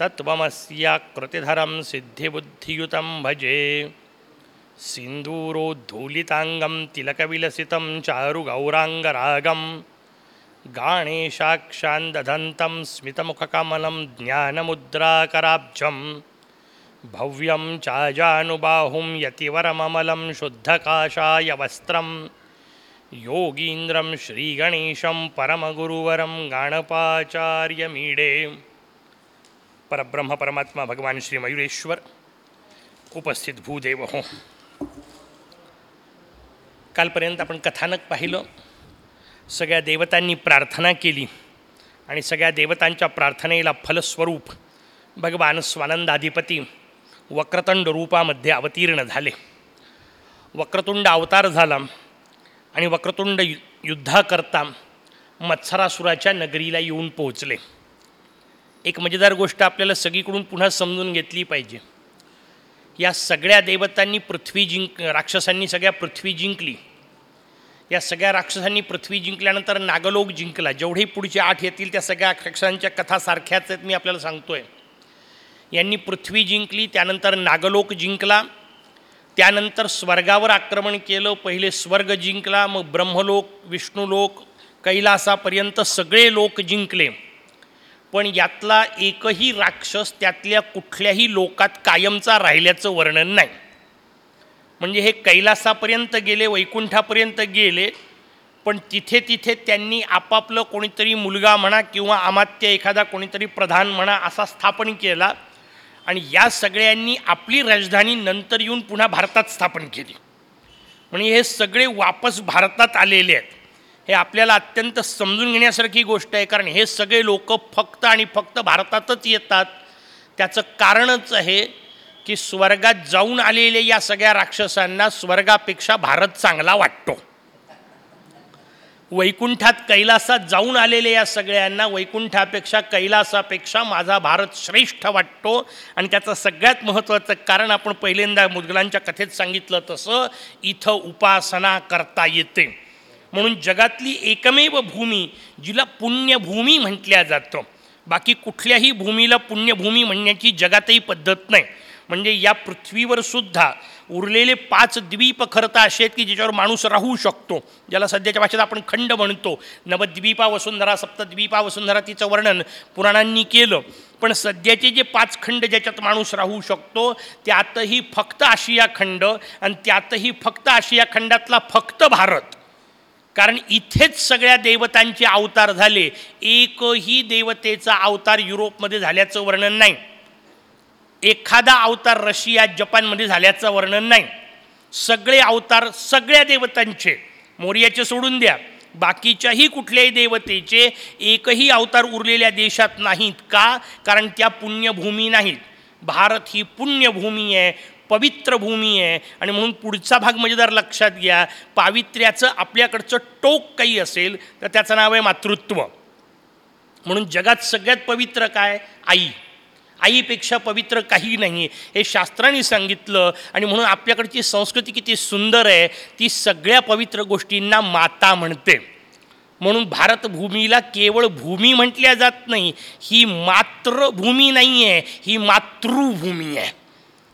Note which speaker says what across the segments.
Speaker 1: तत्त्वमस्याकृतिधरं सिद्धिबुद्धियुतं भजे। सिन्दूरोद्धूलिताङ्गं तिलकविलसितं चारुगौराङ्गरागं। गाणेशाक्षान्दधन्तं स्मितमुखकमलं ज्ञानमुद्राकराब्जं भव्यं चाजानुबाहुं यतिवरममलं शुद्धकाषाय वस्त्रं योगीन्द्रं श्रीगणेशं परमगुरुवरं गाणपाचार्यमीडे परब्रह्म परमात्मा भगवान श्री मयुरेश्वर उपस्थित भूदेव हो. कालपर्यंत आपण कथानक पाहिलं. सगळ्या देवतांनी प्रार्थना केली आणि सगळ्या देवतांच्या प्रार्थनेला फलस्वरूप भगवान स्वानंदाधिपती वक्रतुंड रूपामध्ये अवतीर्ण झाले. वक्रतुंड अवतार झाला आणि वक्रतुंड यु युद्धाकरता मत्सरासुराच्या नगरीला येऊन पोहोचले. एक मजेदार गोष्ट आपल्याला सगळीकडून पुन्हा समजून घेतली पाहिजे. या सगळ्या देवतांनी पृथ्वी जिंक राक्षसांनी सगळ्या पृथ्वी जिंकली. या सगळ्या राक्षसांनी पृथ्वी जिंकल्यानंतर नागलोक जिंकला. जेवढे पुढचे आठ येतील त्या सगळ्या राक्षसांच्या कथा सारख्याच आहेत मी आपल्याला सांगतो आहे यांनी पृथ्वी जिंकली त्यानंतर नागलोक जिंकला त्यानंतर स्वर्गावर आक्रमण केलं पहिले स्वर्ग जिंकला मग ब्रह्मलोक विष्णुलोक कैलासापर्यंत सगळे लोक जिंकले. पण यातला एकही राक्षस त्यातल्या कुठल्याही लोकात कायमचा राहिल्याचं वर्णन नाही. म्हणजे हे कैलासापर्यंत गेले वैकुंठापर्यंत गेले पण तिथे तिथे त्यांनी आपापलं कोणीतरी मुलगा म्हणा किंवा अमात्य एखादा कोणीतरी प्रधान म्हणा असा स्थापन केला आणि या सगळ्यांनी आपली राजधानी नंतर येऊन पुन्हा भारतात स्थापन केली. म्हणजे हे सगळे वापस भारतात आलेले आहेत. हे आपल्याला अत्यंत समजून घेण्यासारखी गोष्ट आहे. कारण हे सगळे लोक फक्त आणि फक्त भारतातच येतात. त्याचं कारणच आहे की स्वर्गात जाऊन आलेल्या या सगळ्या राक्षसांना स्वर्गापेक्षा भारत चांगला वाटतो. वैकुंठात कैलासात जाऊन आलेल्या या सगळ्यांना वैकुंठापेक्षा कैलासापेक्षा माझा भारत श्रेष्ठ वाटतो. आणि त्याचं सगळ्यात महत्त्वाचं कारण आपण पहिल्यांदा मुदगलांच्या कथेत सांगितलं तसं इथं उपासना करता येते. म्हणून जगातली एकमेव भूमी जिला पुण्यभूमी म्हटल्या जातं. बाकी कुठल्याही भूमीला पुण्यभूमी म्हणण्याची जगातही पद्धत नाही. म्हणजे या पृथ्वीवर सुद्धा उरलेले पाच द्वीप खरं तर असे आहेत की ज्याच्यावर माणूस राहू शकतो ज्याला सध्याच्या भाषेत आपण खंड म्हणतो. नवद्वीपा वसुंधरा सप्तद्वीपा वसुंधरा तिचं वर्णन पुराणांनी केलं. पण सध्याचे जे पाच खंड ज्याच्यात माणूस राहू शकतो त्यातही फक्त आशिया खंड आणि त्यातही फक्त आशिया खंडातला फक्त भारत. कारण इथेच सगळ्या देवतांचे अवतार झाले. एकही देवतेचा अवतार युरोपमध्ये झाल्याचं वर्णन नाही. एखादा अवतार रशिया जपानमध्ये झाल्याचं वर्णन नाही. सगळे अवतार सगळ्या देवतांचे. मोर्याचे सोडून द्या. बाकीच्याही कुठल्याही देवतेचे एकही अवतार उरलेल्या देशात नाहीत का? कारण त्या पुण्यभूमी नाहीत. भारत ही पुण्यभूमी आहे. पवित्र भूमी आहे. आणि म्हणून पुढचा भाग म्हणजे मजेदार लक्षात घ्या पावित्र्याचं आपल्याकडचं टोक काही असेल तर त्याचं नाव आहे मातृत्व. म्हणून जगात सगळ्यात पवित्र काय? आई. आईपेक्षा पवित्र काही नाही. हे शास्त्रांनी सांगितलं. आणि म्हणून आपल्याकडची संस्कृती किती सुंदर आहे ती सगळ्या पवित्र गोष्टींना माता म्हणते. म्हणून भारतभूमीला केवळ भूमी म्हटल्या जात नाही ही मातृभूमी नाही आहे ही मातृभूमी आहे.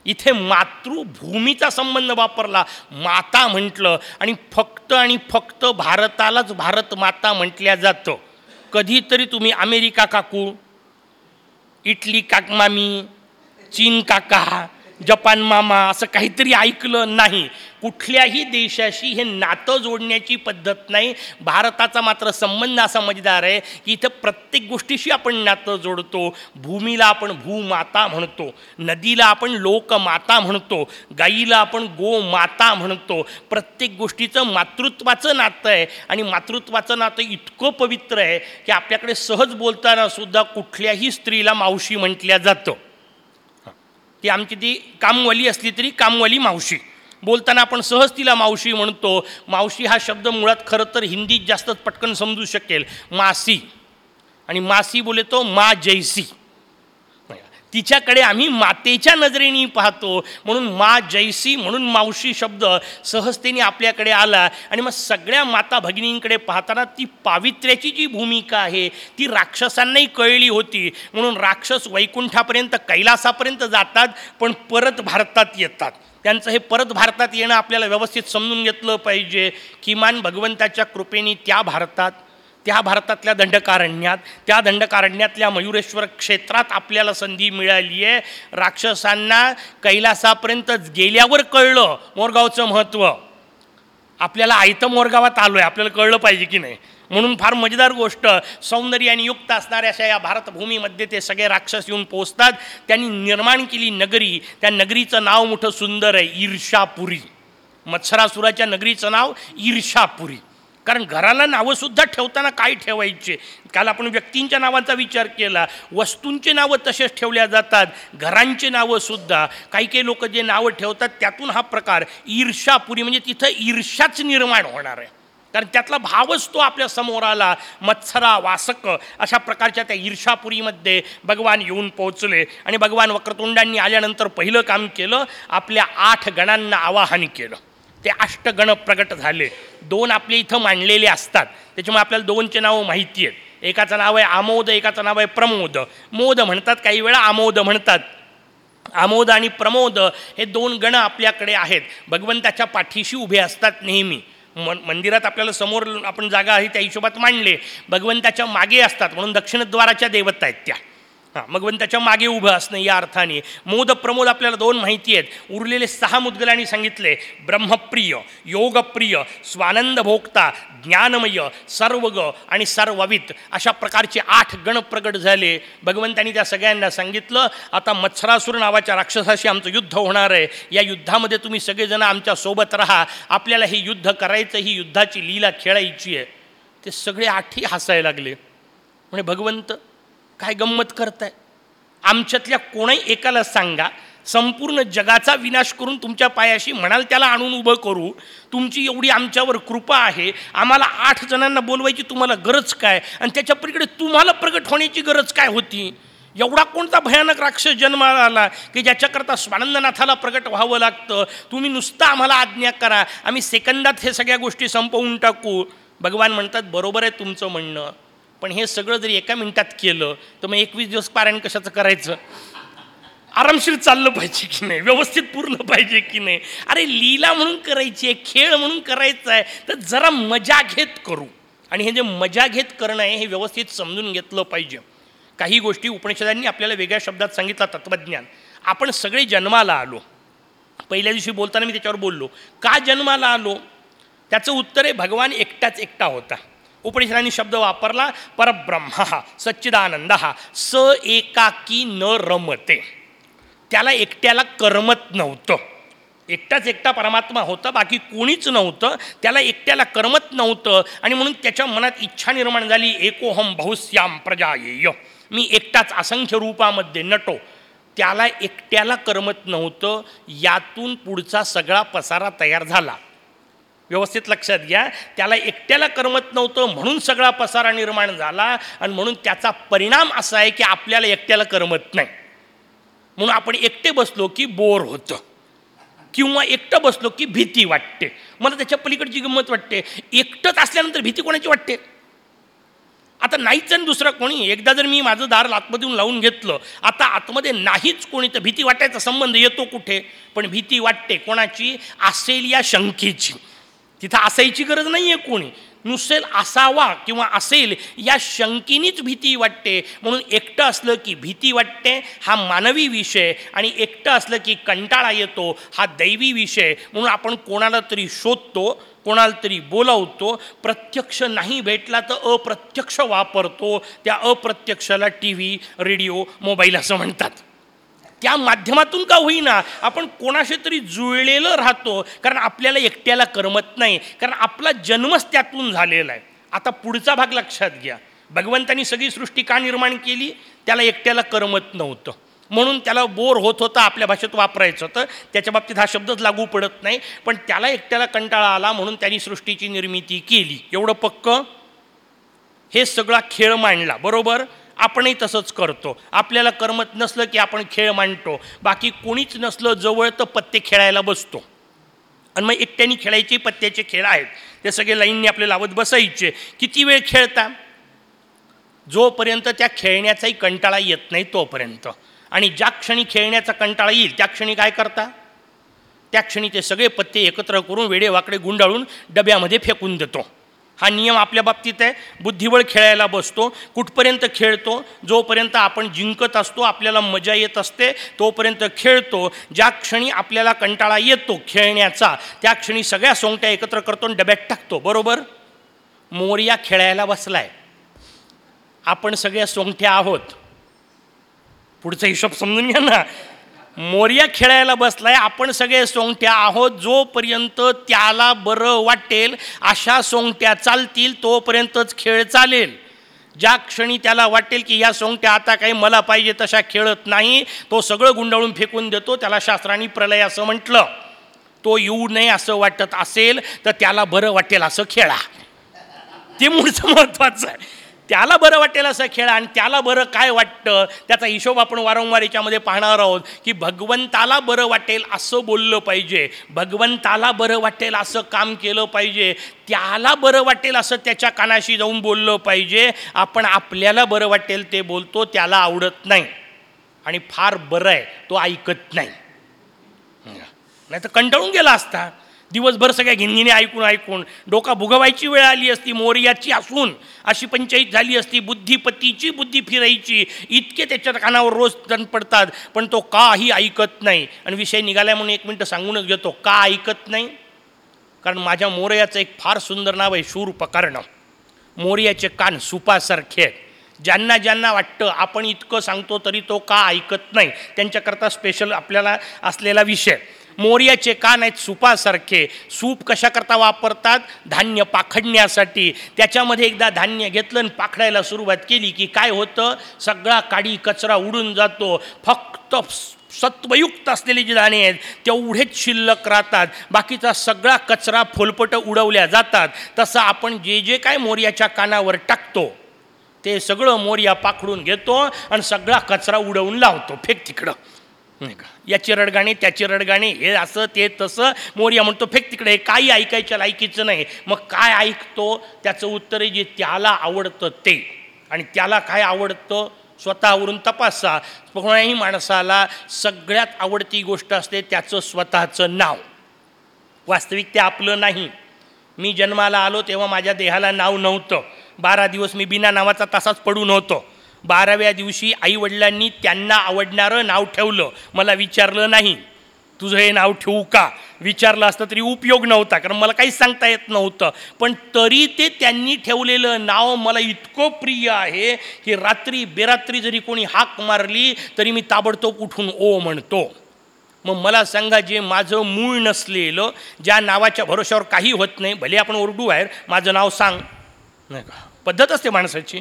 Speaker 1: इथे मातृभूमीचा संबंध वापरला. माता म्हटलं आणि फक्त आणि फक्त भारतालाच भारत माता म्हटल्या जातं. कधीतरी तुम्ही अमेरिका काकू इटली काकमामी चीन काका जपान मामा असं काहीतरी ऐकलं नाही. कुठल्याही देशाशी हे नातं जोडण्याची पद्धत नाही. भारताचा मात्र संबंध असा मजेदार आहे की इथं प्रत्येक गोष्टीशी आपण नातं जोडतो. भूमीला आपण भूमाता म्हणतो. नदीला आपण लोकमाता म्हणतो. गाईला आपण गोमाता म्हणतो. प्रत्येक गोष्टीचं मातृत्वाचं नातं आहे आणि मातृत्वाचं नातं इतकं पवित्र आहे की आपल्याकडे सहज बोलताना सुद्धा कुठल्याही स्त्रीला मावशी म्हटल्या जातं. ती आमची ती कामवाली असली तरी कामवाली मावशी. बोलताना आपण सहज तिला मावशी म्हणतो. मावशी हा शब्द मुळात खरं तर हिंदीत जास्तच पटकन समजू शकेल. मासी. आणि मासी बोले तो मा जैसी. तिच्याकडे आम्ही मातेच्या नजरेने पाहतो. म्हणून मा जैसी म्हणून मावशी शब्द सहजतेने आपल्याकडे आला. आणि मग सगळ्या माता भगिनींकडे पाहताना ती पावित्र्याची जी भूमिका आहे ती राक्षसांनाही कळली होती. म्हणून राक्षस वैकुंठापर्यंत कैलासापर्यंत जातात पण परत भारतात येतात. त्यांचं हे परत भारतात येणं आपल्याला व्यवस्थित समजून घेतलं पाहिजे. किमान भगवंताच्या कृपेने त्या भारतात त्या भारतातल्या दंडकारण्यात त्या दंडकारण्यातल्या मयुरेश्वर क्षेत्रात आपल्याला संधी मिळाली आहे. राक्षसांना कैलासापर्यंत गेल्यावर कळलं मोरगावचं महत्त्व आपल्याला आयतं मोरगावात आलो आहे आपल्याला कळलं पाहिजे की नाही. म्हणून फार मजेदार गोष्ट सौंदर्याने युक्त असणाऱ्या अशा या भारतभूमीमध्ये ते सगळे राक्षस येऊन पोचतात त्यांनी निर्माण केली नगरी त्या नगरीचं नाव मोठं सुंदर आहे ईर्षापुरी. मत्सरासुराच्या नगरीचं नाव ईर्षापुरी. कारण घराला नावंसुद्धा ठेवताना काय ठेवायचे? काल आपण व्यक्तींच्या नावाचा विचार केला वस्तूंचे नावं तसेच ठेवल्या जातात घरांचे नावंसुद्धा काही काही लोक जे नावं ठेवतात त्यातून हा प्रकार ईर्षापुरी म्हणजे तिथं ईर्षाच निर्माण होणार आहे. कारण त्यातला भावच तो आपल्यासमोर आला मत्सरा वासक अशा प्रकारच्या त्या ईर्षापुरीमध्ये भगवान येऊन पोहोचले. आणि भगवान वक्रतुंडांनी आल्यानंतर पहिलं काम केलं आपल्या आठ गणांना आवाहन केलं. ते अष्टगण प्रगट झाले. दोन आपले इथं मांडलेले असतात. त्याच्यामुळे आपल्याला दोनचे नावं माहिती आहेत. एकाचं नाव आहे आमोद एकाचं नाव आहे प्रमोद. मोद म्हणतात काही वेळा आमोद म्हणतात. आमोद आणि प्रमोद हे दोन गण आपल्याकडे आहेत. भगवंताच्या पाठीशी उभे असतात नेहमी. म मंदिरात आपल्याला समोर आपण जागा आहे त्या हिशोबात मांडले. भगवंताच्या मागे असतात म्हणून दक्षिणद्वाराच्या देवता आहेत त्या. हां भगवंताच्या मागे उभं असणं या अर्थाने. मोद प्रमोद आपल्याला दोन माहिती आहेत. उरलेले सहा मुद्गलांनी सांगितले. ब्रह्मप्रिय योगप्रिय स्वानंद भोक्ता ज्ञानमय सर्वग आणि सर्ववित अशा प्रकारचे आठ गण प्रगट झाले. भगवंतांनी त्या सगळ्यांना सांगितलं आता मत्सरासूर नावाच्या राक्षसाशी आमचं युद्ध होणार आहे. या युद्धामध्ये तुम्ही सगळेजण आमच्यासोबत राहा. आपल्याला हे युद्ध करायचं ही युद्धाची लीला खेळायची आहे. ते सगळे आठी हसायला लागले. म्हणजे भगवंत काय गंमत करताय? आमच्यातल्या कोणाही एकाला सांगा संपूर्ण जगाचा विनाश करून तुमच्या पायाशी म्हणाल त्याला आणून उभं करू. तुमची एवढी आमच्यावर कृपा आहे. आम्हाला आठ जणांना बोलवायची तुम्हाला गरज काय? आणि त्याच्या पलीकडे तुम्हाला प्रगट होण्याची गरज काय होती? एवढा कोणता भयानक राक्षस जन्माला आला की ज्याच्याकरता स्वानंदनाथाला प्रगट व्हावं लागतं? तुम्ही नुसतं आम्हाला आज्ञा करा. आम्ही सेकंदात हे सगळ्या गोष्टी संपवून टाकू. भगवान म्हणतात बरोबर आहे तुमचं म्हणणं. पण हे सगळं जरी एका मिनिटात केलं तर मग एकवीस दिवस पारायण कशाचं करायचं? आरामशीर चाललं पाहिजे की नाही? व्यवस्थित पुरलं पाहिजे की नाही? अरे लीला म्हणून करायची आहे खेळ म्हणून करायचं आहे तर जरा मजा घेत करू. आणि हे जे मजा घेत करणं आहे हे व्यवस्थित समजून घेतलं पाहिजे. काही गोष्टी उपनिषदांनी आपल्याला वेगळ्या शब्दात सांगितलं तत्त्वज्ञान. आपण सगळे जन्माला आलो. पहिल्या दिवशी बोलताना मी त्याच्यावर बोललो. का जन्माला आलो? त्याचं उत्तर आहे भगवान एकटाच एकटा होता. उपनिषदांनी शब्द वापरला परब्रह्म सच्चिदानंद स एकाकी न रमते. त्याला एकट्याला करमत नव्हतं. एकटाच एकटा परमात्मा होता बाकी कोणीच नव्हतं. त्याला एकट्याला करमत नव्हतं आणि म्हणून त्याच्या मनात इच्छा निर्माण झाली एकोहम बहुश्याम प्रजा येय मी एकटाच असंख्य रूपामध्ये नटो. त्याला एकट्याला करमत नव्हतं यातून पुढचा सगळा पसारा तयार झाला. व्यवस्थित लक्षात घ्या. त्याला एकट्याला करमत नव्हतं म्हणून सगळा पसारा निर्माण झाला आणि म्हणून त्याचा परिणाम असा आहे की आपल्याला एकट्याला करमत नाही. म्हणून आपण एकटे बसलो की बोर होतं. किंवा एकटं बसलो की भीती वाटते. मला त्याच्या पलीकडची गंमत वाटते. एकटंच असल्यानंतर भीती कोणाची वाटते? आता नाहीच आणि दुसरं कोणी. एकदा जर मी माझं दार आतमध्ये लावून घेतलं आता आतमध्ये नाहीच कोणी तर भीती वाटायचा संबंध येतो कुठे? पण भीती वाटते कोणाची? असेल या शंकेची तिथं असायची गरज नाही आहे कोणी. नुसेल असावा किंवा असेल या शंकीनीच भीती वाटते. म्हणून एकटं असलं की भीती वाटते हा मानवी विषय. आणि एकटं असलं की कंटाळा येतो हा दैवी विषय. म्हणून आपण कोणाला तरी शोधतो कोणाला तरी बोलावतो प्रत्यक्ष नाही भेटला तर अप्रत्यक्ष वापरतो. त्या अप्रत्यक्षाला टी व्ही रेडिओ मोबाईल असं म्हणतात. त्या माध्यमातून का होईना आपण कोणाशी तरी जुळलेलं राहतो. कारण आपल्याला एकट्याला करमत नाही. कारण आपला जन्मच त्यातून झालेला आहे. आता पुढचा भाग लक्षात घ्या. भगवंतानी सगळी सृष्टी का निर्माण केली? त्याला एकट्याला करमत नव्हतं. म्हणून त्याला बोर होत होता आपल्या भाषेत वापरायचं तर त्याच्या बाबतीत हा शब्दच लागू पडत नाही. पण त्याला एकट्याला कंटाळा आला म्हणून त्यांनी सृष्टीची निर्मिती केली. एवढं पक्क? हे सगळा खेळ मांडला. बरोबर? आपणही तसंच करतो. आपल्याला करमत नसलं की आपण खेळ मांडतो. बाकी कोणीच नसलं जवळ तर पत्ते खेळायला बसतो. आणि मग एकट्याने खेळायचे पत्त्याचे खेळ आहेत. ते सगळे लाईनने आपले लावत बसायचे. किती वेळ खेळता? जोपर्यंत त्या खेळण्याचाही कंटाळा येत नाही तोपर्यंत. आणि ज्या क्षणी खेळण्याचा कंटाळा येईल त्या क्षणी काय करता? त्या क्षणी ते सगळे पत्ते एकत्र करून वेडे वाकडे गुंडाळून डब्यामध्ये फेकून देतो. हा नियम आपल्या बाबतीत आहे. बुद्धिबळ खेळायला बसतो. कुठपर्यंत खेळतो जोपर्यंत आपण जिंकत असतो आपल्याला मजा येत असते तोपर्यंत खेळतो. ज्या क्षणी आपल्याला कंटाळा येतो खेळण्याचा त्या क्षणी सगळ्या सोंगट्या एकत्र करतो आणि डब्यात टाकतो. बरोबर? मोर्या खेळायला बसलाय. आपण सगळ्या सोंगठ्या आहोत. पुढचा हिशोब समजून घ्या ना. मोर्या खेळायला बसलाय आपण सगळे सोंगट्या आहोत जोपर्यंत त्याला बरं वाटेल अशा सोंगट्या चालतील तोपर्यंतच खेळ चालेल. ज्या क्षणी त्याला वाटेल की या सोंगट्या आता काही मला पाहिजे तशा खेळत नाही तो सगळं गुंडाळून फेकून देतो त्याला शास्त्रांनी प्रलय असं म्हटलं. तो येऊ नये असं वाटत असेल तर त्याला बरं वाटेल असं खेळा. ते मूळचं महत्त्वाचं आहे. त्याला बरं वाटेल असं खेळ आणि त्याला बरं काय वाटतं त्याचा हिशोब आपण वारंवार याच्यामध्ये पाहणार आहोत की भगवंताला बरं वाटेल असं बोललं पाहिजे भगवंताला बरं वाटेल असं काम केलं पाहिजे त्याला बरं वाटेल असं त्याच्या कानाशी जाऊन बोललं पाहिजे आपण आपल्याला बरं वाटेल ते बोलतो त्याला आवडत नाही. आणि फार बरं आहे तो ऐकत नाही. नाही तर कंटाळून गेला असता. दिवसभर सगळ्या घिनघिने ऐकून ऐकून. डोका भुगवायची वेळ आली असती मोर्याची असून. अशी पंचायत झाली असती बुद्धिपतीची बुद्धी फिरायची. इतके त्याच्या कानावर रोज तण पडतात पण तो काही ऐकत नाही. आणि विषय निघाला म्हणून एक मिनटं सांगूनच घेतो का ऐकत नाही? कारण माझ्या मोरयाचं एक फार सुंदर नाव आहे शूर पकारणं मोर्याचे कान सुपासारखे आहेत. ज्यांना ज्यांना वाटतं आपण इतकं सांगतो तरी तो का ऐकत नाही? त्यांच्याकरता स्पेशल आपल्याला असलेला विषय. मोर्याचे कान आहेत सुपासारखे. सूप कशाकरता वापरतात? धान्य पाखडण्यासाठी. त्याच्यामध्ये एकदा धान्य घेतलं आणि पाखडायला सुरुवात केली की काय होतं? सगळा काडी कचरा उडून जातो. फक्त सत्वयुक्त असलेले जे दाणे आहेत तेवढेच शिल्लक राहतात. बाकीचा सगळा कचरा फोलपट उडवल्या जातात. तसं आपण जे जे काय मोर्याच्या कानावर टाकतो ते सगळं मोर्या पाखडून घेतो आणि सगळा कचरा उडवून लावतो. फेक तिकडं. नाही का? याची रडगाणी त्याची रडगाणी हे असं ते तसं. मोर्या म्हणतो फेक तिकडे हे काही ऐकायच्या लायकीचं नाही. मग काय ऐकतो? त्याचं उत्तर आहे जे त्याला आवडतं ते. आणि त्याला काय आवडतं? स्वतःवरून तपासा. कोणाही माणसाला सगळ्यात आवडती गोष्ट असते त्याचं स्वतःचं नाव. वास्तविक ते आपलं नाही. मी जन्माला आलो तेव्हा माझ्या देहाला नाव नव्हतं. बारा दिवस मी बिना नावाचा तसाच पडून होतो. बाराव्या दिवशी आईवडिलांनी त्यांना आवडणारं नाव ठेवलं. मला विचारलं नाही तुझं हे नाव ठेवू का? विचारलं असतं तरी उपयोग नव्हता कारण मला काहीच सांगता येत नव्हतं. पण तरी ते त्यांनी ठेवलेलं नाव मला इतकं प्रिय आहे की रात्री बेरात्री जरी कोणी हाक मारली तरी मी ताबडतोब उठून ओ म्हणतो. मग मला सांगा जे माझं मूळ नसलेलं ज्या नावाच्या भरोशावर काही होत नाही भले आपण ओरडू बाहेर माझं नाव सांग. नाही का? पद्धत असते माणसाची.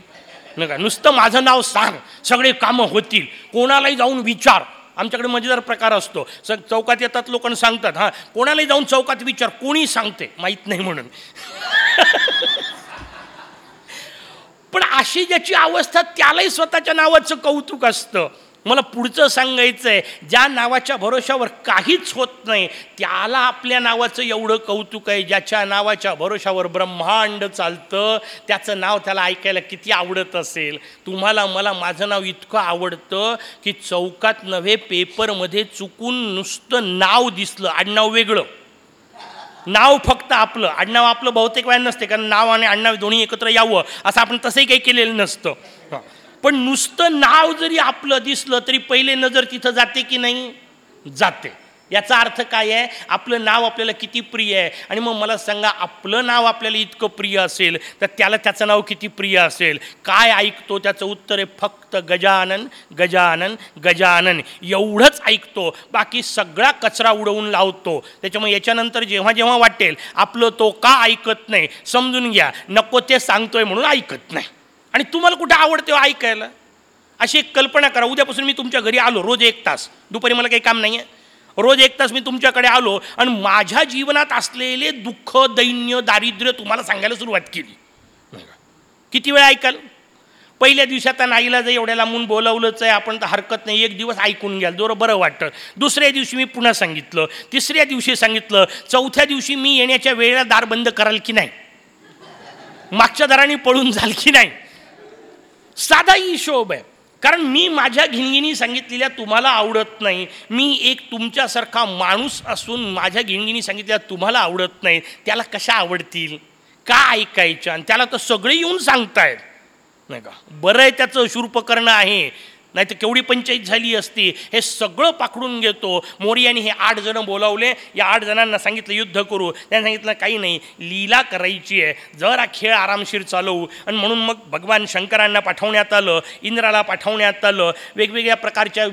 Speaker 1: नाही नुसतं माझं नाव सांग. सगळे कामं होतील. कोणालाही जाऊन विचार. आमच्याकडे मजेदार प्रकार असतो. स चौकात येतात लोकांना सांगतात हां कोणालाही जाऊन चौकात विचार. कोणी सांगते? माहीत नाही म्हणून. पण अशी ज्याची अवस्था त्यालाही स्वतःच्या नावाचं कौतुक असतं. मला पुढचं सांगायचं आहे ज्या नावाच्या भरोशावर काहीच होत नाही त्याला आपल्या नावाचं एवढं कौतुक आहे ज्याच्या नावाच्या भरोशावर ब्रह्मांड चालतं त्याचं नाव त्याला ऐकायला किती आवडत असेल. तुम्हाला मला माझं नाव इतकं आवडतं की चौकात नव्हे पेपरमध्ये चुकून नुसतं नाव दिसलं आडनाव वेगळं. नाव फक्त आपलं आडनाव आपलं बहुतेक वेळा नसते कारण नाव आणि आडनाव दोन्ही एकत्र यावं असं आपण तसंही काही केलेलं नसतं. पण नुसतं नाव जरी आपलं दिसलं तरी पहिले नजर तिथं जाते की नाही? जाते. याचा अर्थ काय आहे? आपलं नाव आपल्याला किती प्रिय आहे? आणि मग मला सांगा आपलं नाव आपल्याला इतकं प्रिय असेल तर त्याला त्याचं नाव किती प्रिय असेल? काय ऐकतो त्याचं उत्तर आहे फक्त गजानन गजानन गजानन. एवढंच ऐकतो. बाकी सगळा कचरा उडवून लावतो. त्याच्यामुळे याच्यानंतर जेव्हा जेव्हा वाटेल आपलं तो का ऐकत नाही? समजून घ्या. नको ते सांगतोय म्हणून ऐकत नाही. आणि तुम्हाला कुठं आवडते हो ऐकायला? अशी एक कल्पना करा. उद्यापासून मी तुमच्या घरी आलो रोज एक तास. दुपारी मला काही काम नाही आहे रोज एक तास मी तुमच्याकडे आलो आणि माझ्या जीवनात असलेले दुःख दैन्य दारिद्र्य तुम्हाला सांगायला सुरुवात केली. किती वेळा ऐकाल? पहिल्या दिवशी आता नाईला जर एवढ्या लांबून बोलवलंच आहे आपण तर हरकत नाही. एक दिवस ऐकून घ्याल. जोर बरं वाटतं. दुसऱ्या दिवशी मी पुन्हा सांगितलं. तिसऱ्या दिवशी सांगितलं. चौथ्या दिवशी मी येण्याच्या वेळेला दार बंद कराल की नाही? मागच्या दाराने पळून जाल की नाही? साधा हिशोब आहे. कारण मी माझ्या घिणगिणी सांगितलेल्या तुम्हाला आवडत नाही. मी एक तुमच्यासारखा माणूस असून माझ्या घिणगिणी सांगितलेल्या तुम्हाला आवडत नाही. त्याला कशा आवडतील? का ऐकायच्या आणि त्याला तर सगळे येऊन सांगतायत. नाही का? बरं आहे त्याचं शूरपकरणं आहे. नाही तर केवढी पंचायत झाली असती हे सगळं पाकडून घेतो. मोर्याने हे आठ जणं बोलावले या आठ जणांना सांगितलं युद्ध करू. त्यांनी सांगितलं काही नाही लीला करायची आहे. जरा खेळ आरामशीर चालवू. आणि म्हणून मग भगवान शंकरांना पाठवण्यात आलं इंद्राला पाठवण्यात आलं वेगवेगळ्या प्रकारच्या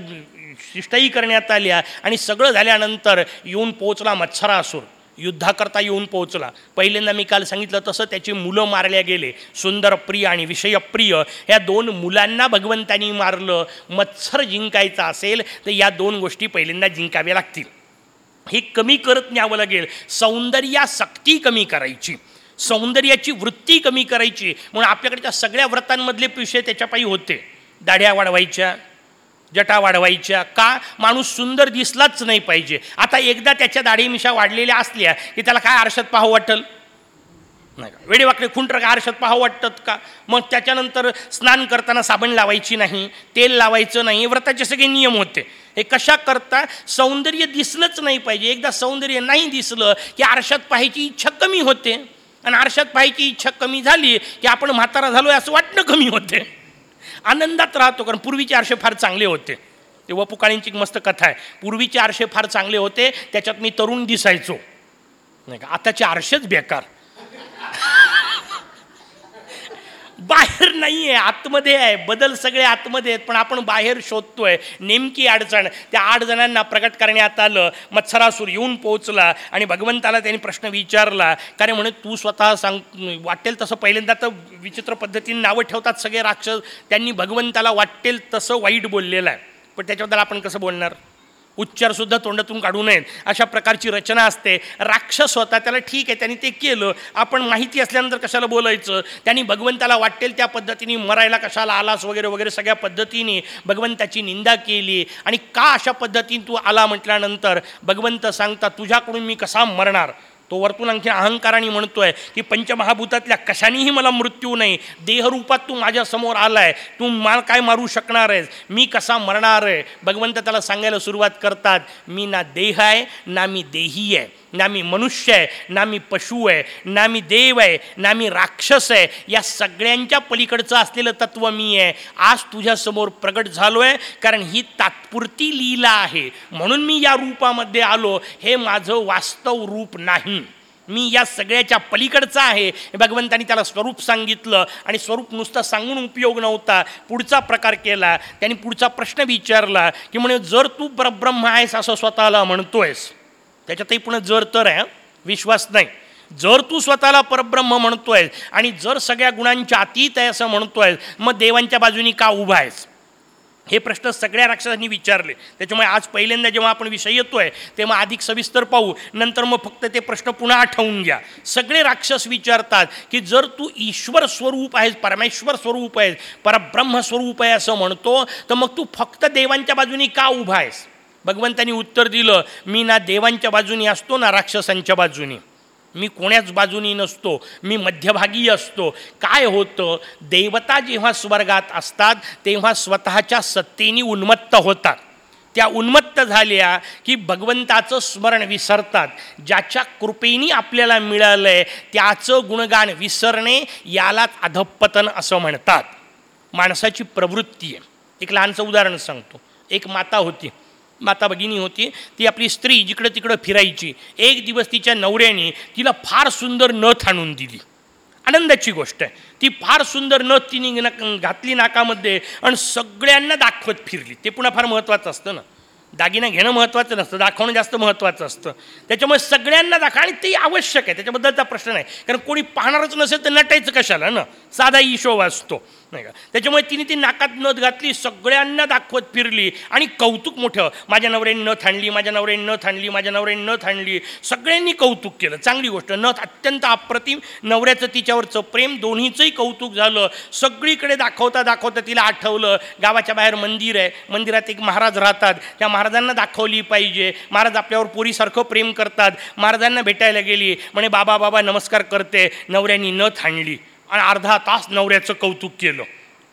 Speaker 1: शिष्टाई करण्यात आल्या. आणि सगळं झाल्यानंतर येऊन पोचला मत्सरासूर. युद्धाकरता येऊन पोहोचला. पहिल्यांदा मी काल सांगितलं तसं त्याची मुलं मारल्या गेले. सुंदर प्रिय आणि विषयप्रिय ह्या दोन मुलांना भगवंतानी मारलं. मत्सर जिंकायचा असेल तर या दोन गोष्टी पहिल्यांदा जिंकाव्या लागतील. हे कमी करत न्यावं लागेल. सौंदर्यासक्ती कमी करायची. सौंदर्याची वृत्ती कमी करायची. म्हणून आपल्याकडच्या सगळ्या व्रतांमधले विषय त्याच्यापायी होते. दाढ्या वाढवायच्या जटा वाढवायच्या. का? माणूस सुंदर दिसलाच नाही पाहिजे. आता एकदा त्याच्या दाढी मिशा वाढलेल्या असल्या की त्याला काय आरशात पाहावं वाटेल? नाही का? वेडेवाकडे खुंटर का आरशात पाहावं वाटतात का? मग त्याच्यानंतर स्नान करताना साबण लावायची नाही तेल लावायचं नाही व्रताचे सगळे नियम होते. हे कशा करता? सौंदर्य दिसलंच नाही पाहिजे. एकदा सौंदर्य नाही दिसलं की आरशात पाहायची इच्छा कमी होते. आणि आरशात पाहायची इच्छा कमी झाली की आपण म्हातारा झालो असं वाटणं कमी होते. आनंदात राहतो कारण पूर्वीचे आरसे फार चांगले होते. ते पुकाळींची एक मस्त कथा आहे. पूर्वीचे आरसे फार चांगले होते त्याच्यात मी तरुण दिसायचो. नाही का? आताचे आरसेच बेकार. बाहेर नाही आहे आतमध्ये आहे. बदल सगळे आतमध्ये आहेत पण आपण बाहेर शोधतोय. नेमकी अडचण त्या आठ जणांना प्रकट करण्यात आलं. मत्सरासूर येऊन पोहोचला आणि भगवंताला त्यांनी प्रश्न विचारला. कारण म्हणे तू स्वतः सांग वाटेल तसं पहिल्यांदा तर विचित्र पद्धतीने नावं ठेवतात सगळे राक्षस. त्यांनी भगवंताला वाटेल तसं वाईट बोललेलं आहे. पण त्याच्याबद्दल आपण कसं बोलणार? उच्चारसुद्धा तोंडातून काढू नयेत. अशा प्रकारची रचना असते. राक्षस होता त्याला ठीक आहे त्यांनी ते केलं. आपण माहिती असल्यानंतर कशाला बोलायचं? त्यांनी भगवंताला वाटेल त्या पद्धतीने मरायला कशाला आलास वगैरे वगैरे सगळ्या पद्धतीने भगवंताची निंदा केली. आणि का अशा पद्धतीने तू आला म्हटल्यानंतर भगवंत सांगता तुझ्याकडून मी कसा मरणार? तो वरतून आणखी अहंकाराने म्हणतोय की पंचमहाभूतातल्या कशानेही मला मृत्यू नाही. देहरूपात तू माझ्यासमोर आलाय. तू मला काय मारू शकणार आहेस? मी कसा मरणार आहे? भगवंत त्याला सांगायला सुरुवात करतात मी ना देह आहे ना मी देही आहे. ना मी मनुष्य आहे ना मी पशु आहे ना मी देव आहे ना मी राक्षस आहे या सगळ्यांच्या पलीकडचं असलेलं तत्व मी आहे. आज तुझ्यासमोर प्रगट झालो आहे कारण ही तात्पुरती लीला आहे. म्हणून मी या रूपामध्ये आलो. हे माझं वास्तव रूप नाही. मी या सगळ्याच्या पलीकडचा आहे. भगवंतानी त्याला स्वरूप सांगितलं आणि स्वरूप नुसतं सांगून उपयोग नव्हता. पुढचा प्रकार केला. त्यांनी पुढचा प्रश्न विचारला की म्हणे जर तू परब्रह्म आहेस असं स्वतःला म्हणतोयस त्याच्यातही पुन्हा जर तर आहे विश्वास नाही. जर तू स्वतःला परब्रह्म म्हणतोय आणि जर सगळ्या गुणांच्या अतीत आहे असं म्हणतोय मग देवांच्या बाजूनी का उभा आहेस? हे प्रश्न सगळ्या राक्षसांनी विचारले. त्याच्यामुळे आज पहिल्यांदा जेव्हा आपण विषय येतो आहे तेव्हा अधिक सविस्तर पाहू. नंतर मग फक्त ते प्रश्न पुन्हा आठवून घ्या. सगळे राक्षस विचारतात की जर तू ईश्वर स्वरूप आहेस परमेश्वर स्वरूप आहेस परब्रह्म स्वरूप आहे असं म्हणतो तर मग तू फक्त देवांच्या बाजूनी का उभा आहेस? भगवंतानी उत्तर दिलं मी ना देवांच्या बाजूनी असतो ना राक्षसांच्या बाजूनी. मी कोण्याच बाजूनी नसतो मी मध्यभागी असतो. काय होतं? देवता जेव्हा स्वर्गात असतात तेव्हा स्वतःच्या सत्तेनी उन्मत्त होतात. त्या उन्मत्त झाल्या की भगवंताचं स्मरण विसरतात. ज्याच्या कृपेनी आपल्याला मिळालं आहे त्याचं गुणगान विसरणे यालाच अधपतन असं म्हणतात. माणसाची प्रवृत्ती आहे. एक लहानचं उदाहरण सांगतो. एक माता होती. माता भगिनी होती ती आपली स्त्री जिकडं तिकडं फिरायची. एक दिवस तिच्या नवऱ्याने तिला फार सुंदर नथ आणून दिली. आनंदाची गोष्ट आहे. ती फार सुंदर नथ तिने न घातली नाकामध्ये आणि सगळ्यांना दाखवत फिरली. ते पुन्हा फार महत्त्वाचं असतं ना. दागिना घेणं महत्त्वाचं नसतं दाखवणं जास्त महत्त्वाचं असतं. त्याच्यामुळे सगळ्यांना दाखवा आणि ते आवश्यक आहे. त्याच्याबद्दलचा प्रश्न नाही. कारण कोणी पाहणारच नसेल तर नटायचं कशाला ना? साधा हिशोब असतो. नाही का? त्याच्यामुळे तिने ती नाकात नथ घातली सगळ्यांना दाखवत फिरली. आणि कौतुक मोठं. माझ्या नवऱ्याने नथ आणली माझ्या नवऱ्याने नथ आणली माझ्या नवऱ्याने नथ आणली. सगळ्यांनी कौतुक केलं. चांगली गोष्ट. नथ अत्यंत अप्रतिम नवऱ्याचं तिच्यावरचं प्रेम दोन्हीचंही कौतुक झालं. सगळीकडे दाखवता दाखवता तिला आठवलं. गावाच्या बाहेर मंदिर आहे. मंदिरात एक महाराज राहतात. त्या महाराजांना दाखवली पाहिजे. महाराज आपल्यावर पोरीसारखं प्रेम करतात. महाराजांना भेटायला गेली. म्हणे बाबा बाबा नमस्कार करते. नवऱ्यानी नथ आणली. आणि अर्धा तास नवऱ्याचं कौतुक केलं.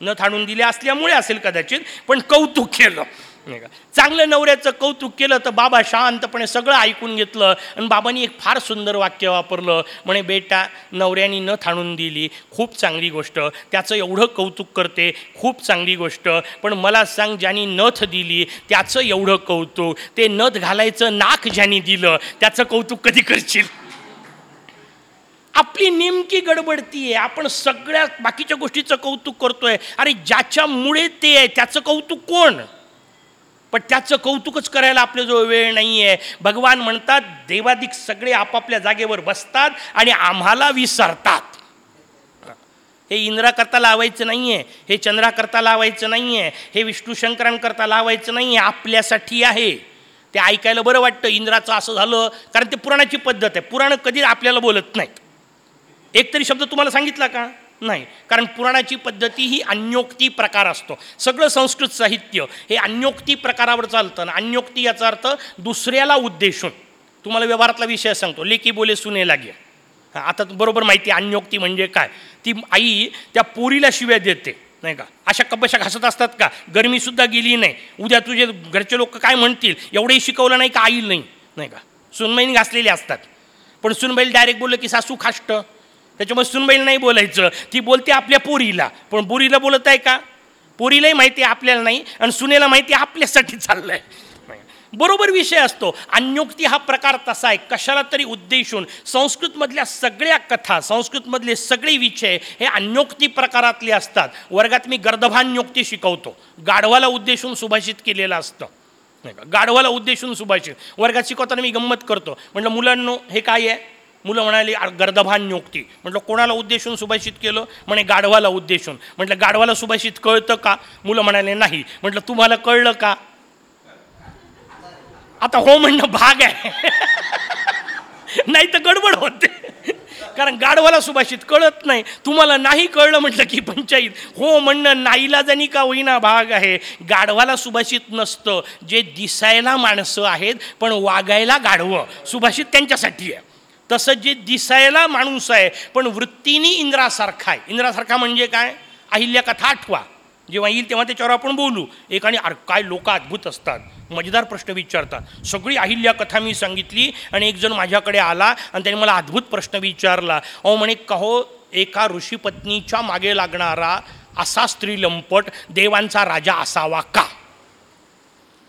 Speaker 1: न थाणून दिले असल्यामुळे असेल कदाचित पण कौतुक केलं. नाही का? चांगलं नवऱ्याचं कौतुक केलं तर बाबा शांतपणे सगळं ऐकून घेतलं आणि बाबांनी एक फार सुंदर वाक्य वापरलं. म्हणे बेटा नवऱ्यानी न थाणून दिली. खूप चांगली गोष्ट. त्याचं एवढं कौतुक करते. खूप चांगली गोष्ट. पण मला सांग ज्यांनी नथ दिली त्याचं एवढं कौतुक. ते नथ घालायचं नाक ज्यांनी दिलं त्याचं कौतुक कधी करशील? आपली नेमकी गडबडती आहे. आपण सगळ्या बाकीच्या गोष्टीचं कौतुक करतोय. अरे ज्याच्यामुळे ते आहे त्याचं कौतुक कोण? पण त्याचं कौतुकच करायला आपल्याजवळ वेळ नाही आहे भगवान म्हणतात देवाधिक सगळे आपापल्या जागेवर बसतात आणि आम्हाला विसरतात. हे इंद्राकरता लावायचं नाही आहे हे चंद्राकरता लावायचं नाही आहे हे विष्णू शंकरांकरता लावायचं नाही आहे आपल्यासाठी आहे. ते ऐकायला बरं वाटतं इंद्राचं असं झालं. कारण ते पुराणाची पद्धत आहे. पुराण कधी आपल्याला बोलत नाहीत. एक तरी शब्द तुम्हाला सांगितला का? नाही. कारण पुराणाची पद्धती ही अन्योक्ती प्रकार असतो. सगळं संस्कृत साहित्य हे अन्योक्ती प्रकारावर चालतं ना अन्योक्ती याचा अर्थ दुसऱ्याला उद्देशून. तुम्हाला व्यवहारातला विषय सांगतो. लेकी बोले सुने लागे. हां आता बरोबर माहिती आहे अन्योक्ती म्हणजे काय? ती आई त्या पोरीला शिव्या देते नाही का? अशा कब्बशा घासत असतात का? गरमीसुद्धा गेली नाही. उद्या तुझे घरचे लोक काय म्हणतील? एवढंही शिकवलं नाही का आई नाही? नाही का? सुनबाईने घासलेले असतात. पण सुनबाईल डायरेक्ट बोललं की सासू खाष्ट. त्याच्यामुळे सुनबाईला नाही बोलायचं. ती बोलते आपल्या पोरीला. पण पोरीला बोलत आहे का? पोरीलाही माहिती आहे आपल्याला नाही आणि सुनेला माहिती आहे आपल्यासाठी चाललं आहे बरोबर विषय असतो. अन्योक्ती हा प्रकार तसा आहे. कशाला तरी उद्देशून संस्कृतमधल्या सगळ्या कथा संस्कृतमधले सगळे विषय हे अन्योक्ती प्रकारातले असतात. वर्गात मी गर्दभान्योक्ती शिकवतो. गाढवाला उद्देशून सुभाषित केलेलं असतं. नाही का? गाढवाला उद्देशून सुभाषित. वर्गात शिकवताना मी गंमत करतो. म्हटलं मुलांनो हे काय आहे? मुलं म्हणाली गर्दभान नियुक्ती. म्हटलं कोणाला उद्देशून सुभाषित केलं? म्हणे गाढवाला उद्देशून. म्हटलं गाढवाला सुभाषित कळतं का? मुलं म्हणाले नाही. म्हटलं तुम्हाला कळलं का? आता हो म्हणणं भाग आहे. नाही तर गडबड होते. कारण गाढवाला सुभाषित कळत नाही. तुम्हाला नाही कळलं म्हटलं की पंचायत. हो म्हणणं नाईलाजानी का होईना भाग आहे. गाढवाला सुभाषित नसतं. जे दिसायला माणसं आहेत पण वागायला गाढवं. सुभाषित त्यांच्यासाठी आहे. तसं जे दिसायला माणूस आहे पण वृत्तीनी इंद्रासारखा आहे. इंद्रासारखा म्हणजे काय? अहिल्या कथा आठवा. जेव्हा येईल तेव्हा त्याच्यावर आपण बोलू. एक आणि काय लोक अद्भुत असतात. मजेदार प्रश्न विचारतात. सगळी अहिल्या कथा मी सांगितली आणि एक जण माझ्याकडे आला आणि त्याने मला अद्भुत प्रश्न विचारला. अहो म्हणे कहो एका ऋषीपत्नीच्या मागे लागणारा असा स्त्री लंपट देवांचा राजा असावा का?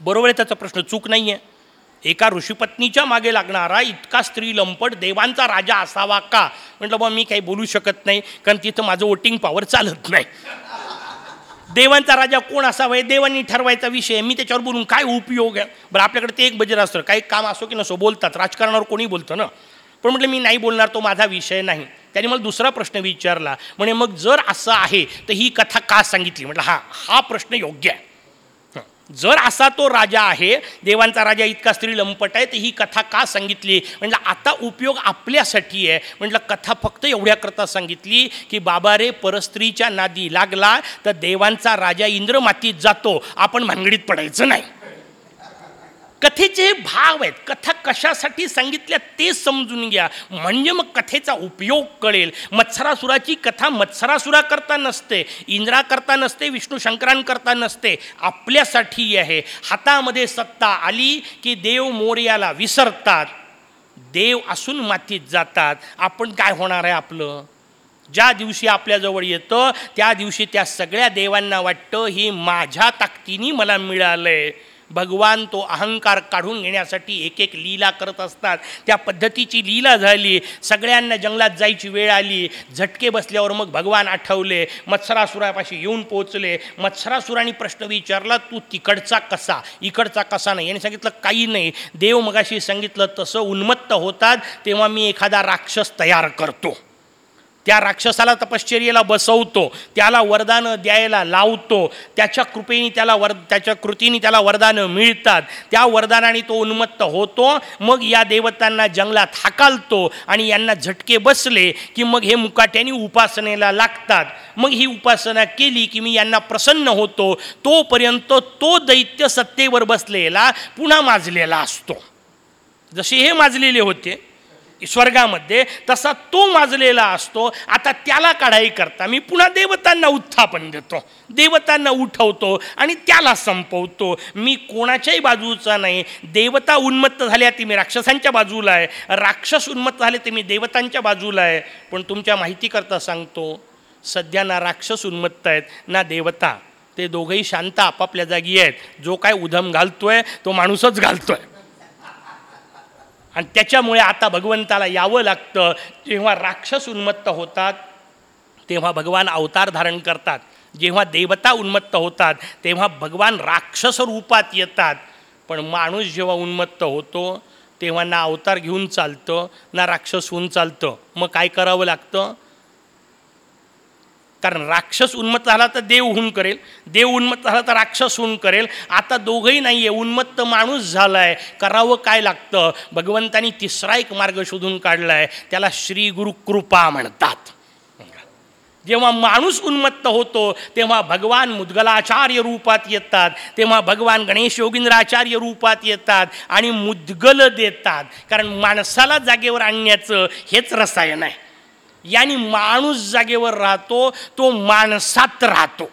Speaker 1: बरोबर आहे त्याचा प्रश्न. चूक नाही आहे एका ऋषीपत्नीच्या मागे लागणारा इतका स्त्री लंपट देवांचा राजा असावा का? म्हटलं बा मी काही बोलू शकत नाही कारण तिथं माझं वोटिंग पॉवर चालत नाही. देवांचा राजा कोण असावा हे देवांनी ठरवायचा विषय. मी त्याच्यावर बोलून काय उपयोग आहे? बरं आपल्याकडे ते एक बजेट असतं. काही काम असो की नसो बोलतात. राजकारणावर कोणी बोलतं ना? पण म्हटलं मी नाही बोलणार तो माझा विषय नाही. त्याने मला दुसरा प्रश्न विचारला. म्हणे मग जर असं आहे तर ही कथा का सांगितली? म्हटलं हा हा प्रश्न योग्य आहे. जर असा तो राजा आहे देवांचा राजा इतका स्त्री लंपट आहे तर ही कथा का सांगितली? म्हटलं आता उपयोग आपल्यासाठी आहे. म्हटलं कथा फक्त एवढ्याकरता सांगितली की बाबा रे परस्त्रीच्या नादी लागला तर देवांचा राजा इंद्रमातीत जातो. आपण भानगडीत पडायचं नाही. कथेचे भाव आहेत. कथा कशासाठी सांगितल्या ते समजून घ्या. म्हणजे मग कथेचा उपयोग कळेल. मत्सरासुराची कथा मत्सरासुरा करता नसते इंद्रा करता नसते विष्णू शंकरांकरता नसते. आपल्यासाठी आहे. हातामध्ये सत्ता आली की देव मोर्याला विसरतात. देव असून मातीत जातात. आपण काय होणार आहे आपलं? ज्या दिवशी आपल्याजवळ येतं त्या दिवशी त्या सगळ्या देवांना वाटतं ही माझ्या ताकदीने मला मिळालं आहे भगवान तो अहंकार काढून घेण्यासाठी एक एक लीला करत असतात. त्या पद्धतीची लीला झाली. सगळ्यांना जंगलात जायची वेळ आली. झटके बसल्यावर मग भगवान आठवले. मत्सरासुरापाशी येऊन पोचले मत्सरासुराने प्रश्न विचारला तू तिकडचा कसा? इकडचा कसा नाही? याने सांगितलं काही नाही. देव मगाशी सांगितलं तसं उन्मत्त होतात तेव्हा मी एखादा राक्षस तयार करतो. त्या राक्षसाला तपश्चर्येला बसवतो त्याला वरदानं द्यायला लावतो त्याच्या कृपेने त्याला वर त्याच्या कृतीने त्याला वरदानं मिळतात. त्या वरदानाने तो उन्मत्त होतो मग या देवतांना जंगलात हाकालतो आणि यांना झटके बसले की मग हे मुकाट्याने उपासनेला लागतात. मग ही उपासना केली की मी यांना प्रसन्न होतो तोपर्यंत तो दैत्य सत्तेवर बसलेला पुन्हा माजलेला असतो. जसे हे माजलेले होते स्वर्गामध्ये तसा तो माजलेला असतो. आता त्याला काढाई करता मी पुन्हा देवतांना उत्थापन देतो. देवतांना उठवतो आणि त्याला संपवतो. मी कोणाच्याही बाजूचा नाही. देवता उन्मत्त झाल्या ती मी राक्षसांच्या बाजूला आहे. राक्षस उन्मत्त झाले ते मी देवतांच्या बाजूला आहे. पण तुमच्या माहितीकरता सांगतो सध्या ना राक्षस उन्मत्त आहेत ना देवता. ते दोघंही शांत आपापल्या जागी आहेत. जो काय उधम घालतोय तो माणूसच घालतोय. आणि त्याच्यामुळे आता भगवंताला यावं लागतं. जेव्हा राक्षस उन्मत्त होतात तेव्हा भगवान अवतार धारण करतात. जेव्हा देवता उन्मत्त होतात तेव्हा भगवान राक्षस रूपात येतात. पण माणूस जेव्हा उन्मत्त होतो तेव्हा ना अवतार घेऊन चालतं ना राक्षस होऊन चालतं. मग काय करावं लागतं? कारण राक्षस उन्मत्त झाला तर देव होऊन करेल. देव उन्मत्त झाला तर राक्षस होऊन करेल. आता दोघंही नाही आहे उन्मत्त माणूस झाला आहे करावं काय लागतं? भगवंतानी तिसरा एक मार्ग शोधून काढला आहे त्याला श्री गुरु कृपा म्हणतात. जेव्हा माणूस उन्मत्त होतो तेव्हा भगवान मुद्गलाचार्य रूपात येतात. तेव्हा भगवान गणेश योगिंद्राचार्य रूपात येतात आणि मुद्गल देतात. कारण माणसाला जागेवर आणण्याचं हेच रसायन आहे. यानी माणूस जागेवर राहतो तो माणसात राहतो.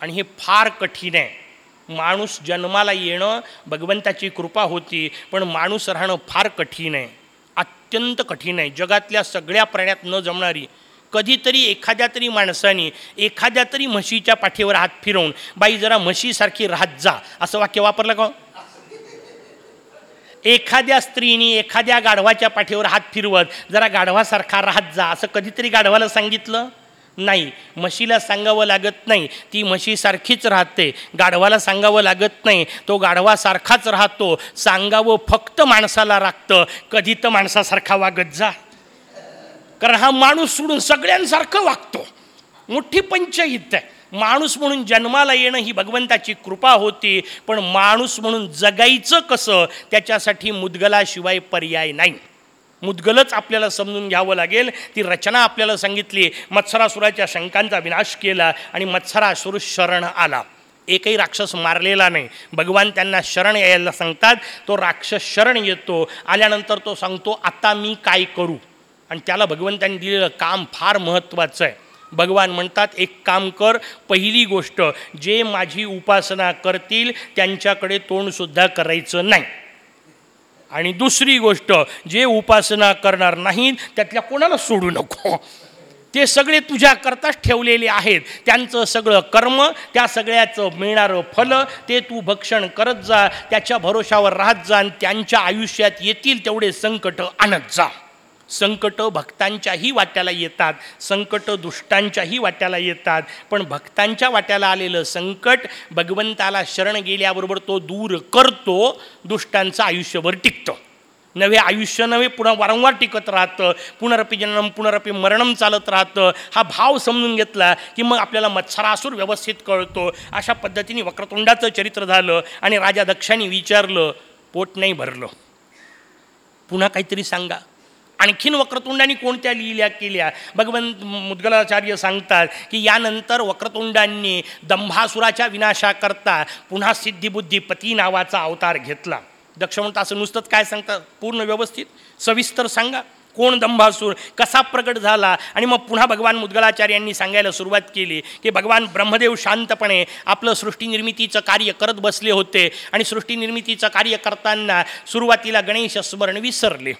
Speaker 1: आणि हे फार कठीण आहे. माणूस जन्माला येणं भगवंताची कृपा होती पण माणूस राहणं फार कठीण आहे. अत्यंत कठीण आहे. जगातल्या सगळ्या प्राण्यात न जमणारी कधीतरी एखाद्या तरी माणसाने एखाद्या तरी म्हशीच्या पाठीवर हात फिरवून बाई जरा म्हशीसारखी राहत जा. असं वाक्य वापरलं का हो? एखाद्या स्त्रीने एखाद्या गाढवाच्या पाठीवर हात फिरवत जरा गाढवासारखा राहत जा असं कधीतरी गाढवाला सांगितलं? नाही. म्हशीला सांगावं लागत नाही. ती म्हशीसारखीच राहते. गाढवाला सांगावं लागत नाही. तो गाढवासारखाच राहतो. सांगावं फक्त माणसाला राखतं. कधी तर माणसासारखा वागत जा. कारण हा माणूस सोडून सगळ्यांसारखं वागतो. मोठी पंचायत आहे. माणूस म्हणून जन्माला येणं ही भगवंताची कृपा होती पण माणूस म्हणून जगायचं कसं त्याच्यासाठी मुदगलाशिवाय पर्याय नाही. मुदगलच आपल्याला समजून घ्यावं लागेल. ती रचना आपल्याला सांगितली मत्सरासुराच्या शंकांचा विनाश केला आणि मत्सरासुर शरण आला. एकही राक्षस मारलेला नाही. भगवान त्यांना शरण यायला सांगतात तो राक्षस शरण येतो आल्यानंतर तो सांगतो आता मी काय करू? आणि त्याला भगवंतांनी दिलेलं काम फार महत्त्वाचं आहे. भगवान म्हणतात एक काम कर पहिली गोष्ट जे माझी उपासना करतील त्यांच्याकडे तोंडसुद्धा करायचं नाही. आणि दुसरी गोष्ट जे उपासना करणार नाहीत त्यातल्या कोणाला सोडू नको. ते सगळे तुझ्याकरताच ठेवलेले आहेत. त्यांचं सगळं कर्म त्या सगळ्याचं मिळणारं फल ते तू भक्षण करत जा त्याच्या भरोशावर राहत जा आणि त्यांच्या आयुष्यात येतील तेवढे संकट आणत जा. संकट भक्तांच्याही वाट्याला येतात संकट दुष्टांच्याही वाट्याला येतात. पण भक्तांच्या वाट्याला आलेलं संकट भगवंताला शरण गेल्याबरोबर तो दूर करतो दुष्टांचं आयुष्यभर टिकतं. नवे आयुष्य नवे पुन्हा वारंवार टिकत राहतं. पुनरपी जननम पुनरपी मरणम चालत राहतं. हा भाव समजून घेतला की मग आपल्याला मत्सरासूर व्यवस्थित कळतो. अशा पद्धतीने वक्रतोंडाचं चरित्र झालं आणि राजा दक्षाने विचारलं पोट नाही भरलं. पुन्हा काहीतरी सांगा. आणखीन वक्रतुंडांनी कोणत्या लिहिल्या केल्या? भगवंत मुद्गलाचार्य सांगतात की यानंतर वक्रतुंडांनी दंभासुराच्या विनाशाकरता पुन्हा सिद्धिबुद्धी पती नावाचा अवतार घेतला. दक्ष म्हणतात असं नुसतंच काय सांगतात? पूर्ण व्यवस्थित? सविस्तर सांगा. कोण दंभासूर? कसा प्रकट झाला? आणि मग पुन्हा भगवान मुद्गलाचार्यांनी सांगायला सुरुवात केली की भगवान ब्रह्मदेव शांतपणे आपलं सृष्टीनिर्मितीचं कार्य करत बसले होते. आणि सृष्टीनिर्मितीचं कार्य करताना सुरुवातीला गणेश स्मरण विसरले.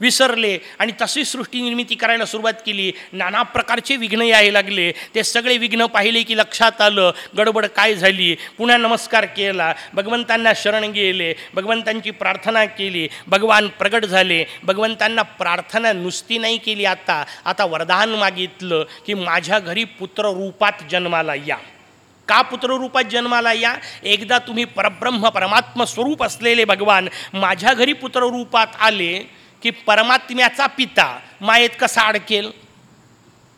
Speaker 1: विसरले आणि तशी सृष्टी निर्मिती करायला सुरुवात केली. नाना प्रकारचे विघ्न यायला लागले. ते सगळे विघ्न पाहिले की लक्षात आलं गडबड काय झाली? पुन्हा नमस्कार केला. भगवंतांना शरण गेले. भगवंतांची प्रार्थना केली. भगवान प्रगट झाले. भगवंतांना प्रार्थना नुसती नाही केली आता. आता वरदान मागितलं की माझ्या घरी पुत्ररूपात जन्माला या. का पुत्ररूपात जन्माला या? एकदा तुम्ही परब्रह्म परमात्म स्वरूप असलेले भगवान माझ्या घरी पुत्ररूपात आले. की परमात्म्याचा पिता मायेत कसा अडकेल?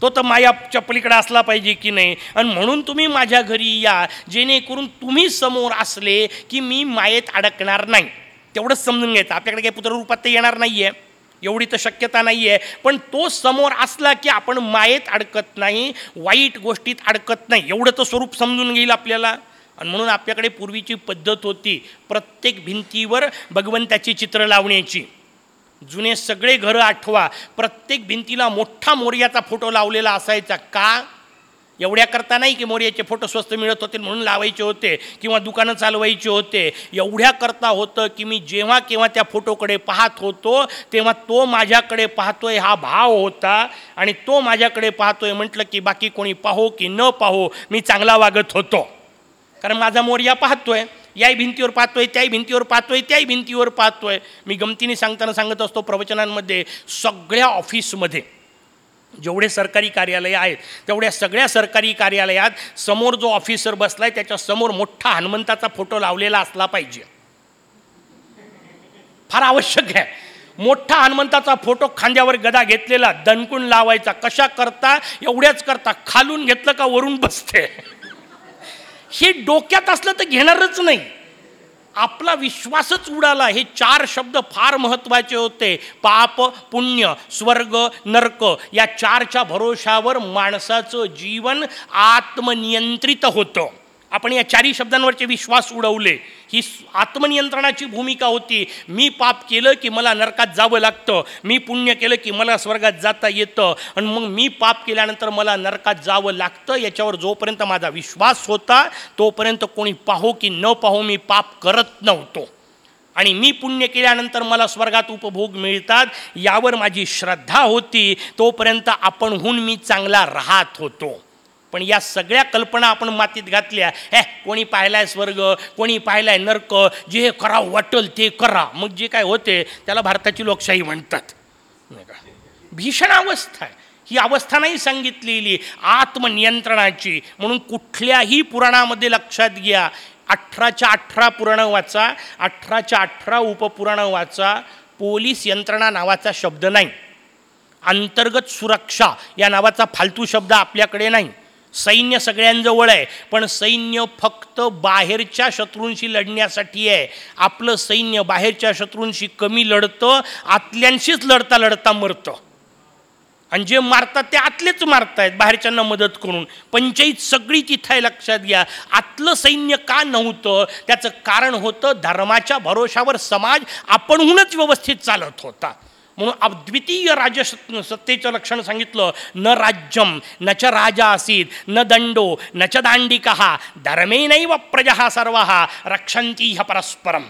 Speaker 1: तो तर मायाच्या पलीकडे असला पाहिजे की नाही? आणि म्हणून तुम्ही माझ्या घरी या जेणेकरून तुम्ही समोर असले की मी मायेत अडकणार नाही. तेवढंच समजून घ्यायचं. आपल्याकडे काही पुत्ररूपात तर येणार नाही आहे एवढी तर शक्यता नाही आहे पण तो समोर असला की आपण मायेत अडकत नाही वाईट गोष्टीत अडकत नाही. एवढं तर स्वरूप समजून घेईल आपल्याला. आणि म्हणून आपल्याकडे पूर्वीची पद्धत होती प्रत्येक भिंतीवर भगवंताची चित्र लावण्याची. जुने सगळे घरं आठवा. प्रत्येक भिंतीला मोठा मोर्याचा फोटो लावलेला असायचा. का? एवढ्या करता नाही की मोर्याचे फोटो स्वस्त मिळत होते म्हणून लावायचे होते किंवा दुकानं चालवायचे होते. एवढ्या करता होतं की मी जेव्हा केव्हा त्या फोटोकडे पाहत होतो तेव्हा तो माझ्याकडे पाहतोय हा भाव होता आणि तो माझ्याकडे पाहतोय म्हटलं की बाकी कोणी पाहो की न पाहो मी चांगला वागत होतो. कारण माझा मोर्या पाहतोय. याही भिंतीवर पाहतोय त्याही भिंतीवर पाहतोय त्याही भिंतीवर पाहतोय. मी गमतीने सांगताना सांगत असतो प्रवचनांमध्ये सगळ्या ऑफिसमध्ये जेवढे सरकारी कार्यालय आहेत तेवढ्या सगळ्या सरकारी कार्यालयात समोर जो ऑफिसर बसला आहे त्याच्यासमोर मोठा हनुमंताचा फोटो लावलेला असला पाहिजे. फार आवश्यक आहे. मोठा हनुमंताचा फोटो खांद्यावर गदा घेतलेला दणकून लावायचा. कशा करता? एवढ्याच करता. खालून घेतलं का वरून बसते? हे डोक्यात असलं तर घेणारच नाही. आपला विश्वासच उडाला. हे चार शब्द फार महत्त्वाचे होते. पाप पुण्य स्वर्ग नर्क या चारच्या भरोशावर माणसाचं जीवन आत्मनियंत्रित होतं. आपण या चारही शब्दांवरचे विश्वास उडवले. ही आत्मनियंत्रणाची भूमिका होती. मी पाप केलं की मला नरकात जावं लागतं. मी पुण्य केलं की मला स्वर्गात जाता येतं. आणि मग मी पाप केल्यानंतर मला नरकात जावं लागतं याच्यावर जोपर्यंत माझा विश्वास होता तोपर्यंत कोणी पाहो की न पाहो मी पाप करत नव्हतो. आणि मी पुण्य केल्यानंतर मला स्वर्गात उपभोग मिळतात यावर माझी श्रद्धा होती. तोपर्यंत आपणहून मी चांगला राहत होतो. पण या सगळ्या कल्पना आपण मातीत घातल्या. हे कोणी पाहिलाय स्वर्ग कोणी पाहिलाय नर्क जे हे करा वाटल ते करा. मग जे काय होते त्याला भारताची लोकशाही म्हणतात. नाही का? भीषण अवस्था आहे. ही अवस्था नाही सांगितलेली. आत्मनियंत्रणाची. म्हणून कुठल्याही पुराणामध्ये लक्षात घ्या. अठराच्या अठरा पुराणं वाचा. अठराच्या अठरा उपपुराणं वाचा. पोलीस यंत्रणा नावाचा शब्द नाही. अंतर्गत सुरक्षा या नावाचा फालतू शब्द आपल्याकडे नाही. सैन्य सगळ्यांजवळ आहे पण सैन्य फक्त बाहेरच्या शत्रूंशी लढण्यासाठी आहे. आपलं सैन्य बाहेरच्या शत्रूंशी कमी लढतं आतल्यांशीच लढता लढता मरतं. आणि जे मारतात ते आतलेच मारतायत बाहेरच्यांना मदत करून. पंचायत सगळी तिथं आहे लक्षात घ्या. आतलं सैन्य का नव्हतं? त्याचं कारण होतं धर्माच्या भरोशावर समाज आपणहूनच व्यवस्थित चालत होता. म्हणून अद्वितीय राज सत्तेचं लक्षण सांगितलं न राज्यम न च राजा असीत न दंडो न च दांडिका धर्मेनैव प्रजा सर्व रक्षंती ह्या परस्परम.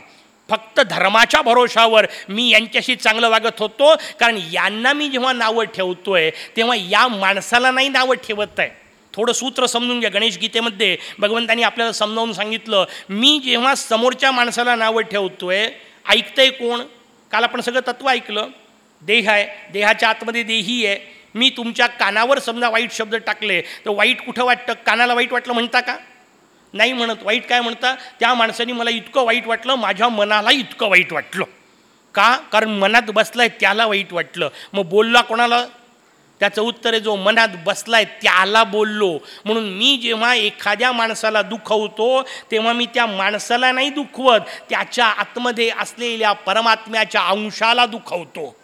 Speaker 1: फक्त धर्माच्या भरोशावर मी यांच्याशी चांगलं वागत होतो कारण यांना मी जेव्हा नावं ठेवतोय तेव्हा या माणसाला नाही नावं ठेवत आहे. थोडं सूत्र समजून घ्या गणेश गीतेमध्ये. भगवंतांनी आपल्याला समजावून सांगितलं मी जेव्हा समोरच्या माणसाला नावं ठेवतोय ऐकतंय कोण? काल आपण सगळं तत्व ऐकलं. देह आहे देहाच्या आतमध्ये देही आहे. मी तुमच्या कानावर समजा वाईट शब्द टाकले तर वाईट कुठं वाटतं? कानाला वाईट वाटलं म्हणता का? नाही म्हणत. वाईट काय म्हणता? त्या माणसाने मला इतकं वाईट वाटलं माझ्या मनाला इतकं वाईट वाटलं. का? कारण मनात बसलाय त्याला वाईट वाटलं. मग बोलला कोणाला? त्याचं उत्तर आहे जो मनात बसलाय त्याला बोललो. म्हणून मी जेव्हा एखाद्या माणसाला दुखवतो तेव्हा मी त्या माणसाला नाही दुखवत. त्याच्या आतमध्ये असलेल्या परमात्म्याच्या अंशाला दुखवतो.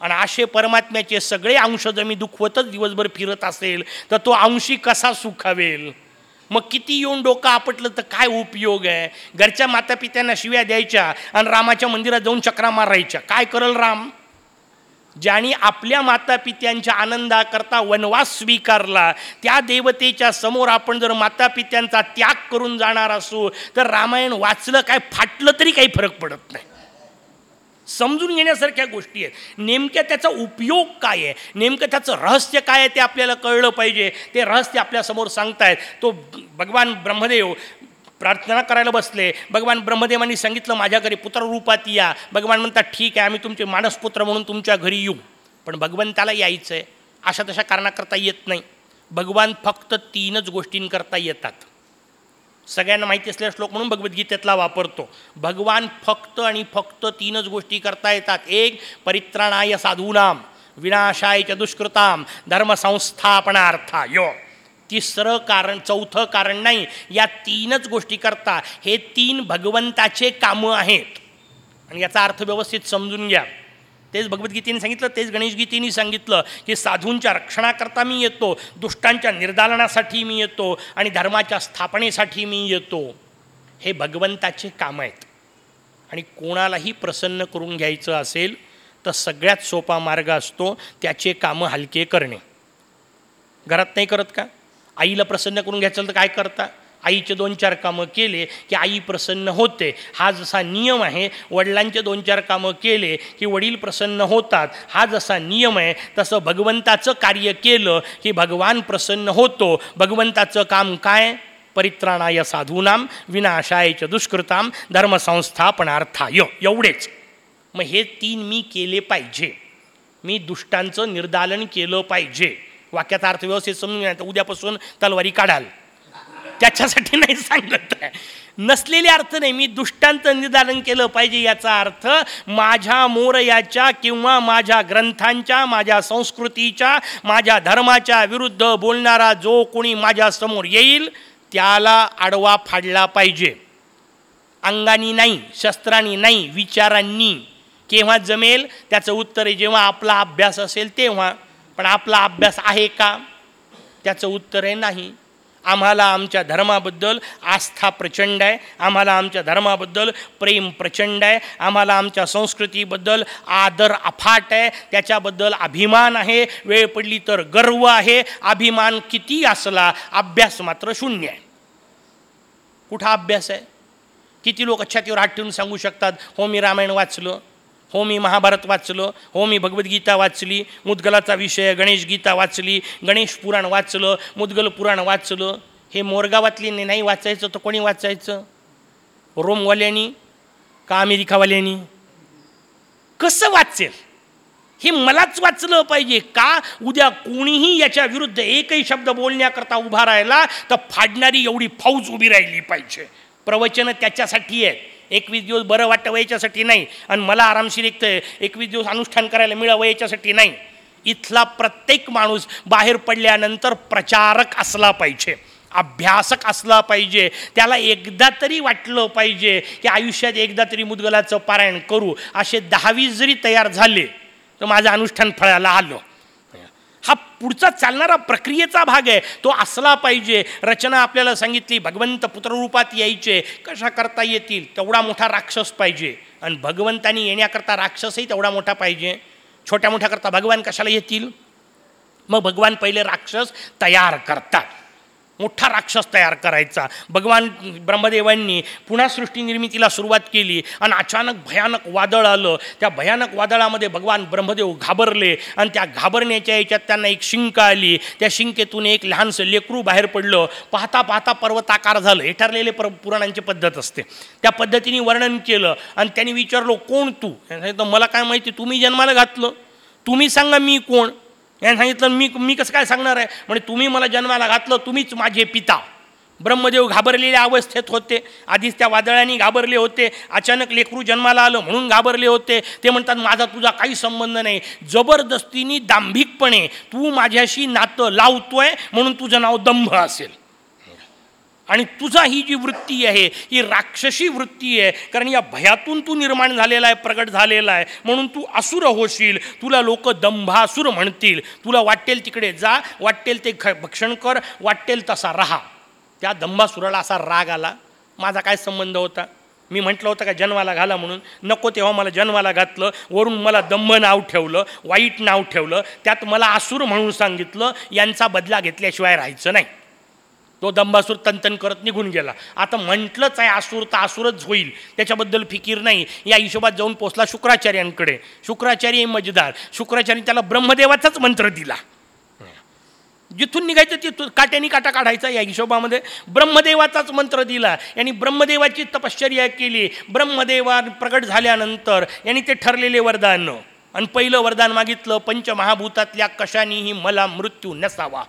Speaker 1: आणि असे परमात्म्याचे सगळे अंश जर मी दुखवतच दिवसभर फिरत असेल तर तो अंशी कसा सुखावेल? मग किती येऊन डोकं आपटलं तर काय उपयोग आहे? घरच्या मातापित्यांना शिव्या द्यायच्या आणि रामाच्या मंदिरात जाऊन चक्रा मारायच्या. काय करल राम? ज्याने आपल्या मातापित्यांच्या आनंदाकरता वनवास स्वीकारला त्या देवतेच्या समोर आपण जर मातापित्यांचा त्याग करून जाणार असू तर रामायण वाचलं काय फाटलं तरी काही फरक पडत नाही. समजून घेण्यासारख्या गोष्टी आहेत. नेमक्या त्याचा उपयोग काय आहे? नेमकं त्याचं रहस्य काय आहे ते आपल्याला कळलं पाहिजे. ते रहस्य आपल्यासमोर सांगतायत. तो भगवान ब्रह्मदेव प्रार्थना करायला बसले. भगवान ब्रह्मदेवांनी सांगितलं माझ्या घरी पुत्ररूपात या. भगवान म्हणतात ठीक आहे आम्ही तुमचे मानसपुत्र म्हणून तुमच्या घरी येऊ. पण भगवंताला यायचं आहे अशा तशा कारणाकरता येत नाही. भगवान फक्त तीनच गोष्टींकरता येतात. सगळ्यांना माहिती असलेला श्लोक म्हणून भगवद्गीतेतला वापरतो. भगवान फक्त आणि फक्त तीनच गोष्टी करता येतात. एक परित्राणाय साधूनाम विनाशाय च दुष्कृताम धर्मसंस्थापनार्थाय तिसरं कारण चौथं कारण नाही या तीनच गोष्टी करता. हे तीन भगवंताचे कामं आहेत. आणि याचा अर्थ व्यवस्थित समजून घ्या. तेच भगवद्गीतेने सांगितलं तेच गणेशगीतेने सांगितलं की साधूंच्या रक्षणाकरता मी येतो दुष्टांच्या निर्दालनासाठी मी येतो आणि धर्माच्या स्थापनेसाठी मी येतो. हे भगवंताचे काम आहेत. आणि कोणालाही प्रसन्न करून घ्यायचं असेल तर सगळ्यात सोपा मार्ग असतो त्याचे कामं हलके करणे. घरात नाही करत का? आईला प्रसन्न करून घ्यायचं तर काय करता? आईचे दोन चार कामं केले की आई प्रसन्न होते. हा जसा नियम आहे वडिलांचे दोन चार कामं केले की वडील प्रसन्न होतात. हा जसा नियम आहे तसं भगवंताचं कार्य केलं की भगवान प्रसन्न होतो. भगवंताचं काम काय? परित्राणाय साधूनाम विनाशायच दुष्कृताम धर्मसंस्थापनार्थाय. एवढेच. मग हे तीन मी केले पाहिजे. मी दुष्टांचं निर्दालन केलं पाहिजे. वाक्याचा अर्थ व्यवस्थित समजून उद्यापासून तलवारी काढाल. त्याच्यासाठी नाही सांगत आहे. नसलेले अर्थ नाही. मी दुष्टांचं निर्धारण केलं पाहिजे याचा अर्थ माझ्या मोरयाच्या किंवा माझ्या ग्रंथांच्या माझ्या संस्कृतीच्या माझ्या धर्माच्या विरुद्ध बोलणारा जो कोणी माझ्यासमोर येईल त्याला आडवा फाडला पाहिजे. अंगानी नाही शस्त्रांनी नाही विचारांनी केव्हा जमेल त्याचं उत्तर आहे जेव्हा आपला अभ्यास असेल तेव्हा. पण आपला अभ्यास आहे का? त्याचं उत्तर आहे नाही. आम्हाला आमच्या धर्माबद्दल आस्था प्रचंड आहे. आम्हाला आमच्या धर्माबद्दल प्रेम प्रचंड आहे. आम्हाला आमच्या संस्कृतीबद्दल आदर अफाट आहे. त्याच्याबद्दल अभिमान आहे. वेळ पडली तर गर्व आहे. अभिमान किती असला अभ्यास मात्र शून्य आहे. कुठं अभ्यास आहे? किती लोक छातीवर हात ठेवून सांगू शकतात हो मी रामायण वाचलं. हो मी महाभारत वाचलं हो मी भगवद्गीता वाचली मुद्गलाचा विषय गणेश गीता वाचली गणेश पुराण वाचलं मुद्गल पुराण वाचलं. हे मोरगावातली नाही वाचायचं तर कोणी वाचायचं? रोमवाल्यांनी का अमेरिकावाल्यांनी? कसं वाचेल? हे मलाच वाचलं पाहिजे का? उद्या कोणीही याच्या विरुद्ध एकही शब्द बोलण्याकरता उभा राहिला तर फाडणारी एवढी फौज उभी राहिली पाहिजे. प्रवचनं त्याच्यासाठी आहेत. एकवीस दिवस बरं वाटतं याच्यासाठी नाही. आणि मला आरामशीर एक एकवीस दिवस अनुष्ठान करायला मिळावं याच्यासाठी नाही. इथला प्रत्येक माणूस बाहेर पडल्यानंतर प्रचारक असला पाहिजे. अभ्यासक असला पाहिजे. त्याला एकदा तरी वाटलं पाहिजे की आयुष्यात एकदा तरी मुदगलाचं पारायण करू. असे दहावीस जरी तयार झाले तर माझं अनुष्ठान फळायला आलं. हा पुढचा चालणारा प्रक्रियेचा भाग आहे. तो असला पाहिजे. रचना आपल्याला सांगितली भगवंत पुत्ररूपात यायचे. कशा करता येतील? तेवढा मोठा राक्षस पाहिजे. आणि भगवंतानी येण्याकरता राक्षसही तेवढा मोठा पाहिजे. छोट्या मोठ्या करता भगवान कशाला येतील? मग भगवान पहिले राक्षस तयार करतात. मोठा राक्षस तयार करायचा. भगवान ब्रह्मदेवांनी पुन्हा सृष्टीनिर्मितीला सुरुवात केली आणि अचानक भयानक वादळ आलं. त्या भयानक वादळामध्ये भगवान ब्रह्मदेव घाबरले आणि त्या घाबरण्याच्या याच्यात त्यांना एक शिंक आली. त्या शिंकेतून एक लहानसं लेकरू बाहेर पडलं. पाहता पाहता पर्वताकार झालं. हे ठरलेले पर पुराणांची पद्धत असते. त्या पद्धतीने वर्णन केलं आणि त्यांनी विचारलो कोण तू? मला काय माहिती तुम्ही जन्माला घातलं? तुम्ही सांगा मी कोण? याने सांगितलं मी मी कसं काय सांगणार आहे? म्हणजे तुम्ही मला जन्माला घातलं तुम्हीच माझे पिता. ब्रह्मदेव घाबरलेल्या अवस्थेत होते. आधीच त्या वादळाने घाबरले होते. अचानक लेकरू जन्माला आलं म्हणून घाबरले होते. ते म्हणतात माझा तुझा काही संबंध नाही. जबरदस्तीने दांभिकपणे तू माझ्याशी नातं लावतोय म्हणून तुझं नाव दंभ असेल. आणि तुझा ही जी वृत्ती आहे ही राक्षसी वृत्ती आहे कारण या भयातून तू निर्माण झालेला आहे प्रगट झालेला आहे म्हणून तू असुर होशील तुला लोक दंभासुर म्हणतील तुला वाटेल तिकडे जा वाटेल ते ख भक्षण कर वाटेल तसा राहा. त्या दंभासुराला असा राग आला माझा काय संबंध होता? मी म्हटलं होतं का जन्माला घाला म्हणून नको तेव्हा मला जन्माला घातलं वरून मला दंभ नाव ठेवलं वाईट नाव ठेवलं त्यात मला आसूर म्हणून सांगितलं यांचा बदला घेतल्याशिवाय राहायचं नाही. तो दंबासूर तंतन करत निघून गेला. आता म्हटलंच आहे आसूर तर आसूरच होईल. त्याच्याबद्दल फिकीर नाही. या हिशोबात जाऊन पोचला शुक्राचार्यांकडे. शुक्राचार्य मजदार. शुक्राचार्य त्याला ब्रह्मदेवाचाच मंत्र दिला. जिथून निघायचं तिथून काट्याने काटा काढायचा या हिशोबामध्ये. ब्रह्मदेवाचाच मंत्र दिला. यांनी ब्रह्मदेवाची तपश्चर्या केली. ब्रह्मदेवा प्रगट झाल्यानंतर यांनी ते ठरलेले वरदान. आणि पहिलं वरदान मागितलं पंचमहाभूतातल्या कशानेही मला मृत्यू नसावा.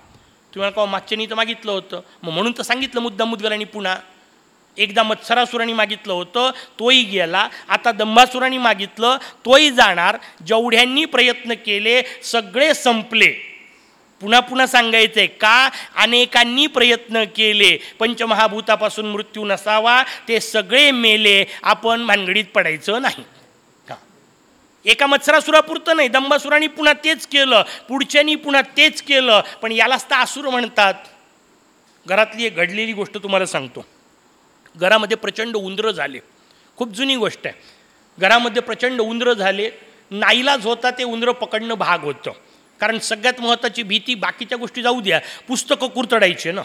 Speaker 1: तुम्हाला का मागच्यानी तर मागितलं होतं. मग म्हणून तर सांगितलं मुद्दा मुद्गलांनी पुन्हा. एकदा मत्सरासुराने मागितलं होतं तोही गेला. आता दंभासुराने मागितलं तोही जाणार. जेवढ्यांनी प्रयत्न केले सगळे संपले. पुन्हा पुन्हा सांगायचं आहे का? अनेकांनी प्रयत्न केले. पंचमहाभूतापासून मृत्यू नसावा ते सगळे मेले. आपण भानगडीत पडायचं नाही. एका मत्सरासुरापुरतं नाही दंबासुराने पुन्हा तेच केलं पुढच्यानी पुन्हा तेच केलं पण यालाच तर आसूर म्हणतात. घरातली एक घडलेली गोष्ट तुम्हाला सांगतो. घरामध्ये प्रचंड उंदरं झाले. खूप जुनी गोष्ट आहे. घरामध्ये प्रचंड उंदरं झाले. नाईलाज होता ते उंदरं पकडणं भाग होतं. कारण सगळ्यात महत्त्वाची भीती बाकीच्या गोष्टी जाऊ द्या पुस्तकं कुरतडायचे ना.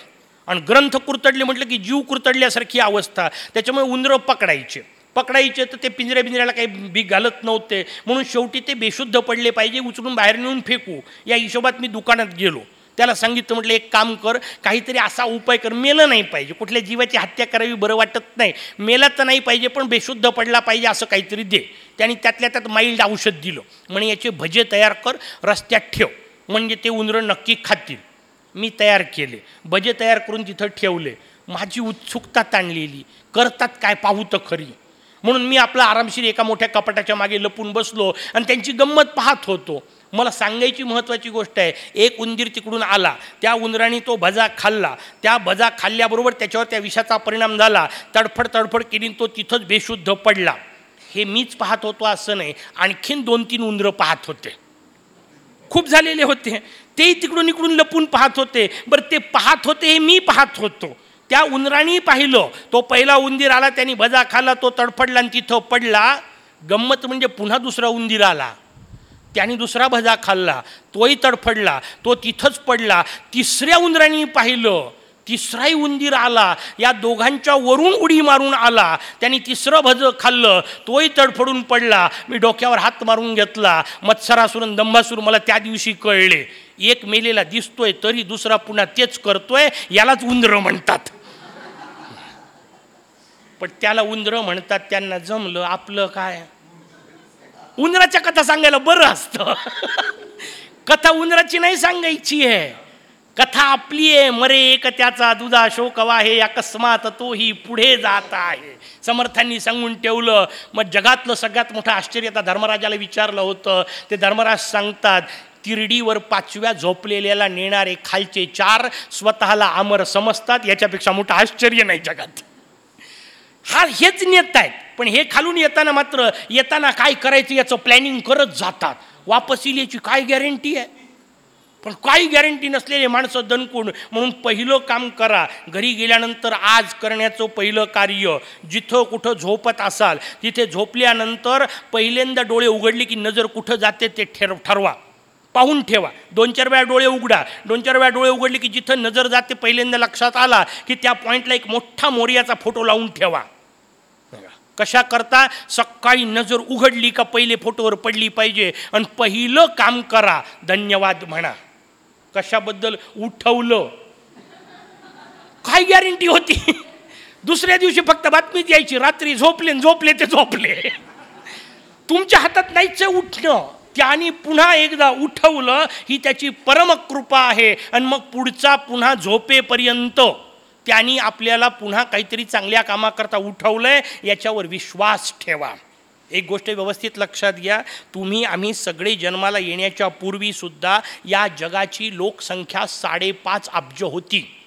Speaker 1: आणि ग्रंथ कुरतडले म्हटलं की जीव कुरतडल्यासारखी अवस्था. त्याच्यामुळे उंदरं पकडायचे. पकडायचे तर ते पिंजऱ्या पिंजऱ्याला काही भीक घालत नव्हते. म्हणून शेवटी ते बेशुद्ध पडले पाहिजे उचलून बाहेर नेऊन फेकू. या हिशोबात मी दुकानात गेलो. त्याला सांगितलं म्हटलं एक काम कर काहीतरी असा उपाय कर मेलं नाही पाहिजे. कुठल्या जीवाची हत्या करावी बरं वाटत नाही. मेला तर नाही पाहिजे पण बेशुद्ध पडला पाहिजे असं काहीतरी दे. त्याने त्यातल्या त्यात माइल्ड औषध दिलं. म्हणे याचे भजे तयार कर रस्त्यात ठेव. म्हणजे ते उंदरं नक्की खातील. मी तयार केले. भजे तयार करून तिथं ठेवले. माझी उत्सुकता ताणलेली. करतात काय पाहू तर खरी. म्हणून मी आपला आरामशीर एका मोठ्या कपाटाच्या मागे लपून बसलो आणि त्यांची गंमत पाहत होतो. मला सांगायची महत्त्वाची गोष्ट आहे एक उंदीर तिकडून आला त्या उंदराने तो भजा खाल्ला. त्या भजा खाल्ल्याबरोबर त्याच्यावर त्या विषाचा परिणाम झाला. तडफड तडफड केली तो तिथंच बेशुद्ध पडला. हे मीच पाहत होतो असं नाही आणखीन दोन तीन उंदरं पाहत होते. खूप झालेले होते. तेही तिकडून इकडून लपून पाहत होते. बरं ते पाहत होते हे मी पाहत होतो. त्या उंदराने पाहिलं. तो पहिला उंदीर आला त्यांनी भजा खाल्ला तो तडफडला आणि तिथं पडला. गंमत म्हणजे पुन्हा दुसरा उंदीर आला. त्याने दुसरा भजा खाल्ला तोही तडफडला तो तिथंच पडला. तिसऱ्या उंदराने पाहिलं. तिसराही उंदीर आला. या दोघांच्या वरून उडी मारून आला. त्यांनी तिसरं भज खाल्लं तोही तडफडून पडला. मी डोक्यावर हात मारून घेतला. मत्सरासुरून दंभासूर मला त्या दिवशी कळले. एक मेलेला दिसतोय तरी दुसरा पुन्हा तेच करतोय यालाच उंदरं म्हणतात. पण त्याला उंदरं म्हणतात त्यांना जमलं आपलं काय? उंदराच्या कथा सांगायला बरं असतं. कथा उंदराची नाही सांगायची आहे. कथा आपली आहे मरे एक त्याचा दुधा शोकवा आहे अकस्मात तोही पुढे जात आहे. समर्थांनी सांगून ठेवलं मग जगातलं सगळ्यात मोठं आश्चर्य आता धर्मराजाला विचारलं होतं. ते धर्मराज सांगतात तिरडीवर पाचव्या झोपलेल्याला नेणारे खालचे चार स्वतःला अमर समजतात याच्यापेक्षा मोठं आश्चर्य नाही जगात. हा हेच नेत आहेत पण हे खालून येताना मात्र येताना काय करायचं याचं प्लॅनिंग करत जातात. वापस येईल याची काय गॅरंटी आहे? पण काही गॅरंटी नसलेले माणसं दणकून म्हणून पहिलं काम करा. घरी गेल्यानंतर आज करण्याचं पहिलं कार्य. जिथं कुठं झोपत असाल तिथे झोपल्यानंतर पहिल्यांदा डोळे उघडले की नजर कुठं जाते ते ठर ठरवा. पाहून ठेवा. दोन चार वेळा डोळे उघडा. दोन चार वेळा डोळे उघडले की जिथं नजर जाते पहिल्यांदा लक्षात आला की त्या पॉईंटला एक मोठा मोर्याचा फोटो लावून ठेवा. कशा करता? सकाळी नजर उघडली का पहिले फोटोवर पडली पाहिजे? आणि पहिलं काम करा धन्यवाद म्हणा. कशाबद्दल उठवलं? काय गॅरंटी होती? दुसऱ्या दिवशी फक्त बातमीच यायची रात्री झोपले झोपले ते झोपले. तुमच्या हातात नाहीच उठणं. त्याने पुन्हा एकदा उठवलं ही त्याची परमकृपा आहे. आणि मग पुढचा पुन्हा झोपेपर्यंत. त्यांनी आपल्याला पुन्हा काहीतरी चांगल्या कामाकरता उठवलंय याच्यावर विश्वास ठेवा. एक गोष्ट व्यवस्थित लक्षात घ्या तुम्ही आम्ही सगळे जन्माला येण्याच्या पूर्वीसुद्धा या जगाची लोकसंख्या साडेपाच अब्ज होती.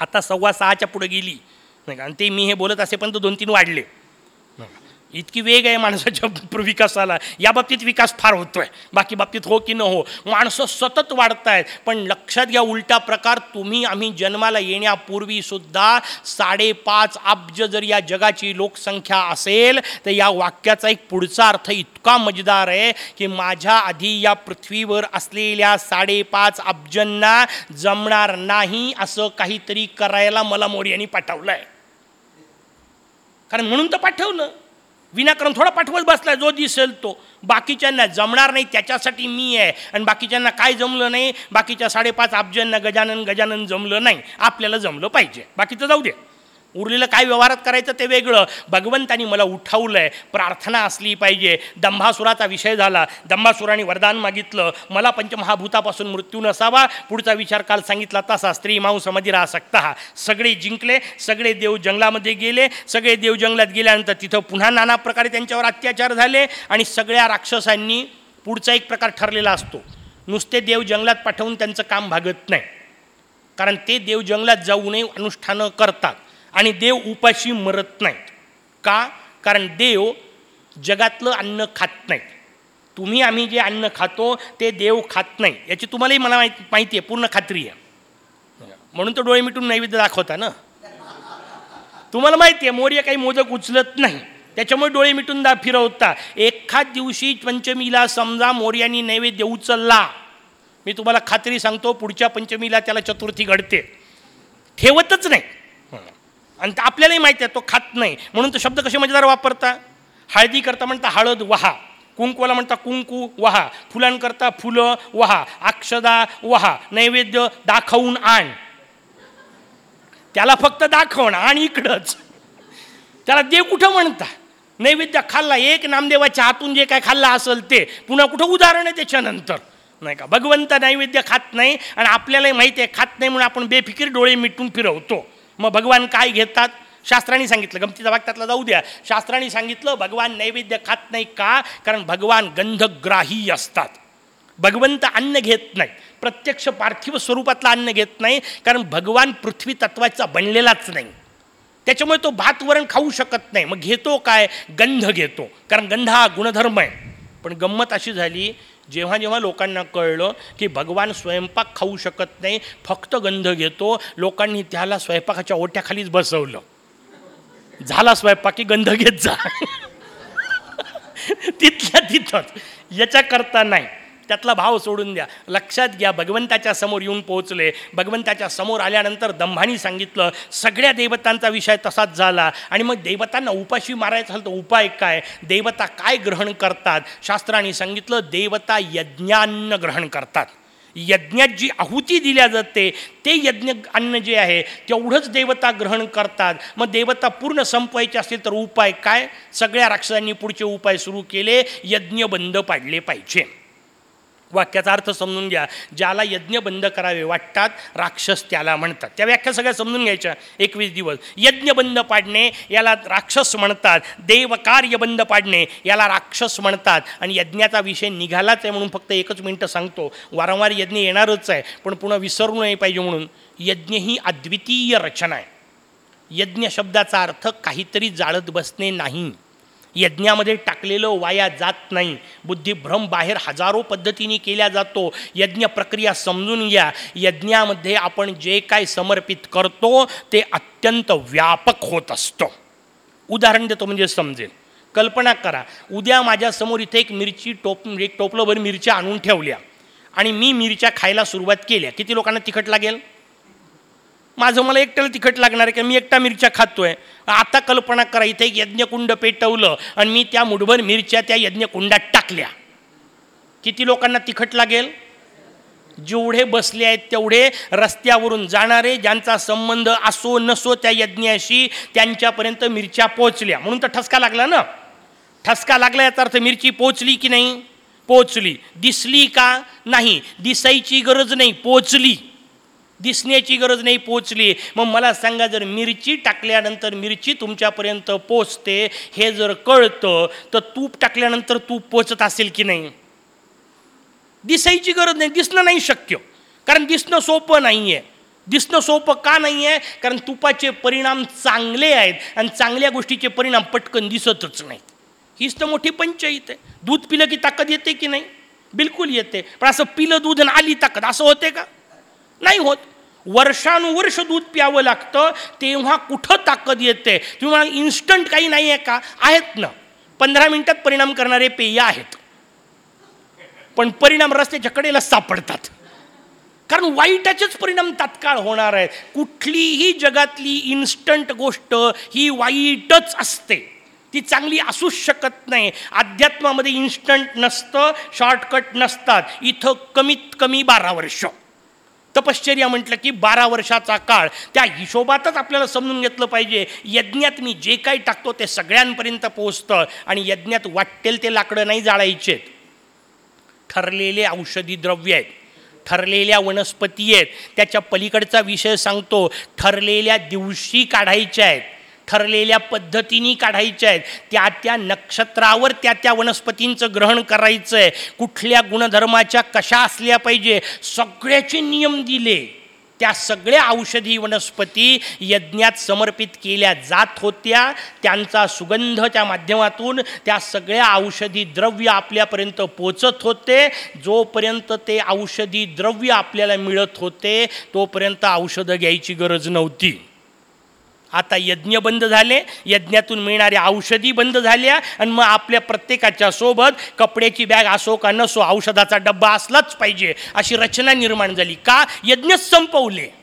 Speaker 1: आता सव्वा सहाच्या पुढे गेली. नाही का? आणि ते मी हे बोलत असेपर्यंत दोन तीन वाढले. इतकी वेग आहे माणसाच्या विकासाला. या बाबतीत विकास फार होतोय. बाकी बाबतीत हो की न हो माणसं सतत वाढत आहेत पण लक्षात घ्या उलटा प्रकार तुम्ही आम्ही जन्माला येण्यापूर्वीसुद्धा साडेपाच अब्ज जर या जगाची लोकसंख्या असेल तर या वाक्याचा एक पुढचा अर्थ इतका मजेदार आहे की माझ्या आधी या पृथ्वीवर असलेल्या साडेपाच अब्जांना जमणार नाही असं काहीतरी करायला मला मोर्यानी यांनी पाठवलं आहे कारण म्हणून तर पाठवलं. विनाकारण थोडा पाठवत बसला जो दिसेल तो. बाकीच्यांना जमणार नाही त्याच्यासाठी मी आहे. आणि बाकीच्यांना काय जमलं नाही बाकीच्या साडेपाच अब्जांना गजानन गजानन जमलं नाही. आपल्याला जमलं पाहिजे. बाकीचं जाऊ दे. उरलेलं काय व्यवहारात करायचं ते वेगळं. भगवंतानी मला उठवलं आहे प्रार्थना असली पाहिजे. दंभासुराचा विषय झाला. दंभासुराने वरदान मागितलं. मला पंचमहाभूतापासून मृत्यू नसावा. पुढचा विचार काल सांगितला तसा. स्त्री माऊ राहा सकता सगळे जिंकले. सगळे देव जंगलामध्ये गेले. सगळे देव जंगलात गेल्यानंतर तिथं पुन्हा नाना प्रकारे त्यांच्यावर अत्याचार झाले आणि सगळ्या राक्षसांनी पुढचा एक प्रकार ठरलेला असतो. नुसते देव जंगलात पाठवून त्यांचं काम भागत नाही. कारण ते देव जंगलात जाऊनही अनुष्ठानं करतात. आणि देव उपाशी मरत नाहीत. का? कारण देव जगातलं अन्न खात नाहीत. तुम्ही आम्ही जे अन्न खातो ते देव खात नाही. याची तुम्हालाही मला माहिती माहिती आहे पूर्ण खात्री आहे. म्हणून तो डोळे मिटून नैवेद्य दाखवता ना? तुम्हाला माहिती आहे मोर्य काही मोदक उचलत नाही. त्याच्यामुळे डोळे मिटून दा फिरवता. एखाद दिवशी पंचमीला समजा मोर्यानी नैवेद्य उचलला. मी तुम्हाला खात्री सांगतो पुढच्या पंचमीला त्याला चतुर्थी घडते. ठेवतच नाही. आणि आपल्यालाही माहिती आहे तो खात नाही. म्हणून तो शब्द कसे मजेदार वापरता? हळदी करता म्हणता हळद वहा. कुंकूला म्हणता कुंकू वहा. फुलांकरता फुलं वहा. अक्षदा वहा. नैवेद्य दाखवून आण. त्याला फक्त दाखवण आणि इकडंच. त्याला देव कुठं म्हणता? नैवेद्य खाल्ला एक नामदेवाच्या हातून जे काय खाल्ला असेल ते. पुन्हा कुठं उदाहरण आहे त्याच्यानंतर? नाही का? भगवंत नैवेद्य खात नाही आणि आपल्यालाही माहिती आहे खात नाही म्हणून आपण बेफिकीर डोळे मिटून फिरवतो. मग भगवान काय घेतात? शास्त्रांनी सांगितलं गमतीचा भाग त्यातला जाऊ द्या. शास्त्रांनी सांगितलं भगवान नैवेद्य खात नाही का? कारण भगवान गंधग्राही असतात. भगवंत अन्न घेत नाही. प्रत्यक्ष पार्थिव स्वरूपातलं अन्न घेत नाही कारण भगवान पृथ्वी तत्वाचा बनलेलाच नाही. त्याच्यामुळे तो भात वरण खाऊ शकत नाही. मग घेतो काय? गंध घेतो. कारण गंध हा गुणधर्म आहे. पण गंमत अशी झाली जेव्हा जेव्हा लोकांना कळलं की भगवान स्वयंपाक खाऊ शकत नाही फक्त गंध घेतो लोकांनी त्याला स्वयंपाकाच्या ओट्याखालीच बसवलं. झाला स्वयंपाक की गंध घेत जा. तिथल्या तिथंच. याच्याकरता नाही. त्यातला भाव सोडून द्या. लक्षात घ्या भगवंताच्या समोर येऊन पोहोचले. भगवंताच्या समोर आल्यानंतर दंभानी सांगितलं सगळ्या देवतांचा विषय तसाच झाला. आणि मग देवतांना उपाशी मारायचं झालं तर उपाय काय? देवता काय ग्रहण करतात? शास्त्रांनी सांगितलं देवता यज्ञान्न ग्रहण करतात. यज्ञात जी आहुती दिल्या जाते ते यज्ञ अन्न जे आहे तेवढंच देवता ग्रहण करतात. मग देवता पूर्ण संपवायचे असतील तर उपाय काय? सगळ्या राक्षसांनी पुढचे उपाय सुरू केले यज्ञ बंद पाडले पाहिजे. वाक्याचा अर्थ समजून घ्या. ज्याला यज्ञ बंद करावे वाटतात राक्षस त्याला म्हणतात. त्या व्याख्या सगळ्या समजून घ्यायच्या. एकवीस दिवस. यज्ञ बंद पाडणे याला राक्षस म्हणतात. देवकार्य बंद पाडणे याला राक्षस म्हणतात. आणि यज्ञाचा विषय निघालाच आहे म्हणून फक्त एकच मिनटं सांगतो. वारंवार यज्ञ येणारच आहे पण पुन्हा विसरू नाही पाहिजे म्हणून. यज्ञ ही अद्वितीय रचना आहे. यज्ञ शब्दाचा अर्थ काहीतरी जाळत बसणे नाही. यज्ञामध्ये टाकलेलं वाया जात नाही. बुद्धिभ्रम बाहेर हजारो पद्धतीने केल्या जातो. यज्ञ प्रक्रिया समजून घ्या. यज्ञामध्ये आपण जे काय समर्पित करतो ते अत्यंत व्यापक होत असतं. उदाहरण देतो म्हणजे समजेल. कल्पना करा. उद्या माझ्यासमोर इथे एक मिरची टोप एक टोपलंभर मिरच्या आणून ठेवल्या आणि मी मिरच्या खायला सुरुवात केल्या. किती लोकांना तिखट लागेल? माझं मला एकट्याला तिखट लागणार आहे की? मी एकटा मिरच्या खातोय. आता कल्पना करा इथे एक यज्ञकुंड पेटवलं आणि मी त्या मुठभर मिरच्या त्या यज्ञकुंडात टाकल्या. किती लोकांना तिखट लागेल? जेवढे बसले आहेत तेवढे रस्त्यावरून जाणारे ज्यांचा संबंध असो नसो त्या यज्ञाशी त्यांच्यापर्यंत मिरच्या पोचल्या म्हणून तर ठसका लागला ना? ठसका लागला याचा अर्थ मिरची पोचली की नाही? पोचली दिसली का? नाही. दिसायची गरज नाही. पोचली दिसण्याची गरज नाही पोचली. मग मला सांगा जर मिरची टाकल्यानंतर मिरची तुमच्यापर्यंत पोचते हे जर कळतं तर तूप टाकल्यानंतर तूप पोचत असेल की नाही? दिसायची गरज नाही दिसणं नाही शक्य. कारण दिसणं सोपं नाही आहे दिसणं सोपं का नाही आहे कारण तुपाचे परिणाम चांगले आहेत आणि चांगल्या गोष्टीचे परिणाम पटकन दिसतच नाहीत. हीच तर मोठी पंचायत आहे. दूध पिलं की ताकद येते की नाही? बिलकुल येते. पण असं पिलं दूध आणि आली ताकद असं होते का? नाही होत. वर्षानुवर्ष दूध प्यावं लागतं तेव्हा कुठं ताकद येते? तुम्ही इन्स्टंट काही नाही आहे का? आहेत ना. पंधरा मिनिटात परिणाम करणारे पेय आहेत. पण परिणाम रस्त्याच्या कडेला सापडतात. कारण वाईटाचेच परिणाम तात्काळ होणार आहेत. कुठलीही जगातली इन्स्टंट गोष्ट ही वाईटच असते. ती चांगली असूच शकत नाही. अध्यात्मामध्ये इन्स्टंट नसतं शॉर्टकट नसतात. इथं कमीत कमी बारा वर्ष. तपश्चर्या म्हटलं की बारा वर्षाचा काळ. त्या हिशोबातच आपल्याला समजून घेतलं पाहिजे. यज्ञात मी जे काही टाकतो ते सगळ्यांपर्यंत पोहोचतं आणि यज्ञात वाटेल ते लाकडं नाही जाळायचे ठरलेले औषधी द्रव्य आहेत. ठरलेल्या वनस्पती आहेत. त्याच्या पलीकडचा विषय सांगतो. ठरलेल्या दिवशी काढायच्या आहेत. ठरलेल्या पद्धतीने काढायच्या आहेत. त्या त्या नक्षत्रावर त्या त्या वनस्पतींचं ग्रहण करायचं आहे कुठल्या गुणधर्माच्या कशा असल्या पाहिजे? सगळ्याचे नियम दिले. त्या सगळ्या औषधी वनस्पती यज्ञात समर्पित केल्या जात होत्या. त्यांचा सुगंध त्या माध्यमातून त्या सगळ्या औषधी द्रव्य आपल्यापर्यंत पोचत होते. जोपर्यंत ते औषधी द्रव्य आपल्याला मिळत होते तोपर्यंत औषधं घ्यायची गरज नव्हती. आता यज्ञ बंद झाले यज्ञातून मिळणाऱ्या औषधी बंद झाल्या आणि मग आपल्या प्रत्येकाच्या सोबत कपड्याची बॅग असो का नसो औषधाचा डब्बा असलाच पाहिजे अशी रचना निर्माण झाली. का? यज्ञच संपवले.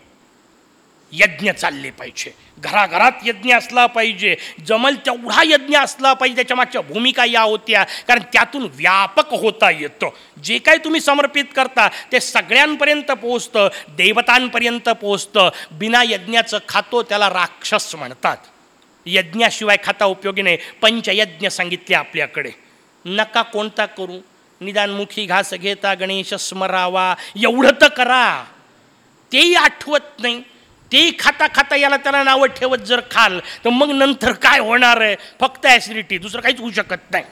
Speaker 1: यज्ञ चालले पाहिजे. घराघरात यज्ञ असला पाहिजे. जमल तेवढा यज्ञ असला पाहिजे त्याच्या मागच्या भूमिका या होत्या. कारण त्यातून व्यापक होता येतं. जे काही तुम्ही समर्पित करता ते सगळ्यांपर्यंत पोचतं देवतांपर्यंत पोहोचतं. बिना यज्ञाचं खातो त्याला राक्षस म्हणतात. यज्ञाशिवाय खाता उपयोगी नाही. पंचयज्ञ सांगितले आपल्याकडे. नका कोणता करू. निदानमुखी घास घेता गणेश स्मरावा. एवढं तर करा. तेही आठवत नाही. तेही खाता खाता याला त्याला नावं ठेवत जर खाल तर मग नंतर काय होणार आहे? फक्त ॲसिडिटी दुसरं काहीच होऊ शकत नाही.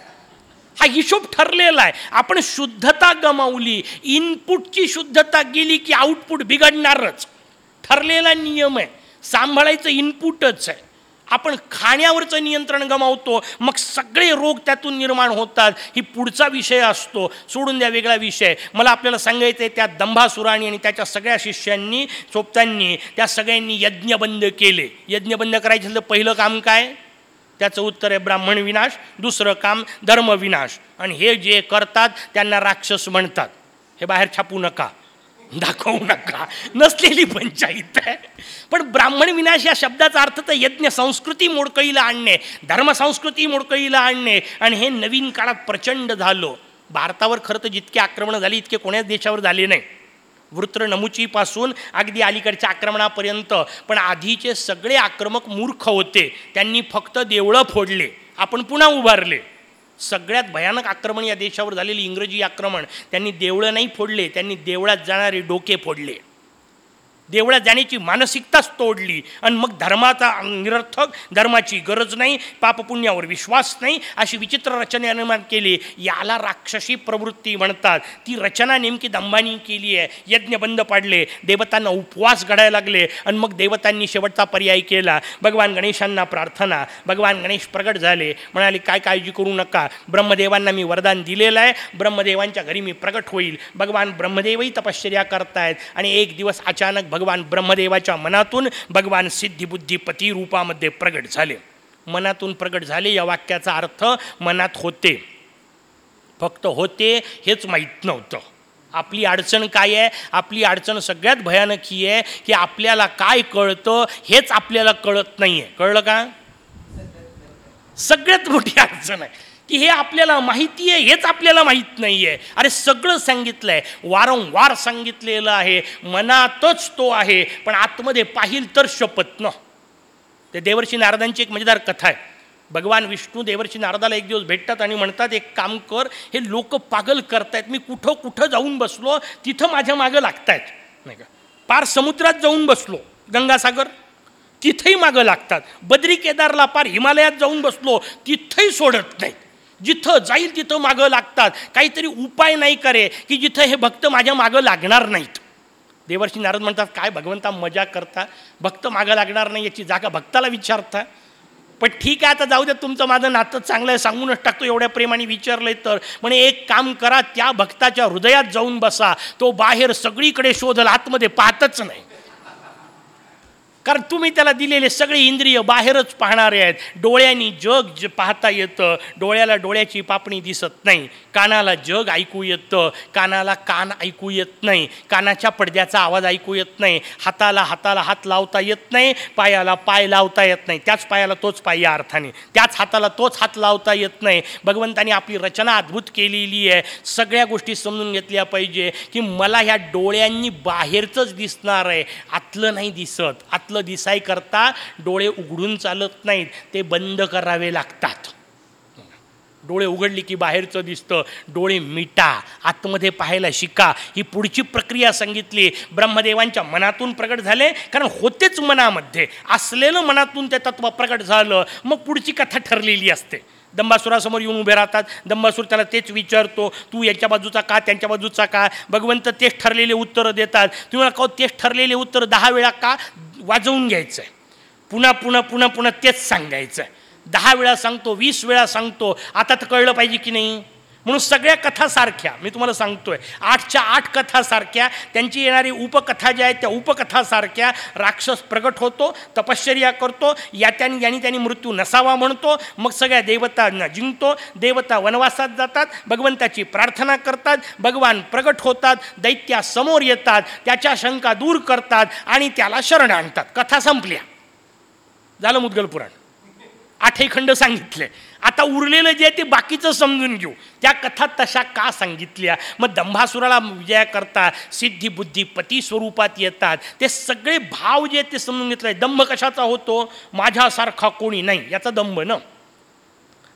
Speaker 1: हा हिशोब ठरलेला आहे. आपण शुद्धता गमावली इनपुटची शुद्धता गेली की आउटपुट बिघडणारच. ठरलेला नियम आहे. सांभाळायचं इनपुटच आहे. आपण खाण्यावरचं नियंत्रण गमावतो मग सगळे रोग त्यातून निर्माण होतात. ही पुढचा विषय असतो. सोडून द्या वेगळा विषय. मला आपल्याला सांगायचं आहे त्या दंभासुराणी आणि त्याच्या सगळ्या शिष्यांनी सोबत्यांनी त्या सगळ्यांनी यज्ञ बंद केले. यज्ञ बंद करायचं तर पहिलं काम काय? त्याचं उत्तर आहे ब्राह्मण विनाश दुसरं काम धर्मविनाश आणि हे जे करतात त्यांना राक्षस म्हणतात. हे बाहेर छापू नका. दाखवू नका. नसलेली पंचायत आहे. पण ब्राह्मण विनाश या शब्दाचा अर्थ तर यज्ञ संस्कृती मोडकळीला आणणे धर्मसंस्कृती मोडकळीला आणणे. आणि हे नवीन काळात प्रचंड झालं. भारतावर खरं तर जितके आक्रमणं झाली इतके कोण्याच देशावर झाले नाही. वृत्र नमुचीपासून अगदी अलीकडच्या आक्रमणापर्यंत. पण आधीचे सगळे आक्रमक मूर्ख होते. त्यांनी फक्त देवळं फोडले. आपण पुन्हा उभारले. सगळ्यात भयानक आक्रमण या देशावर झालेली इंग्रजी आक्रमण. त्यांनी देवळं नाही फोडले त्यांनी देवळात जाणारे डोके फोडले. देवळात जाण्याची मानसिकताच तोडली. आणि मग धर्माचा निरर्थक धर्माची गरज नाही पापपुण्यावर विश्वास नाही अशी विचित्र रचना निर्माण केली. याला राक्षसी प्रवृत्ती म्हणतात. ती रचना नेमकी दंबानी केली आहे. यज्ञ बंद पाडले. देवतांना उपवास घडायला लागले. आणि मग देवतांनी शेवटचा पर्याय केला. भगवान गणेशांना प्रार्थना. भगवान गणेश प्रगट झाले. म्हणाले काय काळजी करू नका. ब्रह्मदेवांना मी वरदान दिलेलं आहे. ब्रह्मदेवांच्या घरी मी प्रगट होईल. भगवान ब्रह्मदेवही तपश्चर्या करतायत. आणि एक दिवस अचानक भगवान ब्रह्मदेवाच्या मनातून भगवान सिद्धिबुद्धीपती रूपामध्ये प्रगट झाले. मनातून प्रगट झाले या वाक्याचा अर्थ मनात होते. फक्त होते हेच माहीत नव्हतं. आपली अडचण काय आहे? आपली अडचण सगळ्यात भयानक ही आहे की आपल्याला काय कळतं हेच आपल्याला कळत नाही आहे कळलं का? सगळ्यात मोठी अडचण आहे. की हे आपल्याला माहिती आहे हेच आपल्याला माहीत नाही आहे अरे सगळं सांगितलं आहे वारंवार सांगितलेलं आहे. मनातच तो आहे. पण आतमध्ये पाहिल तर शपथ न. ते देवर्षी नारदांची एक मजेदार कथा आहे. भगवान विष्णू देवर्षी नारदाला एक दिवस भेटतात आणि म्हणतात एक काम कर हे लोक पागल करतायत. मी कुठं कुठं जाऊन बसलो? तिथं माझ्या मागं लागतायत. नाही का? पार समुद्रात जाऊन बसलो गंगासागर. तिथंही मागं लागतात. बद्री केदारला पार हिमालयात जाऊन बसलो तिथंही सोडत नाहीत. जिथं जाईल तिथं मागं लागतात. काहीतरी उपाय नाही करे की जिथं हे भक्त माझ्या मागं लागणार नाहीत. देवर्षी नारद म्हणतात काय भगवंता मजा करता? भक्त मागं लागणार नाही याची जागा भक्ताला विचारता. पण ठीक आहे आता जाऊ द्या तुमचं माझं नातं चांगलं आहे सांगूनच टाकतो एवढ्या प्रेमाने विचारलंय तर. म्हणे एक काम करा त्या भक्ताच्या हृदयात जाऊन बसा. तो बाहेर सगळीकडे शोधल आतमध्ये पाहतच नाही. कारण तुम्ही त्याला दिलेले सगळे इंद्रिय बाहेरच पाहणारे आहेत. डोळ्यांनी जग ज पाहता येतं. डोळ्याला डोळ्याची पापणी दिसत नाही. कानाला जग ऐकू येतं. कानाला कान ऐकू येत नाही. कानाच्या पडद्याचा आवाज ऐकू येत नाही. हाताला हाताला हात लावता येत नाही. पायाला पाय लावता येत नाही. त्याच पायाला तोच पाय या अर्थाने. त्याच हाताला तोच हात लावता येत नाही. भगवंतानी आपली रचना अद्भुत केलेली आहे. सगळ्या गोष्टी समजून घेतल्या पाहिजे की मला ह्या डोळ्यांनी बाहेरचंच दिसणार आहे. आतलं नाही दिसत. आतलं आतलं दिसाय करता डोळे उघडून चालत नाहीत ते बंद करावे लागतात. डोळे उघडली की बाहेरचं दिसतं डोळे मिटा आतमध्ये पाहायला शिका. ही पुढची प्रक्रिया सांगितली ब्रह्मदेवांच्या मनातून प्रकट झाले कारण होतेच मनामध्ये. असलेलं मनातून ते तत्व प्रकट झालं मग पुढची कथा ठरलेली असते. दंबासुरासमोर येऊन उभे राहतात. दंबासूर त्याला तेच विचारतो तू याच्या बाजूचा का त्यांच्या बाजूचा का? भगवंत तेच ठरलेले उत्तरं देतात. तुम्हाला का तेच ठरलेले उत्तर दहा वेळा का वाजवून घ्यायचं आहे पुन्हा पुन्हा पुन्हा पुन्हा तेच सांगायचं आहे दहा वेळा सांगतो वीस वेळा सांगतो. आता तर कळलं पाहिजे की नाही? म्हणून सगळ्या कथा सारख्या मी तुम्हाला सांगतोय आठच्या आठ कथा सारख्या त्यांची येणारी उपकथा ज्या आहेत त्या उपकथासारख्या राक्षस प्रगट होतो तपश्चर्या करतो या त्यांनी यांनी त्यांनी मृत्यू नसावा म्हणतो मग सगळ्या देवतांना जिंकतो देवता वनवासात जातात भगवंताची प्रार्थना करतात भगवान प्रगट होतात दैत्यासमोर येतात त्याच्या शंका दूर करतात आणि त्याला शरण आणतात. कथा संपल्या. झालं मुद्गल पुराण. आठही खंड सांगितले. आता उरलेलं जे आहे ते बाकीचं समजून घेऊ. त्या कथा तशा का सांगितल्या? मग दंभासुराला विजयाकरता सिद्धी बुद्धी पती स्वरूपात येतात. ते सगळे भाव जे आहेत ते समजून घेतले. दंभ कशाचा होतो? माझ्यासारखा कोणी नाही. याचा दंभ न.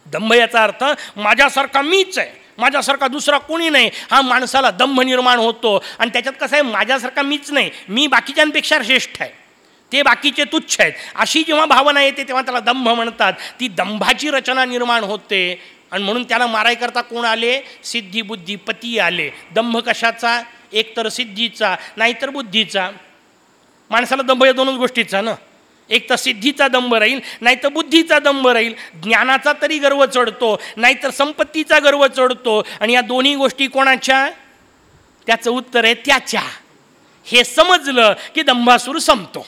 Speaker 1: दंभ याचा अर्थ माझ्यासारखा मीच आहे. माझ्यासारखा दुसरा कोणी नाही. हा माणसाला दंभ निर्माण होतो. आणि त्याच्यात कसं आहे? माझ्यासारखा मीच नाही. मी बाकीच्यांपेक्षा श्रेष्ठ आहे. ते बाकीचे तुच्छ आहेत. अशी जेव्हा भावना येते तेव्हा त्याला दंभ म्हणतात. ती दंभाची रचना निर्माण होते. आणि म्हणून त्याला मारायकरता कोण आले? सिद्धी बुद्धी पती आले. दंभ कशाचा? एक तर सिद्धीचा नाहीतर बुद्धीचा. माणसाला दंभ या दोनच गोष्टीचा ना? एक तर सिद्धीचा दंभ राहील नाहीतर बुद्धीचा दंभ राहील. ज्ञानाचा तरी गर्व चढतो नाहीतर संपत्तीचा गर्व चढतो. आणि या दोन्ही गोष्टी कोणाच्या? त्याचं उत्तर आहे त्याच्या. हे समजलं की दंभासूर संपतो.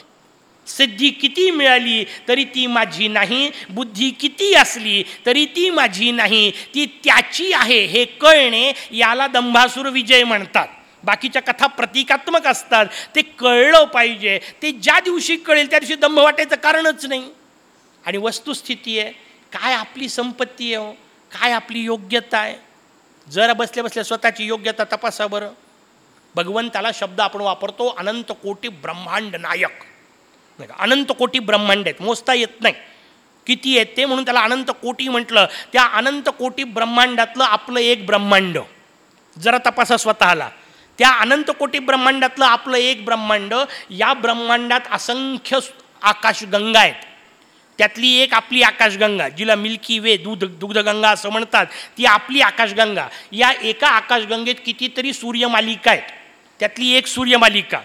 Speaker 1: सिद्धी किती मिळाली तरी ती माझी नाही. बुद्धी किती असली तरी ती माझी नाही. ती त्याची आहे हे कळणे याला दंभासूर विजय म्हणतात. बाकीच्या कथा प्रतिकात्मक असतात ते कळलं पाहिजे. ते ज्या दिवशी कळेल त्या दिवशी दंभ वाटायचं कारणच नाही. आणि वस्तुस्थिती आहे काय आपली संपत्ती आहे हो? काय आपली योग्यता आहे? जरा बसल्या बसल्या स्वतःची योग्यता तपासा बरं. भगवंताला शब्द आपण वापरतो अनंत कोटी ब्रह्मांड नायक. नाही अनंत कोटी ब्रह्मांड आहेत. मोजता येत नाही. किती आहेत ते म्हणून त्याला अनंत कोटी म्हटलं. त्या अनंत कोटी ब्रह्मांडातलं आपलं एक ब्रह्मांड. जरा तपासा स्वतःला. त्या अनंत कोटी ब्रह्मांडातलं आपलं एक ब्रह्मांड या ब्रह्मांडात असंख्य आकाशगंगा आहेत. त्यातली एक आपली आकाशगंगा जिला मिल्की वे दूध दुग्धगंगा असं म्हणतात ती आपली आकाशगंगा. या एका आकाशगंगेत कितीतरी सूर्यमालिका आहेत. त्यातली एक सूर्यमालिका.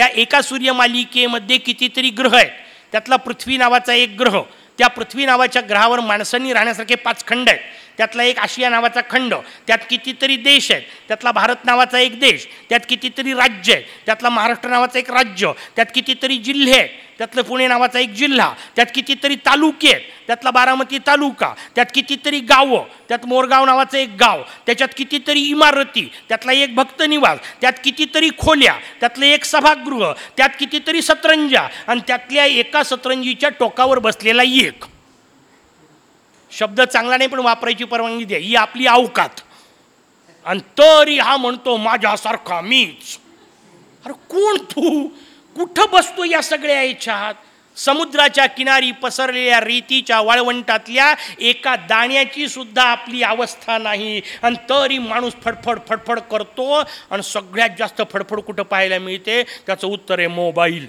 Speaker 1: त्या एका सूर्यमालिकेमध्ये कितीतरी ग्रह आहेत. त्यातला पृथ्वी नावाचा एक ग्रह त्या पृथ्वी नावाच्या ग्रहावर माणसांनी राहण्यासारखे पाच खंड आहेत. त्यातला एक आशिया नावाचा खंड त्यात कितीतरी देश आहेत. त्यातला भारत नावाचा एक देश त्यात कितीतरी राज्य आहे त्यातला महाराष्ट्र नावाचं एक राज्य त्यात कितीतरी जिल्हे आहेत. त्यातलं पुणे नावाचा एक जिल्हा त्यात कितीतरी तालुके आहेत त्यातला बारामती तालुका त्यात कितीतरी गावं त्यात मोरगाव नावाचं एक गाव त्याच्यात कितीतरी इमारती त्यातला एक भक्त निवास त्यात कितीतरी खोल्या त्यातलं एक सभागृह त्यात कितीतरी सतरंजा आणि त्यातल्या एका सतरंजीच्या टोकावर बसलेला एक. शब्द चांगला नाही पण वापरायची परवानगी द्या. ही आपली अवकात. आणि तरी हा म्हणतो माझ्यासारखा मीच. अरे कोण तू? कुठं बसतो या सगळ्या याच्यात? समुद्राच्या किनारी पसरलेल्या रेतीच्या वाळवंटातल्या एका दाण्याची सुद्धा आपली अवस्था नाही. आणि तरी माणूस फडफड फडफड करतो आणि सगळ्यात जास्त फडफड कुठं पाहायला मिळते? त्याचं उत्तर आहे मोबाईल.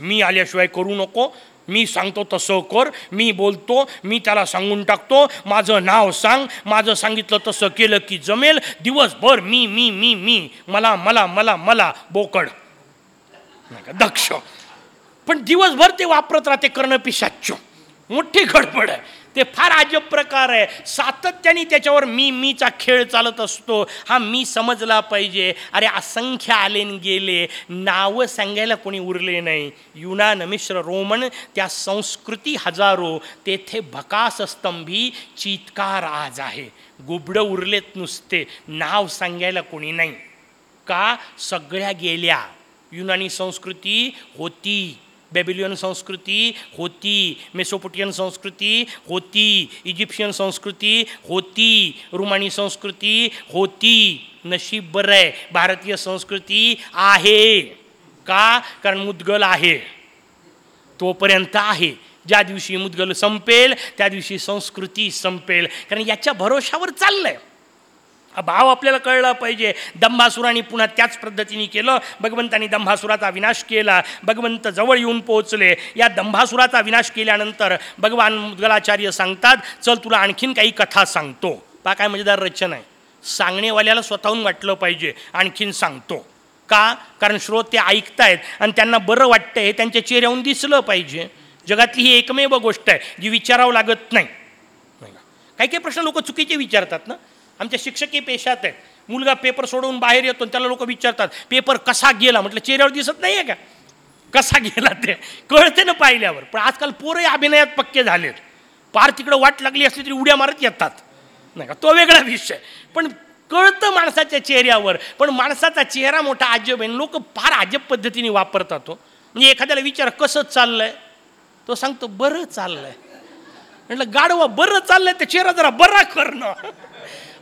Speaker 1: मी आल्याशिवाय करू नको. मी सांगतो तसं कर. मी बोलतो मी त्याला सांगून टाकतो. माझं नाव सांग. माझं सांगितलं तसं केलं की जमेल. दिवसभर मी मी मी मी. मला मला मला मला बोकड. का दक्ष. पण दिवसभर ते वापरत राहते कर्णपिशाच्य मोठी गडबड आहे. ते फार अजब प्रकार आहे. सातत्याने त्याच्यावर मी मीचा खेळ चालत असतो. हा मी समजला पाहिजे. अरे असंख्य आले गेले. नावं सांगायला कोणी उरले नाही. युनान मिश्र रोमन त्या संस्कृती हजारो. तेथे भकास स्तंभी चितकार आज आहे. गुबडं उरलेत नुसते. नाव सांगायला कोणी नाही. का? सगळ्या गेल्या. युनानी संस्कृती होती बेबिलियन संस्कृती होती मेसोपोटियन संस्कृती होती इजिप्शियन संस्कृती होती रुमानी संस्कृती होती नशीब बरं आहे भारतीय संस्कृती आहे. का? कारण मुदगल आहे. तोपर्यंत आहे. ज्या दिवशी मुदगल संपेल त्या दिवशी संस्कृती संपेल. कारण याच्या भरोशावर चाललं आहे भाव आपल्याला कळला पाहिजे. दंभासुराने पुन्हा त्याच पद्धतीने केलं. भगवंतांनी दंभासुराचा विनाश केला. भगवंत जवळ येऊन पोहोचले. या दंभासुराचा विनाश केल्यानंतर भगवान मुद्गलाचार्य सांगतात चल तुला आणखीन काही कथा सांगतो. पा काय मजेदार रचना आहे. सांगणेवाल्याला स्वतःहून वाटलं पाहिजे. आणखीन सांगतो. का? कारण श्रोते ऐकतायत आणि त्यांना बरं वाटतं हे त्यांच्या चेहऱ्याहून दिसलं पाहिजे. जगातली ही एकमेव गोष्ट आहे जी विचारावं लागत नाही. काही काही प्रश्न लोक चुकीचे विचारतात ना? आमच्या शिक्षकी पेशात आहेत मुलगा पेपर सोडवून बाहेर येतो आणि त्याला लोक विचारतात पेपर कसा गेला? म्हटलं चेहऱ्यावर दिसत नाही आहे का? कसा गेला ते? कळते ना पाहिल्यावर. पण आजकाल पोरही अभिनयात पक्के झालेत. पार तिकडं वाट लागली असली तरी उड्या मारत येतात. नाही का? तो वेगळा विषय. पण कळतं माणसाच्या चेहऱ्यावर. पण माणसाचा चेहरा मोठा अजब आहे. लोक फार अजब पद्धतीने वापरतात तो म्हणजे एखाद्याला विचार कसं चाललंय? तो सांगतो बरं चाललंय. म्हटलं गाडवा बरं चाललंय. ते चेहरा जरा बरा करणं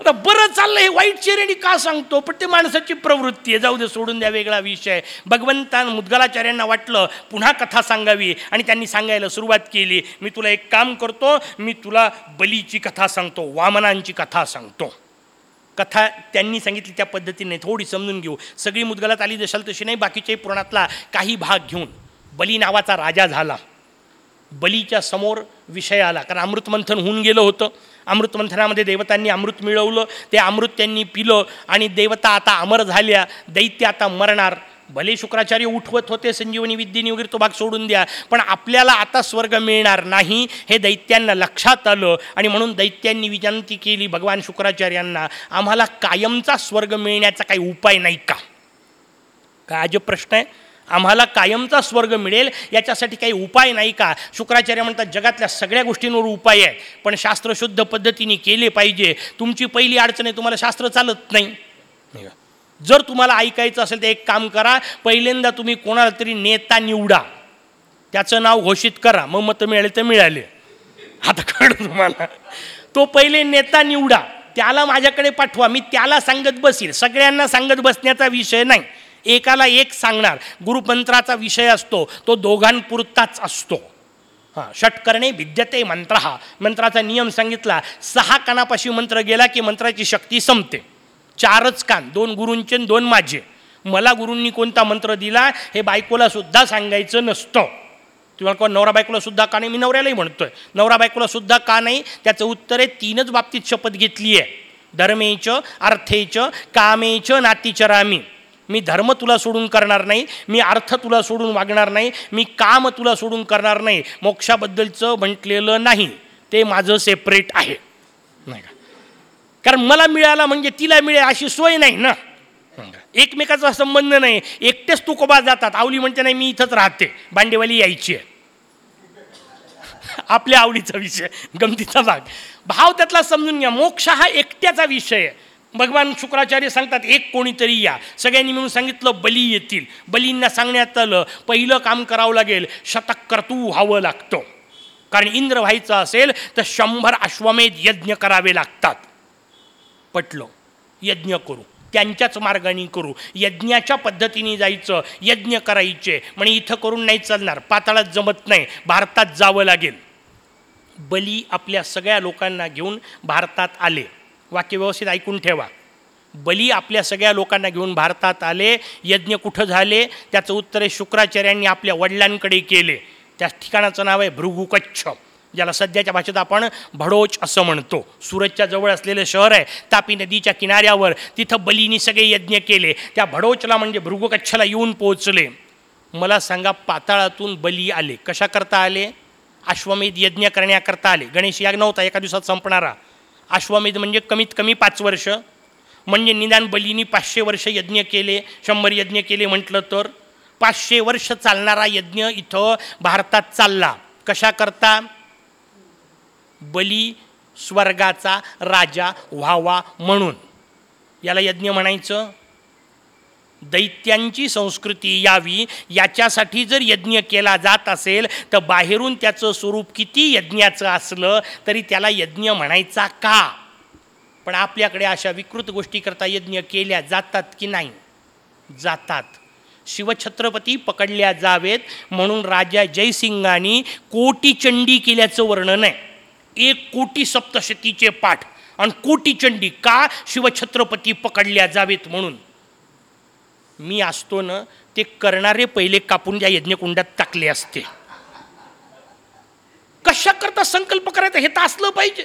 Speaker 1: आता बरं चाललं हे वाईट चेरेणी का सांगतो? पण ते माणसाची प्रवृत्ती आहे. जाऊ दे सोडून द्या वेगळा विषय भगवंतान मुद्गलाचार्यांना वाटलं पुन्हा कथा सांगावी. आणि त्यांनी सांगायला सुरुवात केली मी तुला एक काम करतो मी तुला बलीची कथा सांगतो वामनांची कथा सांगतो. कथा त्यांनी सांगितली त्या पद्धतीने थोडी समजून घेऊ. सगळी मुदगलात आली जशाल तशी नाही बाकीच्याही पुराणातला काही भाग घेऊन. बली नावाचा राजा झाला. बलीच्या समोर विषय आला कारण अमृतमंथन होऊन गेलं होतं. अमृतमंथनामध्ये देवतांनी अमृत मिळवलं ते अमृत त्यांनी पिलं आणि देवता आता अमर झाल्या. दैत्य आता मरणार. भले शुक्राचार्य उठवत होते संजीवनी विद्येनी वगैरे तो भाग सोडून द्या पण आपल्याला आता स्वर्ग मिळणार नाही हे दैत्यांना लक्षात आलं आणि म्हणून दैत्यांनी विनंती केली भगवान शुक्राचार्यांना आम्हाला कायमचा स्वर्ग मिळण्याचा काही उपाय नाही का? काय अजब प्रश्न आहे? आम्हाला कायमचा स्वर्ग मिळेल याच्यासाठी काही उपाय नाही का? शुक्राचार्य म्हणतात जगातल्या सगळ्या गोष्टींवर उपाय आहेत पण शास्त्रशुद्ध पद्धतीने केले पाहिजे. तुमची पहिली अडचण आहे तुम्हाला शास्त्र चालत नाही. जर तुम्हाला ऐकायचं असेल तर एक काम करा पहिल्यांदा तुम्ही कोणाला तरी नेता निवडा. त्याचं नाव घोषित करा. मग मतं मिळाले तर मिळाले. आता कळलं तुम्हाला. तो पहिले नेता निवडा. त्याला माझ्याकडे पाठवा. मी त्याला सांगत बसील सगळ्यांना सांगत बसण्याचा विषय नाही. एकाला एक सांगणार. गुरुमंत्राचा विषय असतो तो दोघांपुरताच असतो. हां षटकरणे विद्यते मंत्र. हा मंत्राचा नियम सांगितला सहा कानापाशी मंत्र गेला की मंत्राची शक्ती संपते. चारच कान दोन गुरूंचे आणि दोन माझे. मला गुरूंनी कोणता मंत्र दिला हे बायकोला सुद्धा सांगायचं नसतं. तुम्हाला कोण नवरा बायकोला सुद्धा का नाही? मी नवऱ्यालाही म्हणतोय. नवरा बायकोला सुद्धा का नाही? त्याचं उत्तर आहे तीनच बाबतीत शपथ घेतली आहे धर्मेच अर्थेच कामेच नातीचरामी. मी धर्म तुला सोडून करणार नाही मी अर्थ तुला सोडून वागणार नाही मी काम तुला सोडून करणार नाही मोक्षाबद्दलचं म्हटलेलं नाही ते माझं सेपरेट आहे. नाही का? कारण मला मिळाला म्हणजे तिला मिळेल अशी सोय नाही ना? एकमेकाचा संबंध नाही एकटेच तुकोबा जातात. आवली म्हणते नाही मी इथंच राहते बांडेवाली यायची आहे. आपल्या आवडीचा विषय गमतीचा भाग. भाव त्यातला समजून घ्या. मोक्ष हा एकट्याचा विषय आहे. भगवान शुक्राचार्य सांगतात एक कोणीतरी या. सगळ्यांनी मिळून सांगितलं बली येतील. बलींना सांगण्यात आलं पहिलं काम करावं लागेल शतक कर्तू व्हावं लागतं. कारण इंद्र व्हायचं असेल तर शंभर अश्वमेध यज्ञ करावे लागतात. पटलं यज्ञ करू त्यांच्याच मार्गाने करू यज्ञाच्या पद्धतीने जायचं यज्ञ करायचे. म्हणजे इथं करून नाही चालणार पाताळात जमत नाही भारतात जावं लागेल. बली आपल्या सगळ्या लोकांना घेऊन भारतात आले. वाक्य व्यवस्थित ऐकून ठेवा. बली आपल्या सगळ्या लोकांना घेऊन भारतात आले यज्ञ कुठं झाले त्याचं उत्तर शुक्राचार्यांनी आपल्या वडिलांकडे केले. त्या ठिकाणाचं नाव आहे भृगुकच्छ ज्याला सध्याच्या भाषेत आपण भडोच असं म्हणतो. सुरतच्या जवळ असलेलं शहर आहे तापी नदीच्या किनाऱ्यावर. तिथं बलीनी सगळे यज्ञ केले. त्या भडोचला म्हणजे भृगुकच्छला येऊन पोहोचले. मला सांगा पाताळातून बली आले. कशाकरता आले? अश्वमेध यज्ञ करण्याकरता आले. गणेश याग नव्हता एका दिवसात संपणारा. अश्वमेध म्हणजे कमीत कमी पाच वर्ष. म्हणजे निदान बलीनी पाचशे वर्ष यज्ञ केले शंभर यज्ञ केले म्हटलं तर. पाचशे वर्ष चालणारा यज्ञ इथं भारतात चालला. कशाकरता बली स्वर्गाचा राजा व्हावा म्हणून. याला यज्ञ म्हणायचं. दैत्यांची संस्कृती यावी याच्यासाठी जर यज्ञ केला जात असेल तर बाहेरून त्याचं स्वरूप किती यज्ञाचं असलं तरी त्याला यज्ञ म्हणायचा का? पण आपल्याकडे अशा विकृत गोष्टीकरता यज्ञ केल्या जातात की नाही? जातात. शिवछत्रपती पकडल्या जावेत म्हणून राजा जयसिंगानी कोटीचंडी केल्याचं वर्णन आहे. एक कोटी सप्तशतीचे पाठ आणि कोटीचंडी का शिवछत्रपती पकडल्या जावेत म्हणून? मी असतो ना ते करणारे पहिले कापून या यज्ञकुंडात टाकले असते. कशाकरता संकल्प करायचा? हे तर असलं पाहिजे.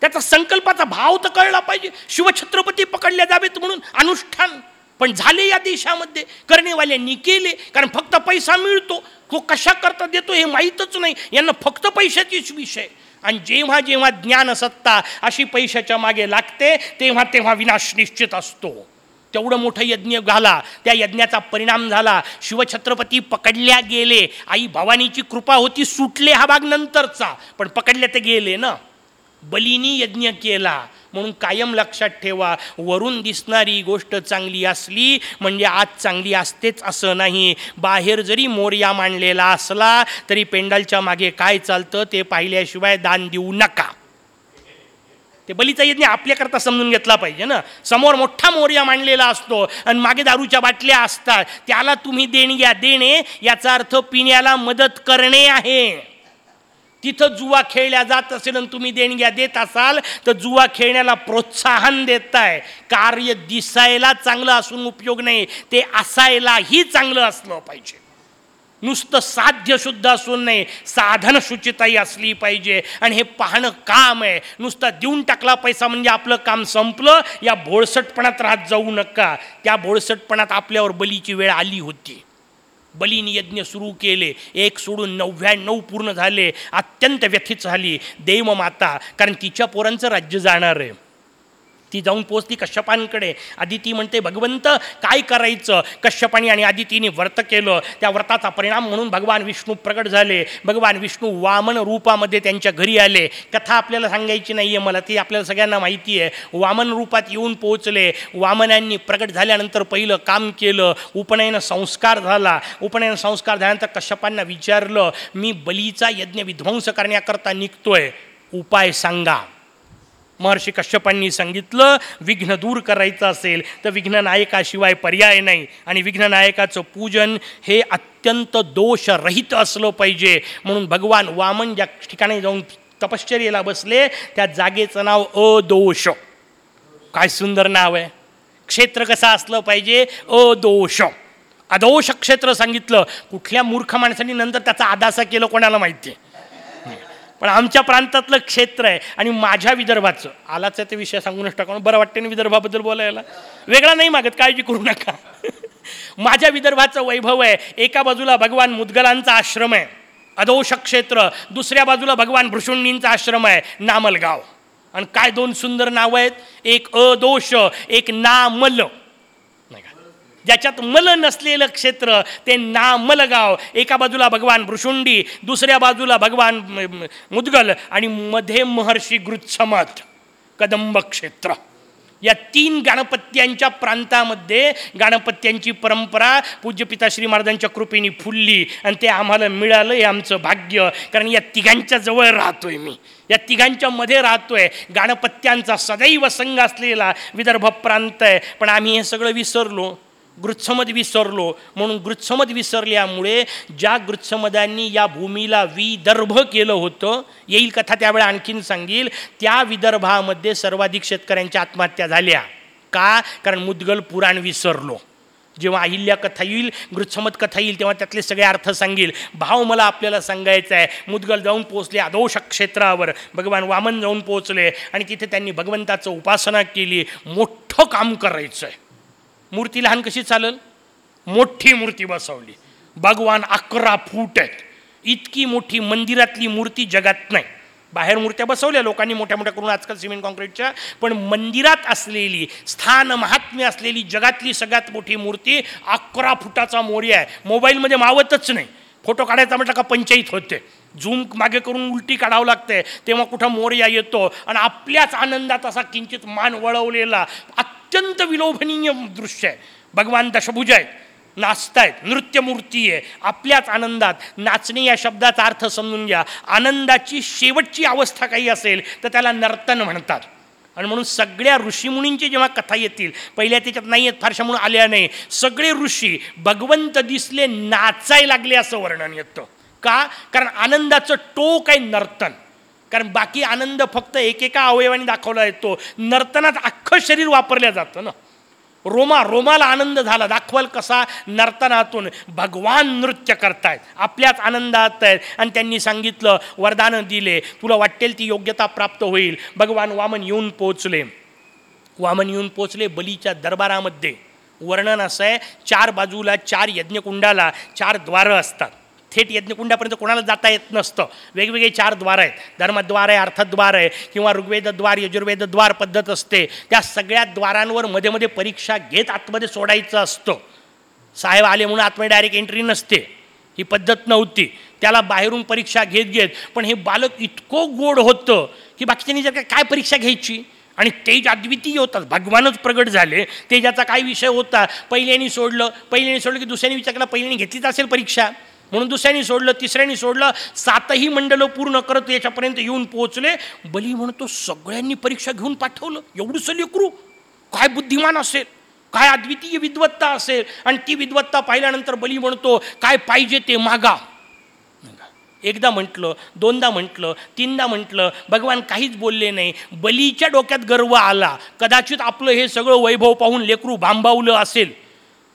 Speaker 1: त्याचा संकल्पाचा भाव तर कळला पाहिजे. शिवछत्रपती पकडल्या जावेत म्हणून अनुष्ठान. पण झाले या देशामध्ये. करणेवाल्यांनी केले. कारण फक्त पैसा मिळतो. तो कशा करता देतो हे माहीतच नाही. यांना फक्त पैशाचीच विषय. आणि जेव्हा जेव्हा ज्ञान सत्ता अशी पैशाच्या मागे लागते तेव्हा तेव्हा विनाश निश्चित असतो. तेवढं मोठं यज्ञ झाला त्या यज्ञाचा परिणाम झाला. शिवछत्रपती पकडल्या गेले. आई भवानीची कृपा होती सुटले हा भाग नंतरचा. पण पकडले ते गेले ना. बलीनी यज्ञ केला. म्हणून कायम लक्षात ठेवा वरून दिसणारी गोष्ट चांगली असली म्हणजे आज चांगली असतेच असं नाही. बाहेर जरी मोर्या मांडलेला असला तरी पेंडलच्या मागे काय चालतं ते पाहिल्याशिवाय दान देऊ नका. ते बलीचा यज्ञ आपल्याकरता समजून घेतला पाहिजे ना. समोर मोठा मोर्या मांडलेला असतो आणि मागे दारूच्या बाटल्या असतात. त्याला तुम्ही देणग्या देणे याचा अर्थ पिण्याला मदत करणे आहे. तिथं जुवा खेळल्या जात असेल आणि तुम्ही देणग्या देत असाल तर जुवा खेळण्याला प्रोत्साहन देताय. कार्य दिसायला चांगलं असून उपयोग नाही. ते असायलाही चांगलं असलं पाहिजे. नुसतं साध्यशुद्ध असून नाही साधन शुचिताई असली पाहिजे. आणि हे पाहणं काम आहे. नुसतं देऊन टाकला पैसा म्हणजे आपलं काम संपलं या भोळसटपणात राहत जाऊ नका. त्या भोळसटपणात आपल्यावर बलीची वेळ आली होती. बलीने यज्ञ सुरू केले. एक सोडून नव्याण्णव पूर्ण झाले. अत्यंत व्यथित झाली. देवमाता कारण तिच्या पोरांचं राज्य जाणार आहे. ती जाऊन पोचली कश्यपांकडे. आदिती म्हणते भगवंत काय करायचं? कश्यपाणी आणि आदितीने व्रत केलं. त्या व्रताचा परिणाम म्हणून भगवान विष्णू प्रकट झाले. भगवान विष्णू वामन रूपामध्ये त्यांच्या घरी आले. कथा आपल्याला सांगायची नाही आहे मला ती आपल्याला सगळ्यांना माहिती आहे. वामन रूपात येऊन पोहोचले. वामनांनी प्रकट झाल्यानंतर पहिलं काम केलं. उपनयन संस्कार झाला. उपनयन संस्कार झाल्यानंतर कश्यपांना विचारलं मी बलीचा यज्ञ विध्वंस करण्याकरता निघतोय. उपाय सांगा. महर्षी कश्यपांनी सांगितलं विघ्न दूर करायचं असेल तर विघ्ननायकाशिवाय पर्याय नाही. आणि विघ्ननायकाचं पूजन हे अत्यंत दोषरहित असलं पाहिजे. म्हणून भगवान वामन ज्या ठिकाणी जाऊन तपश्चर्येला बसले त्या जागेचं नाव अदोष. काय सुंदर नाव आहे. क्षेत्र कसं असलं पाहिजे? अदोष. अदोष क्षेत्र सांगितलं. कुठल्या मूर्ख माणसांनी नंतर त्याचा आदासा केलं कोणाला माहिती? आहे पण आमच्या प्रांतातलं क्षेत्र आहे आणि माझ्या विदर्भाचं. आलाच ते विषय सांगूनच टाकून बरं वाटते ना विदर्भाबद्दल बोलायला. वेगळा नाही मागत काळजी करू नका. माझ्या विदर्भाचं वैभव आहे. एका बाजूला भगवान मुदगलांचा आश्रम आहे. अदोष क्षेत्र. दुसऱ्या बाजूला भगवान भृषुंडींचा आश्रम आहे. नामलगाव. आणि काय दोन सुंदर नावं आहेत? एक अदोष एक नामल. ज्याच्यात मल नसलेलं क्षेत्र ते नामलगाव. एका बाजूला भगवान भृशुंडी दुसऱ्या बाजूला भगवान मुद्गल मुदगल आणि मध्ये महर्षी गृत्समत कदंब क्षेत्र. या तीन गणपत्यांच्या प्रांतामध्ये गणपत्यांची परंपरा पूज्यपिता श्री महाराजांच्या कृपेने फुलली आणि ते आम्हाला मिळालं हे आमचं भाग्य. कारण या तिघांच्या जवळ राहतोय मी. या तिघांच्या मध्ये राहतोय. गणपत्यांचा सदैव संघ असलेला विदर्भ प्रांत आहे. पण आम्ही हे सगळं विसरलो. गृत्समद विसरलो. म्हणून गृत्समद विसरल्यामुळे ज्या गृत्समदांनी या भूमीला विदर्भ केलं होतं येईल कथा त्यावेळेला आणखीन सांगील त्या विदर्भामध्ये सर्वाधिक शेतकऱ्यांच्या आत्महत्या झाल्या. का? कारण मुदगल पुराण विसरलो. जेव्हा अहिल्या कथा येईल गृत्समत कथा येईल तेव्हा त्यातले सगळे अर्थ सांगेल. भाव मला आपल्याला सांगायचा आहे. मुदगल जाऊन पोहोचले आदोष क्षेत्रावर. भगवान वामन जाऊन पोहोचले आणि तिथे त्यांनी भगवंताचं उपासना केली. मोठं काम करायचं आहे मूर्ती लहान कशी चालेल? मोठी मूर्ती बसवली. भगवान अकरा फूट आहेत. इतकी मोठी मंदिरातली मूर्ती जगात नाही. बाहेर मूर्त्या बसवल्या लोकांनी मोठ्या मोठ्या करून आजकाल सिमेंट कॉन्क्रीटच्या पण मंदिरात असलेली स्थान महात्म्य असलेली जगातली सगळ्यात मोठी मूर्ती अकरा फुटाचा मोर्या आहे. मोबाईलमध्ये मावतच नाही. फोटो काढायचा म्हटलं का पंचायत होते. झूम मागे करून उलटी काढावं लागते. तेव्हा कुठं मोर्या येतो. आणि आपल्याच आनंदात असा किंचित मान वळवलेला अत्यंत विलोभनीय दृश्य आहे भगवान दशभुज आहेत नाचतायत नृत्यमूर्ती आहे आपल्याच आनंदात नाचणे या शब्दाचा अर्थ समजून घ्या आनंदाची शेवटची अवस्था काही असेल तर त्याला नर्तन म्हणतात आणि म्हणून सगळ्या ऋषीमुनींची जेव्हा कथा येतील पहिल्या त्याच्यात नाही आहेत फारशा म्हणून आल्या नाही सगळे ऋषी भगवंत दिसले नाचाय लागले असं वर्णन येतं का कारण आनंदाचं टोक आहे नर्तन कारण बाकी आनंद फक्त एकेका अवयवाने दाखवला येतो नर्तनात अख्खं शरीर वापरलं जातं ना. रोमा रोमाला आनंद झाला. दाखवाल कसा? नर्तनातून. भगवान नृत्य करतायत. आपल्याच आनंदात आहेत. आणि त्यांनी सांगितलं वरदानं दिले. तुला वाटेल ती योग्यता प्राप्त होईल. भगवान वामन येऊन पोचले वामन येऊन पोचले बलीच्या दरबारामध्ये. वर्णन असं आहे चार बाजूला चार यज्ञकुंडाला चार द्वारं असतात. थेट यज्ञकुंडापर्यंत कोणाला जाता येत नसतं. वेगवेगळे चार द्वार आहेत. धर्मद्वार आहे अर्थद्वार आहे किंवा ऋग्वेदद्वार यजुर्वेदद्वार पद्धत असते. त्या सगळ्या द्वारांवर मध्ये मध्ये परीक्षा घेत आतमध्ये सोडायचं असतं. साहेब आले म्हणून आतमध्ये डायरेक्ट एंट्री नसते. ही पद्धत नव्हती. त्याला बाहेरून परीक्षा घेत घेत पण हे बालक इतकं गोड होतं की बाकीच्यांनी जर काय परीक्षा घ्यायची? आणि तेज अद्वितीय होतात. भगवानच प्रगट झाले. तेजाचा काय विषय होता? पहिल्यानी सोडलं. पहिल्यानी सोडलं की दुसऱ्याने विचार केला पहिल्याने घेतलीच असेल परीक्षा? म्हणून दुसऱ्यांनी सोडलं तिसऱ्यानी सोडलं सातही मंडलं पूर्ण करत याच्यापर्यंत येऊन पोहोचले. बली म्हणतो सगळ्यांनी परीक्षा घेऊन पाठवलं. एवढंसं लेकरू काय बुद्धिमान असेल? काय अद्वितीय विद्वत्ता असेल? आणि ती विद्वत्ता पाहिल्यानंतर बली म्हणतो काय पाहिजे ते मागा. एकदा म्हटलं दोनदा म्हटलं तीनदा म्हटलं भगवान काहीच बोलले नाही. बलीच्या डोक्यात गर्व आला. कदाचित आपलं हे सगळं वैभव पाहून लेकरू भांबावलं असेल.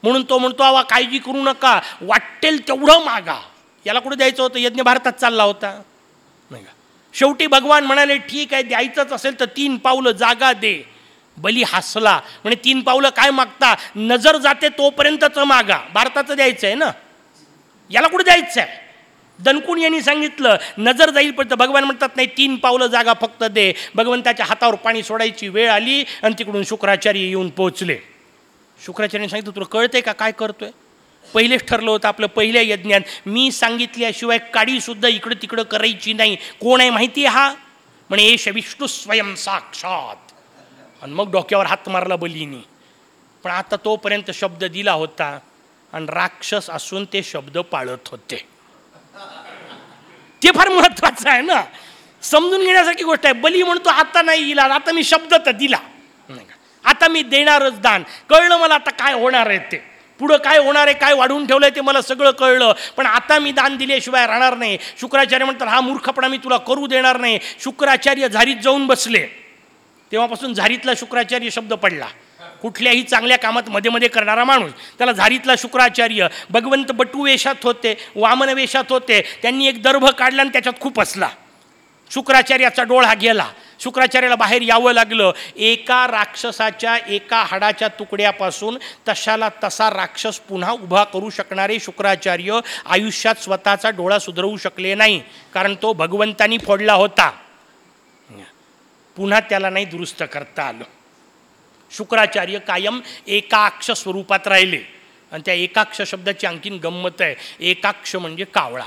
Speaker 1: म्हणून तो म्हणतो आवा काळजी करू नका. वाटेल तेवढं मागा. याला कुठं द्यायचं होतं? यज्ञ भारतात चालला होता. नाही का? शेवटी भगवान म्हणाले ठीक आहे द्यायचंच असेल तर तीन पावलं जागा दे. बली हसला. म्हणजे तीन पावलं काय मागता? नजर जाते तोपर्यंतच मागा. भारताचं द्यायचं आहे ना? याला कुठं द्यायचं आहे दणकून यांनी सांगितलं नजर जाईल पण भगवान म्हणतात नाही तीन पावलं जागा फक्त दे. भगवंताच्या हातावर पाणी सोडायची वेळ आली आणि तिकडून शुक्राचार्य येऊन पोहोचले. शुक्राचार्याने सांगितलं तुला कळतंय का काय करतोय? पहिलेच ठरलं होतं आपलं पहिल्या यज्ञात मी सांगितल्याशिवाय काडीसुद्धा इकडं तिकडं करायची नाही. कोण आहे माहिती आहे हा? म्हणे एश विष्णू स्वयं साक्षात. आणि मग डोक्यावर हात मारला बलीनी. पण आता तोपर्यंत शब्द दिला होता आणि राक्षस असून ते शब्द पाळत होते. ते फार महत्वाचं आहे ना. समजून घेण्यासारखी गोष्ट आहे. बली म्हणतो आता नाही इला आता मी शब्द तर दिला. आता मी देणारच दान. कळलं मला आता काय होणार आहे ते. पुढं काय होणार आहे काय वाढवून ठेवलं आहे ते मला सगळं कळलं. पण आता मी दान दिल्याशिवाय राहणार नाही. शुक्राचार्य म्हणतात हा मूर्खपणा मी तुला करू देणार नाही. शुक्राचार्य झारीत जाऊन बसले. तेव्हापासून झारीतला शुक्राचार्य शब्द पडला. कुठल्याही चांगल्या कामात मध्ये मध्ये करणारा माणूस त्याला झारीतला शुक्राचार्य भगवंत बटू वेशात होते वामन वेशात होते. त्यांनी एक दर्भ काढला आणि त्याच्यात खूप असला शुक्राचार्याचा डोळा गेला. शुक्राचार्याला बाहेर यावं लागलं. एका राक्षसाच्या एका हाडाच्या तुकड्यापासून तशाला तसा राक्षस पुन्हा उभा करू शकणारे शुक्राचार्य आयुष्यात स्वतःचा डोळा सुधरवू शकले नाही कारण तो भगवंतानी फोडला होता. पुन्हा त्याला नाही दुरुस्त करता आलं. शुक्राचार्य कायम एकाक्ष स्वरूपात राहिले. आणि त्या एकाक्ष शब्दाची आणखीन गंमत आहे. एकाक्ष म्हणजे कावळा.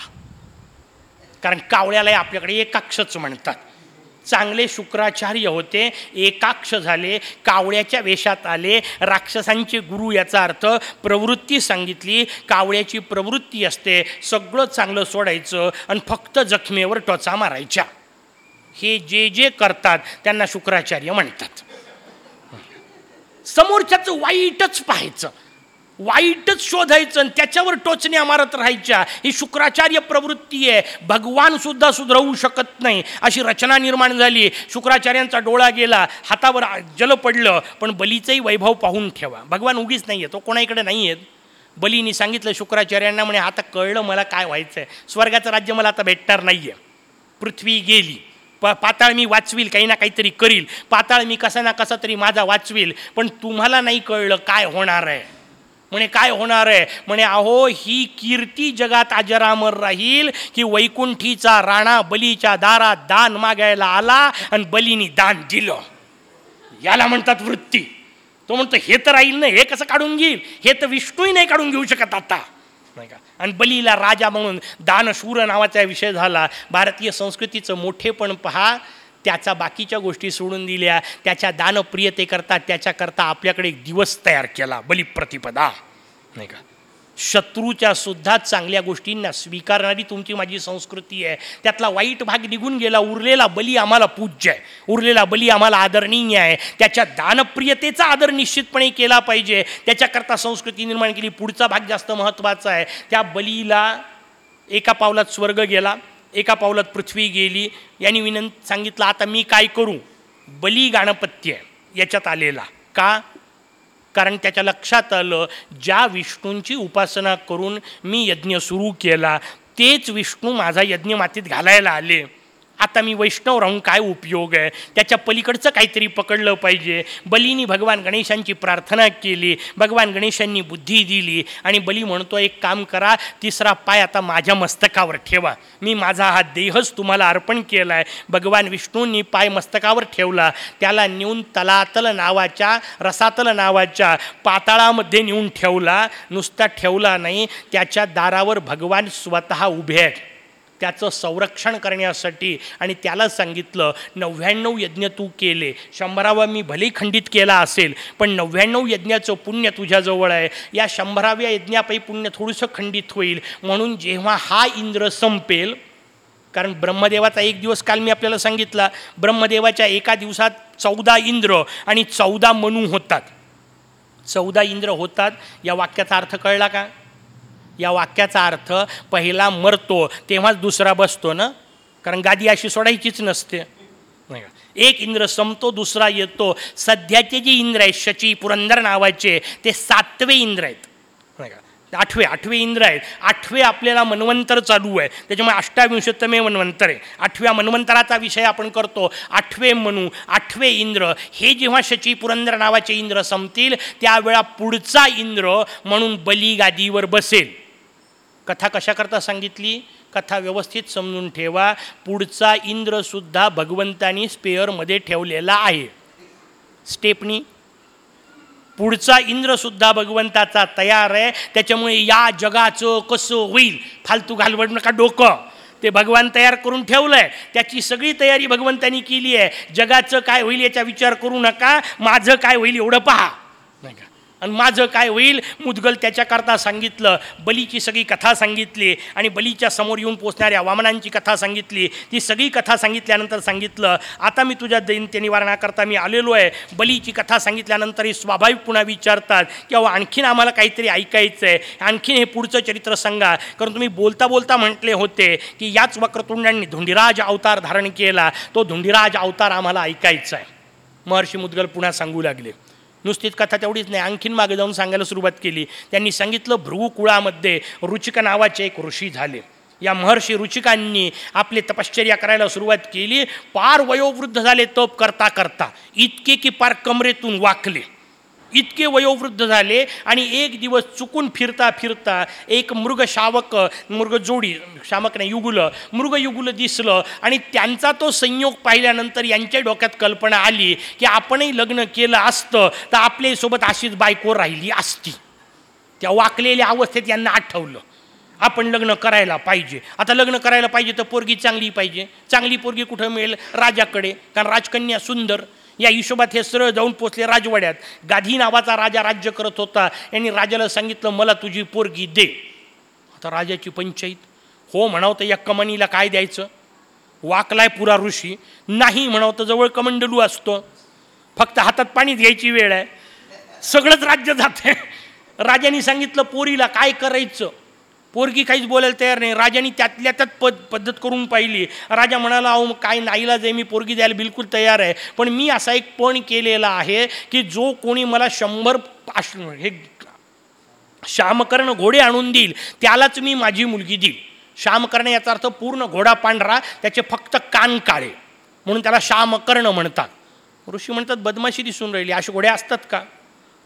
Speaker 1: कारण कावळ्यालाही आपल्याकडे एकाक्षच म्हणतात. चांगले शुक्राचार्य होते एकाक्ष झाले कावळ्याच्या वेशात आले राक्षसांचे गुरु याचा अर्थ प्रवृत्ती सांगितली कावळ्याची प्रवृत्ती असते सगळं चांगलं सोडायचं आणि फक्त जखमेवर टोचा मारायच्या. हे जे जे करतात त्यांना शुक्राचार्य म्हणतात. समोरच्याचं वाईटच पाहायचं. वाईटच शोधायचं आणि त्याच्यावर टोचण्या मारत राहायच्या. ही शुक्राचार्य प्रवृत्ती आहे. भगवान सुद्धा सुधरवू शकत नाही. अशी रचना निर्माण झाली. शुक्राचार्यांचा डोळा गेला. हातावर जल पडलं. पण बलीचंही वैभव पाहून ठेवा. भगवान उगीच नाही आहे तो कोणाकडे नाही आहेत बलीने सांगितलं शुक्राचार्यांना म्हणे आता कळलं मला काय व्हायचं आहे स्वर्गाचं राज्य मला आता भेटणार नाही आहे पृथ्वी गेली. प पाताळ मी वाचवील काही ना काहीतरी करील. पाताळ मी कसा ना कसा तरी माझा वाचवील. पण तुम्हाला नाही कळलं काय होणार आहे. म्हणे काय होणार आहे? म्हणे अहो ही कीर्ती जगात अजरामर राहील की वैकुंठीचा राणा बलीच्या दारात दान मागायला आला आणि बलीनी दान दिलं. याला म्हणतात वृत्ती. तो म्हणतो हे तर राहील ना हे कसं काढून घेईल? हे तर विष्णूही नाही काढून घेऊ शकत आता. नाही का? आणि बलीला राजा म्हणून दानशूर नावाचा विषय झाला. भारतीय संस्कृतीचं मोठेपण पहा. त्याचा बाकीच्या गोष्टी सोडून दिल्या त्याच्या दानप्रियतेकरता त्याच्याकरता आपल्याकडे एक दिवस तयार केला बलिप्रतिपदा. नाही का? शत्रूच्या सुद्धा चांगल्या गोष्टींना स्वीकारणारी तुमची माझी संस्कृती आहे. त्यातला वाईट भाग निघून गेला उरलेला बली आम्हाला पूज्य आहे. उरलेला बली आम्हाला आदरणीय आहे. त्याच्या दानप्रियतेचा आदर निश्चितपणे केला पाहिजे. त्याच्याकरता संस्कृती निर्माण केली पुढचा भाग जास्त महत्त्वाचा आहे. त्या बलीला एका पावलात स्वर्ग गेला. एका पावलात पृथ्वी गेली यांनी विनंत सांगितलं आता मी काय करू? बली गाणपत्य याच्यात आलेला. का? कारण त्याच्या लक्षात आलं ज्या विष्णूंची उपासना करून मी यज्ञ सुरू केला तेच विष्णू माझा यज्ञ मातीत घालायला आले. आता मी वैष्णव राहून काय उपयोग आहे? त्याच्या पलीकडचं काहीतरी पकडलं पाहिजे. बलीनी भगवान गणेशांची प्रार्थना केली. भगवान गणेशांनी बुद्धी दिली आणि बली म्हणतो एक काम करा तिसरा पाय आता माझ्या मस्तकावर ठेवा. मी माझा हा देहच तुम्हाला अर्पण केला आहे भगवान विष्णूंनी पाय मस्तकावर ठेवला. त्याला नेऊन तलातल नावाच्या रसातल नावाच्या पाताळामध्ये नेऊन ठेवला. नुसता ठेवला नाही त्याच्या दारावर भगवान स्वतः उभे आहेत. त्याचं संरक्षण करण्यासाठी आणि त्याला सांगितलं नव्याण्णव यज्ञ तू केले. शंभरावा मी भले खंडित केला असेल पण नव्याण्णव यज्ञाचं पुण्य तुझ्याजवळ आहे. या शंभराव्या यज्ञापैकी पुण्य थोडंसं खंडित होईल. म्हणून जेव्हा हा इंद्र संपेल कारण ब्रह्मदेवाचा एक दिवस काल मी आपल्याला सांगितला ब्रह्मदेवाच्या एका दिवसात चौदा इंद्र आणि चौदा मनू होतात. चौदा इंद्र होतात. या वाक्याचा अर्थ कळला का? या वाक्याचा अर्थ पहिला मरतो तेव्हाच दुसरा बसतो ना? कारण गादी अशी सोडायचीच नसते. नाही एक इंद्र संपतो दुसरा येतो. सध्याचे जे इंद्र आहेत शची पुरंदर नावाचे ते सातवे इंद्र आहेत. नाही का? आठवे आठवे इंद्र आहेत. आठवे आपल्याला मनवंतर चालू आहे. त्याच्यामुळे अष्टाविंशतमे मनवंतर आहे. आठव्या मनवंतराचा विषय आपण करतो. आठवे मनू आठवे इंद्र हे जेव्हा शची पुरंदर नावाचे इंद्र संपतील त्यावेळा पुढचा इंद्र म्हणून बली गादीवर बसेल. कथा कशाकरता सांगितली? कथा व्यवस्थित समजून ठेवा. पुढचा इंद्रसुद्धा भगवंतानी स्पेअरमध्ये ठेवलेला आहे. स्टेपनी पुढचा इंद्रसुद्धा भगवंताचा तयार आहे. त्याच्यामुळे या जगाचं कसं होईल? फालतू घालवड नका डोकं. ते भगवान तयार करून ठेवलं आहे त्याची सगळी तयारी भगवंतानी केली आहे. जगाचं काय होईल याचा विचार करू नका. माझं काय होईल एवढं पहा. आणि माझं काय होईल? मुदगल त्याच्याकरता सांगितलं. बलीची सगळी कथा सांगितली. आणि बलीच्या समोर येऊन पोचणाऱ्या वामनांची कथा सांगितली. ती सगळी कथा सांगितल्यानंतर सांगितलं आता मी तुझ्या दैनते निवारणाकरता मी आलेलो आहे. बलीची कथा सांगितल्यानंतरही स्वाभाविक पुन्हा विचारतात की अहो आणखीन आम्हाला काहीतरी ऐकायचं आहे आणखीन हे पुढचं चरित्र सांगा. कारण तुम्ही बोलता बोलता म्हटले होते की याच वक्रतुंडांनी धुंडीराज अवतार धारण केला. तो धुंडीराज अवतार आम्हाला ऐकायचा आहे महर्षी मुदगल पुन्हा सांगू लागले. नुसतीच कथा तेवढीच नाही. आणखीन मागे जाऊन सांगायला सुरुवात केली. त्यांनी सांगितलं भृगुकुळामध्ये रुचिका नावाचे एक ऋषी झाले. या महर्षी रुचिकांनी आपली तपश्चर्या करायला सुरुवात केली. पार वयोवृद्ध झाले तप करता करता. इतके की पार कमरेतून वाकले. इतके वयोवृद्ध झाले आणि एक दिवस चुकून फिरता फिरता एक मृग शावक मृग जोडी शामक नाही युगुल मृग युगुल दिसलं आणि त्यांचा तो संयोग पाहिल्यानंतर यांच्या डोक्यात कल्पना आली की आपणही लग्न केलं असतं तर आपल्यासोबत अशीच बायको राहिली असती. त्या वाकलेल्या अवस्थेत यांना आठवलं आपण लग्न करायला पाहिजे. आता लग्न करायला पाहिजे तर पोरगी चांगली पाहिजे. चांगली पोरगी कुठं मिळेल? राजाकडे. कारण राजकन्या सुंदर. या हिशोबात हे सरळ जाऊन पोचले राजवाड्यात. गाधी नावाचा राजा राज्य करत होता. यांनी राजाला सांगितलं मला तुझी पोरगी दे. आता राजाची पंचायत. हो म्हणावं तर या कमनीला काय द्यायचं? वाकलाय पुरा ऋषी. नाही म्हणावतं जवळ कमंडलू असतो. फक्त हातात पाणी द्यायची वेळ आहे. सगळंच राज्य जाते राजाने सांगितलं पोरीला काय करायचं? पोरगी काहीच बोलायला तयार नाही. राजाने त्यातल्या त्यात पद पद्धत करून पाहिली. राजा म्हणाला अहो मग काय नाईला जाई मी पोरगी द्यायला बिलकुल तयार आहे. पण मी असा एक पण केलेला आहे की जो कोणी मला शंभर पाश हे श्यामकर्ण घोडे आणून देईल त्यालाच मी माझी मुलगी देईल. श्यामकर्ण याचा अर्थ पूर्ण घोडा पांढरा त्याचे फक्त कान काळे. म्हणून त्याला श्यामकर्ण म्हणतात. ऋषी म्हणतात बदमाशी दिसून राहिली. असे घोडे असतात का?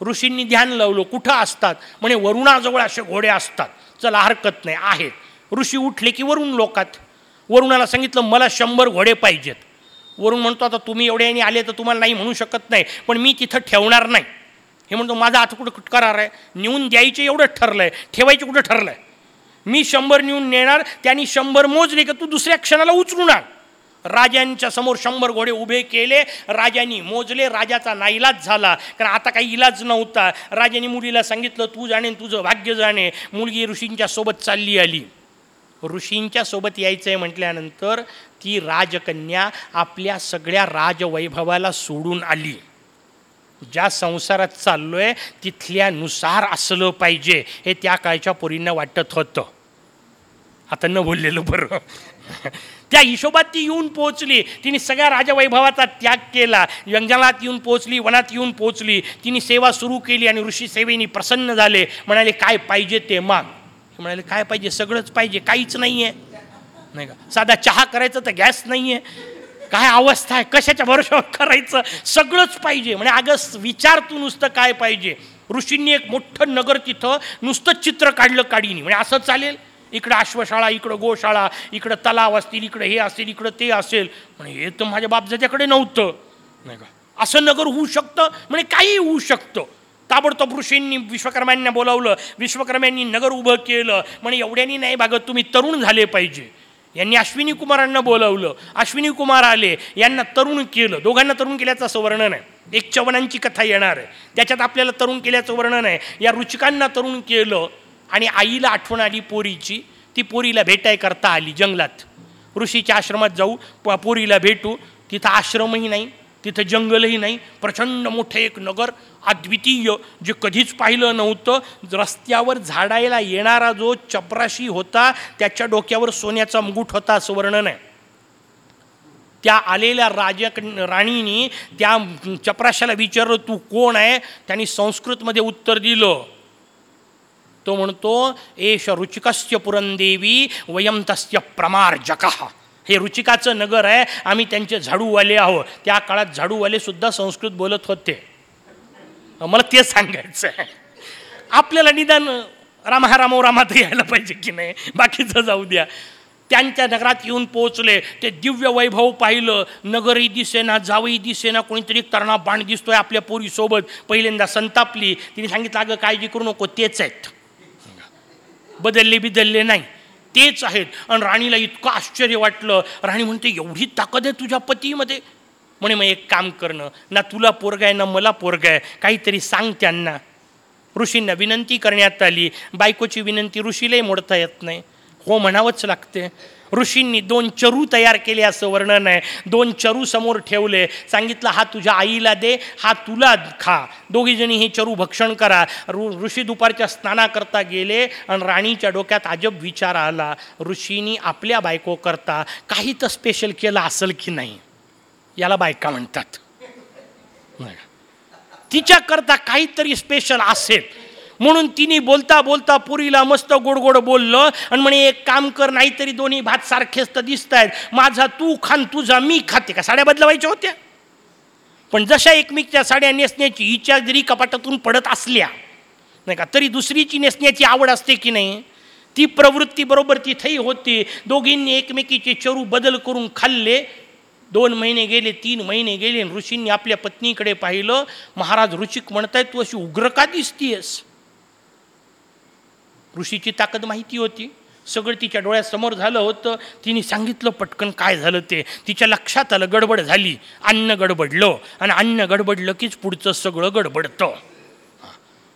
Speaker 1: ऋषींनी ध्यान लावलं. कुठं असतात? म्हणे वरुणाजवळ असे घोडे असतात. चला हरकत नाही आहेत ऋषी उठले की वरुण लोकात. वरुणाला सांगितलं मला शंभर घोडे पाहिजेत. वरुण म्हणतो आता तुम्ही एवढ्याने आले तर तुम्हाला नाही म्हणू शकत नाही पण मी तिथं ठेवणार नाही. हे म्हणतो माझा आता कुठं कुठं करार आहे? नेऊन द्यायचे एवढंच ठरलं आहे ठेवायचं कुठं ठरलं आहे मी शंभर नेऊन नेणार त्यांनी शंभर मोजले का तू दुसऱ्या क्षणाला उचलून आण. राजांच्या समोर शंभर घोडे उभे केले राजांनी मोजले राजाचा नाईलाज झाला. कारण आता काही इलाज नव्हता. राजाने मुलीला सांगितलं तू जाणे तुझं भाग्य जाणे. मुलगी ऋषींच्या सोबत चालली आली. ऋषींच्या सोबत यायचं आहे म्हटल्यानंतर ती राजकन्या आपल्या सगळ्या राजवैभवाला सोडून आली. ज्या संसारात चाललोय तिथल्यानुसार असलं पाहिजे हे त्या काळच्या पोरींना वाटत होतं. आता न बोललेलं बरं. त्या हिशोबात ती येऊन पोहोचली. तिने सगळ्या राजवैभवाचा त्याग केला. व्यंजनात येऊन पोचली वनात येऊन पोचली तिने सेवा सुरू केली आणि ऋषी सेवेनी प्रसन्न झाले. म्हणाले काय पाहिजे ते माग. म्हणाले काय पाहिजे? सगळंच पाहिजे. काहीच नाही आहे नाही का? साधा चहा करायचं तर गॅस नाही आहे काय अवस्था आहे? कशाच्या भरोशावर करायचं? सगळंच पाहिजे. म्हणजे अगस विचार तू नुसतं काय पाहिजे? ऋषींनी एक मोठं नगर तिथं नुसतं चित्र काढलं काढीनी म्हणजे असं चालेल? इकडं अश्वशाळा इकडं गोशाळा इकडं तलाव असतील इकडं हे असेल इकडं ते असेल. म्हणजे हे तर माझ्या बापजाच्याकडे नव्हतं. नाही का? असं नगर होऊ शकतं म्हणजे काही होऊ शकतं. ताबडतोब ऋषींनी विश्वकर्म्यांना बोलावलं. विश्वकर्म्यांनी नगर उभं केलं. म्हणे एवढ्यानी नाही भागत तुम्ही तरुण झाले पाहिजे. यांनी अश्विनी कुमारांना बोलावलं. अश्विनी कुमार आले यांना तरुण केलं. दोघांना तरुण केल्याचं असं वर्णन आहे. एक चवनांची कथा येणार आहे. त्याच्यात आपल्याला तरुण केल्याचं वर्णन आहे. या रुचिकांना तरुण केलं. आणि आईला आठवण आली पोरीची ती पोरीला भेटाय करता आली जंगलात. ऋषीच्या आश्रमात जाऊ पोरीला भेटू तिथं आश्रमही नाही तिथं जंगलही नाही प्रचंड मोठं एक नगर अद्वितीय जे कधीच पाहिलं नव्हतं. रस्त्यावर झाडायला येणारा जो चपराशी होता त्याच्या डोक्यावर सोन्याचा मुगुट होता असं वर्णन आहे. त्या आलेल्या राजा राणीनी त्या चपराशाला विचारलं तू कोण आहे? त्यांनी संस्कृतमध्ये उत्तर दिलं. तो म्हणतो एष रुचिकस्य पुरंदेवी वयम तस्य प्रमार्जक. हे रुचिकाचं नगर आहे आम्ही त्यांचे झाडूवाले आहोत. त्या काळात झाडूवालेसुद्धा संस्कृत बोलत होते. मला ते सांगायचं आहे आपल्याला निदान रामा रामो रामात यायला पाहिजे की नाही? बाकीचं जाऊ द्या. त्यांच्या नगरात येऊन पोहोचले. ते दिव्य वैभव पाहिलं. नगरही दिसेना जावई दिसेना कोणीतरी तरणा बाण दिसतोय आपल्या पोरीसोबत. पहिल्यांदा संतापली. तिने सांगितलं अगं काळजी करू नको तेच आहेत. बदलले बिदलले नाही. तेच आहेत. आणि राणीला इतकं आश्चर्य वाटलं. राणी म्हणते एवढी ताकद आहे तुझ्या पतीमध्ये. म्हणे मग एक काम करणं. ना तुला पोरग आहे ना मला पोरग आहे. काहीतरी सांग त्यांना. ऋषींना विनंती करण्यात आली. बायकोची विनंती ऋषीलाही मोडता येत नाही. हो म्हणावंच लागते. ऋषींनी दोन चरू तयार केले असं वर्णन आहे. दोन चरू समोर ठेवले. सांगितलं हा तुझ्या आईला दे हा तुला खा. दोघीजणी हे चरू भक्षण करा. ऋ ऋषी दुपारच्या स्नानाकरता गेले आणि राणीच्या डोक्यात अजब विचार आला. ऋषींनी आपल्या बायको करता काही तर स्पेशल केलं असेल की नाही? याला बायका म्हणतात. तिच्याकरता काहीतरी स्पेशल असेल. म्हणून तिने बोलता बोलता पुरीला मस्त गोड गोड बोललं आणि म्हणे एक काम कर नाहीतरी दोन्ही भात सारखेच तर दिसत आहेत माझा तू खान तुझा मी खाते. का साड्या बदलवायच्या होत्या? पण जशा एकमेकच्या साड्या नेसण्याची इच्छा जरी कपाटातून पडत असल्या नाही का तरी दुसरीची नेसण्याची आवड असते की नाही? ती प्रवृत्ती बरोबर तिथेही होती. दोघींनी एकमेकीचे चरू बदल करून खाल्ले. दोन महिने गेले तीन महिने गेले ऋषींनी आपल्या पत्नीकडे पाहिलं. महाराज ऋषिक म्हणतायत तू अशी उग्र का दिसतीयस? ऋषीची ताकद माहिती होती. सगळं तिच्या डोळ्यासमोर झालं होतं. तिने सांगितलं पटकन काय झालं ते? तिच्या लक्षात आलं गडबड झाली. अन्न गडबडलं आणि अन्न गडबडलं कीच पुढचं सगळं गडबडतं.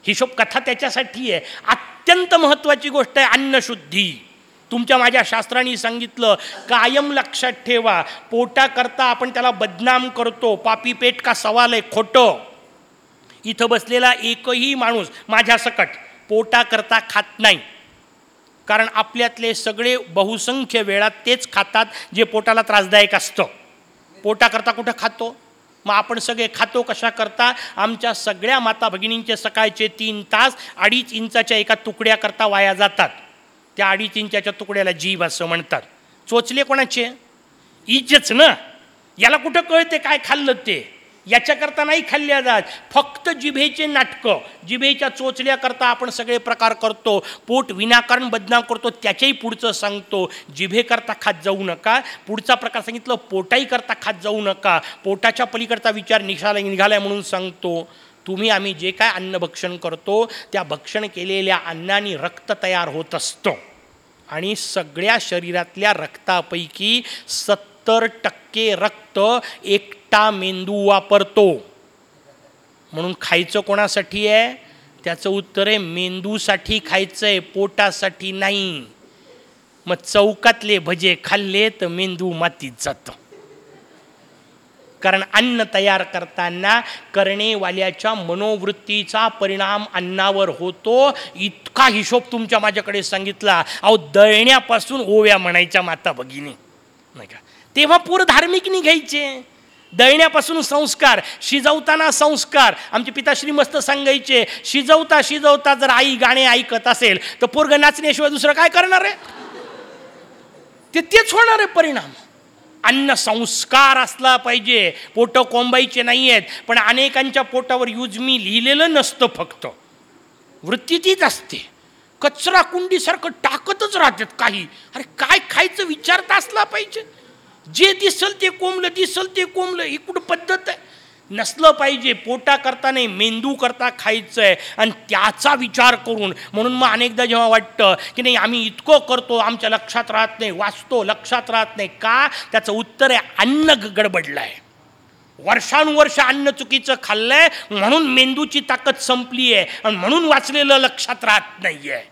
Speaker 1: हिशोब कथा त्याच्यासाठी आहे. अत्यंत महत्त्वाची गोष्ट आहे अन्नशुद्धी तुमच्या माझ्या शास्त्रांनी सांगितलं कायम लक्षात ठेवा. पोटा करता आपण त्याला बदनाम करतो. पापी पेट का सवाल आहे खोटं. इथं बसलेला एकही माणूस माझ्या सकट पोटा करता खात नाही. कारण आपल्यातले सगळे बहुसंख्य वेळा तेच खातात जे पोटाला त्रासदायक असतं. पोटा करता कुठं खातो? मग आपण सगळे खातो कशा करता? आमच्या सगळ्या माता भगिनींचे सकाळचे तीन तास अडीच इंचाच्या एका तुकड्याकरता वाया जातात. त्या अडीच इंचाच्या तुकड्याला जीव असं म्हणतात. चोचले कोणाचे? इजच ना? याला कुठं कळते काय खाल्लं ते? याच्याकरता नाही खाल्ल्या जात. फक्त जिभेचे नाटकं जिभेच्या चोचल्याकरता आपण सगळे प्रकार करतो. पोट विनाकारण बदनाम करतो त्याच्याही पुढचं सांगतो. जिभेकरता खात जाऊ नका. पुढचा प्रकार सांगितलं पोटाही करता खात जाऊ नका. पोटाच्या पलीकडचा विचार निघाला निघालाय म्हणून सांगतो. तुम्ही आम्ही जे काय अन्न भक्षण करतो त्या भक्षण केलेल्या अन्नाने रक्त तयार होत असतं. आणि सगळ्या शरीरातल्या रक्तापैकी सत्तर टक्के रक्त एक एकटा मेंदू वापरतो. म्हणून खायचं कोणासाठी आहे? त्याचं उत्तर आहे मेंदूसाठी खायचं आहे पोटासाठी नाही. मग चौकातले भजे खाल्ले तर मेंदू मातीत जातं. कारण अन्न तयार करताना करणेवाल्याच्या मनोवृत्तीचा परिणाम अन्नावर होतो. इतका हिशोब तुमच्या माझ्याकडे सांगितला. अहो दळण्यापासून ओव्या म्हणायच्या माता भगिनी. नाही का? तेव्हा पूर धार्मिक निघायचे दळण्यापासून संस्कार शिजवताना संस्कार. आमचे पिताश्री मस्त सांगायचे शिजवता शिजवता जर आई गाणे ऐकत असेल तर पोरग नाचण्याशिवाय दुसरं काय करणार आहे? ते तेच होणार आहे परिणाम. अन्न संस्कार असला पाहिजे. पोटं कोंबायचे नाही आहेत पण अनेकांच्या पोटावर यूज मी लिहिलेलं नसतं फक्त. वृत्ती तीच असते. कचरा कुंडीसारखं टाकतच राहतात काही. अरे काय खायचं विचारता असला पाहिजे. जे दिसल ते कोंबलं दिसल ते कोंबलं ही कुठं पद्धत आहे? नसलं पाहिजे पोटा करता नाही मेंदू करता खायचं आहे आणि त्याचा विचार करून म्हणून मग अनेकदा जेव्हा वाटतं की नाही आम्ही इतकं करतो आमच्या लक्षात राहत नाही वाचतो लक्षात राहत नाही का? त्याचं उत्तर आहे अन्न गडबडलं आहे वर्षानुवर्ष अन्न चुकीचं खाल्लं आहे म्हणून मेंदूची ताकद संपली आहे आणि म्हणून वाचलेलं लक्षात राहत नाही आहे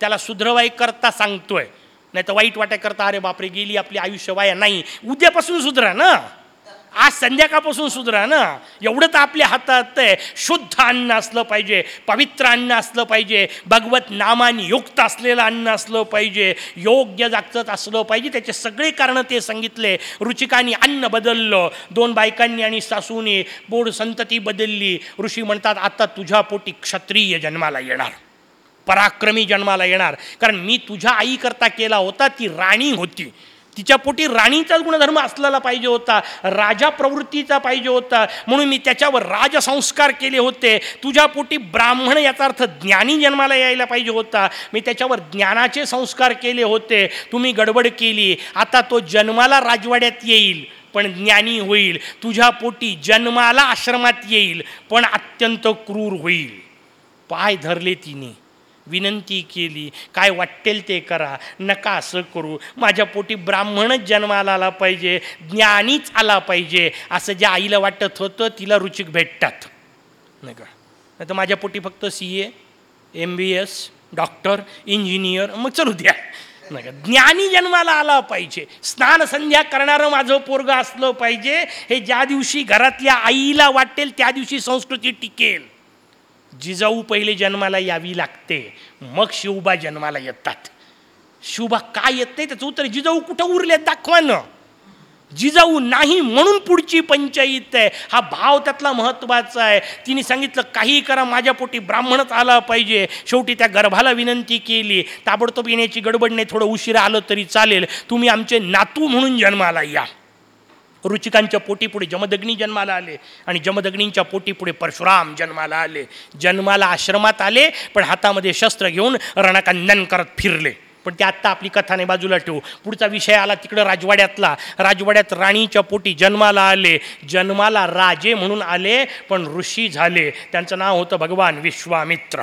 Speaker 1: त्याला सुधरवाई करता सांगतोय. नाही तर वाईट वाटाय करता अरे बापरे गेली आपली आयुष्य वाया. नाही उद्यापासून सुधरा ना. आज संध्याकाळपासून सुधरा ना. एवढं तर आपल्या हातात आहे. शुद्ध अन्न असलं पाहिजे पवित्र अन्न असलं पाहिजे भगवत नामाने युक्त असलेलं अन्न असलं पाहिजे योग्य जागचं असलं पाहिजे. त्याचे सगळे कारणं ते सांगितले. रुचिकानी अन्न बदललं. दोन बायकांनी आणि सासूने बोड संतती बदलली. ऋषी म्हणतात आता तुझ्या पोटी क्षत्रिय जन्माला येणार. पराक्रमी जन्माला येणार. कारण मी तुझ्या आईकरता केला होता ती राणी होती. तिच्या पोटी राणीचाच गुणधर्म असलेला पाहिजे होता. राजा प्रवृत्तीचा पाहिजे होता. म्हणून मी त्याच्यावर राजसंस्कार केले होते. तुझ्या पोटी ब्राह्मण याचा अर्थ ज्ञानी जन्माला यायला पाहिजे होता. मी त्याच्यावर ज्ञानाचे संस्कार केले होते. तुम्ही गडबड केली. आता तो जन्माला राजवाड्यात येईल पण ज्ञानी होईल. तुझ्या पोटी जन्माला आश्रमात येईल पण अत्यंत क्रूर होईल. पाय धरले तिने. विनंती केली. काय वाटेल ते करा. नका असं करू. माझ्या पोटी ब्राह्मणच जन्माला आला पाहिजे. ज्ञानीच आला पाहिजे. असं ज्या आईला वाटत होतं तिला रुचिक भेटतात. नाही का? नाही तर माझ्या पोटी फक्त C A M B S doctor engineer मग चलू द्या. नाही का? ज्ञानी जन्माला आला पाहिजे. स्नान संध्या करणारं माझं पोरगं असलं पाहिजे. हे ज्या दिवशी घरातल्या आईला वाटेल त्या दिवशी संस्कृती टिकेल. जिजाऊ पहिले जन्माला यावी लागते मग शिवबा जन्माला येतात. शिवबा काय येत नाही त्याचं उत्तर जिजाऊ कुठं उरलेत दाखवा ना जिजाऊ नाही म्हणून पुढची पंचायत आहे. हा भाव त्यातला महत्त्वाचा आहे. तिने सांगितलं काही करा माझ्या पोटी ब्राह्मणच आला पाहिजे. शेवटी त्या गर्भाला विनंती केली. ताबडतोब येण्याची गडबड नाही थोडं उशिरा आलं तरी चालेल. तुम्ही आमचे नातू म्हणून जन्माला या. रुचिकांच्या पोटीपुढे जमदग्नी जन्माला आले आणि जमदग्नींच्या पोटीपुढे परशुराम जन्माला आले. जन्माला आश्रमात आले पण हातामध्ये शस्त्र घेऊन रणकांदन करत फिरले. पण ते आत्ता आपली कथाने बाजूला ठेवू. पुढचा विषय आला तिकडं राजवाड्यातला. राजवाड्यात राणीच्या पोटी जन्माला आले. जन्माला राजे म्हणून आले पण ऋषी झाले. त्यांचं नाव होतं भगवान विश्वामित्र.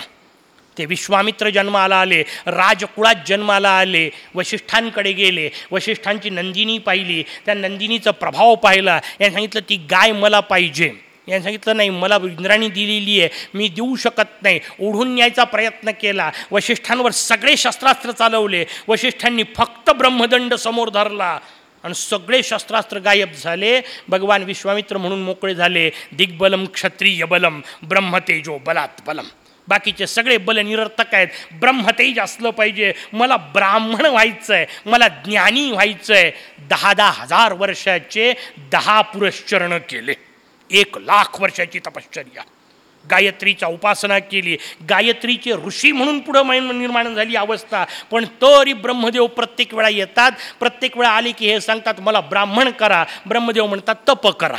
Speaker 1: ते विश्वामित्र जन्माला आले राजकुळात जन्माला आले वशिष्ठांकडे गेले. वशिष्ठांची नंदिनी पाहिली. त्या नंदिनीचा प्रभाव पाहिला. यांनी सांगितलं ती गाय मला पाहिजे. यांनी सांगितलं नाही मला इंद्राणी दिलेली आहे. मी देऊ शकत नाही. ओढून न्यायचा प्रयत्न केला. वशिष्ठांवर सगळे शस्त्रास्त्र चालवले. वशिष्ठांनी फक्त ब्रह्मदंड समोर धरला. आणि सगळे शस्त्रास्त्र गायब झाले. भगवान विश्वामित्र म्हणून मोकळे झाले. दिग्बलम क्षत्रिय बलम. ब्रह्मतेजो बलात बलम. बाकीचे सगळे बल निरर्थक आहेत. ब्रह्मतेज असलं पाहिजे. मला ब्राह्मण व्हायचं आहे मला ज्ञानी व्हायचं आहे दहा दहा हजार वर्षाचे दहा पुरश्चरण केले. एक लाख वर्षाची तपश्चर्या. गायत्रीचा उपासना केली. गायत्रीचे ऋषी म्हणून पुढं निर्माण झाली अवस्था. पण तरी ब्रह्मदेव प्रत्येक वेळा येतात. प्रत्येक वेळा आले की हे सांगतात मला ब्राह्मण करा. ब्रह्मदेव म्हणतात तप करा.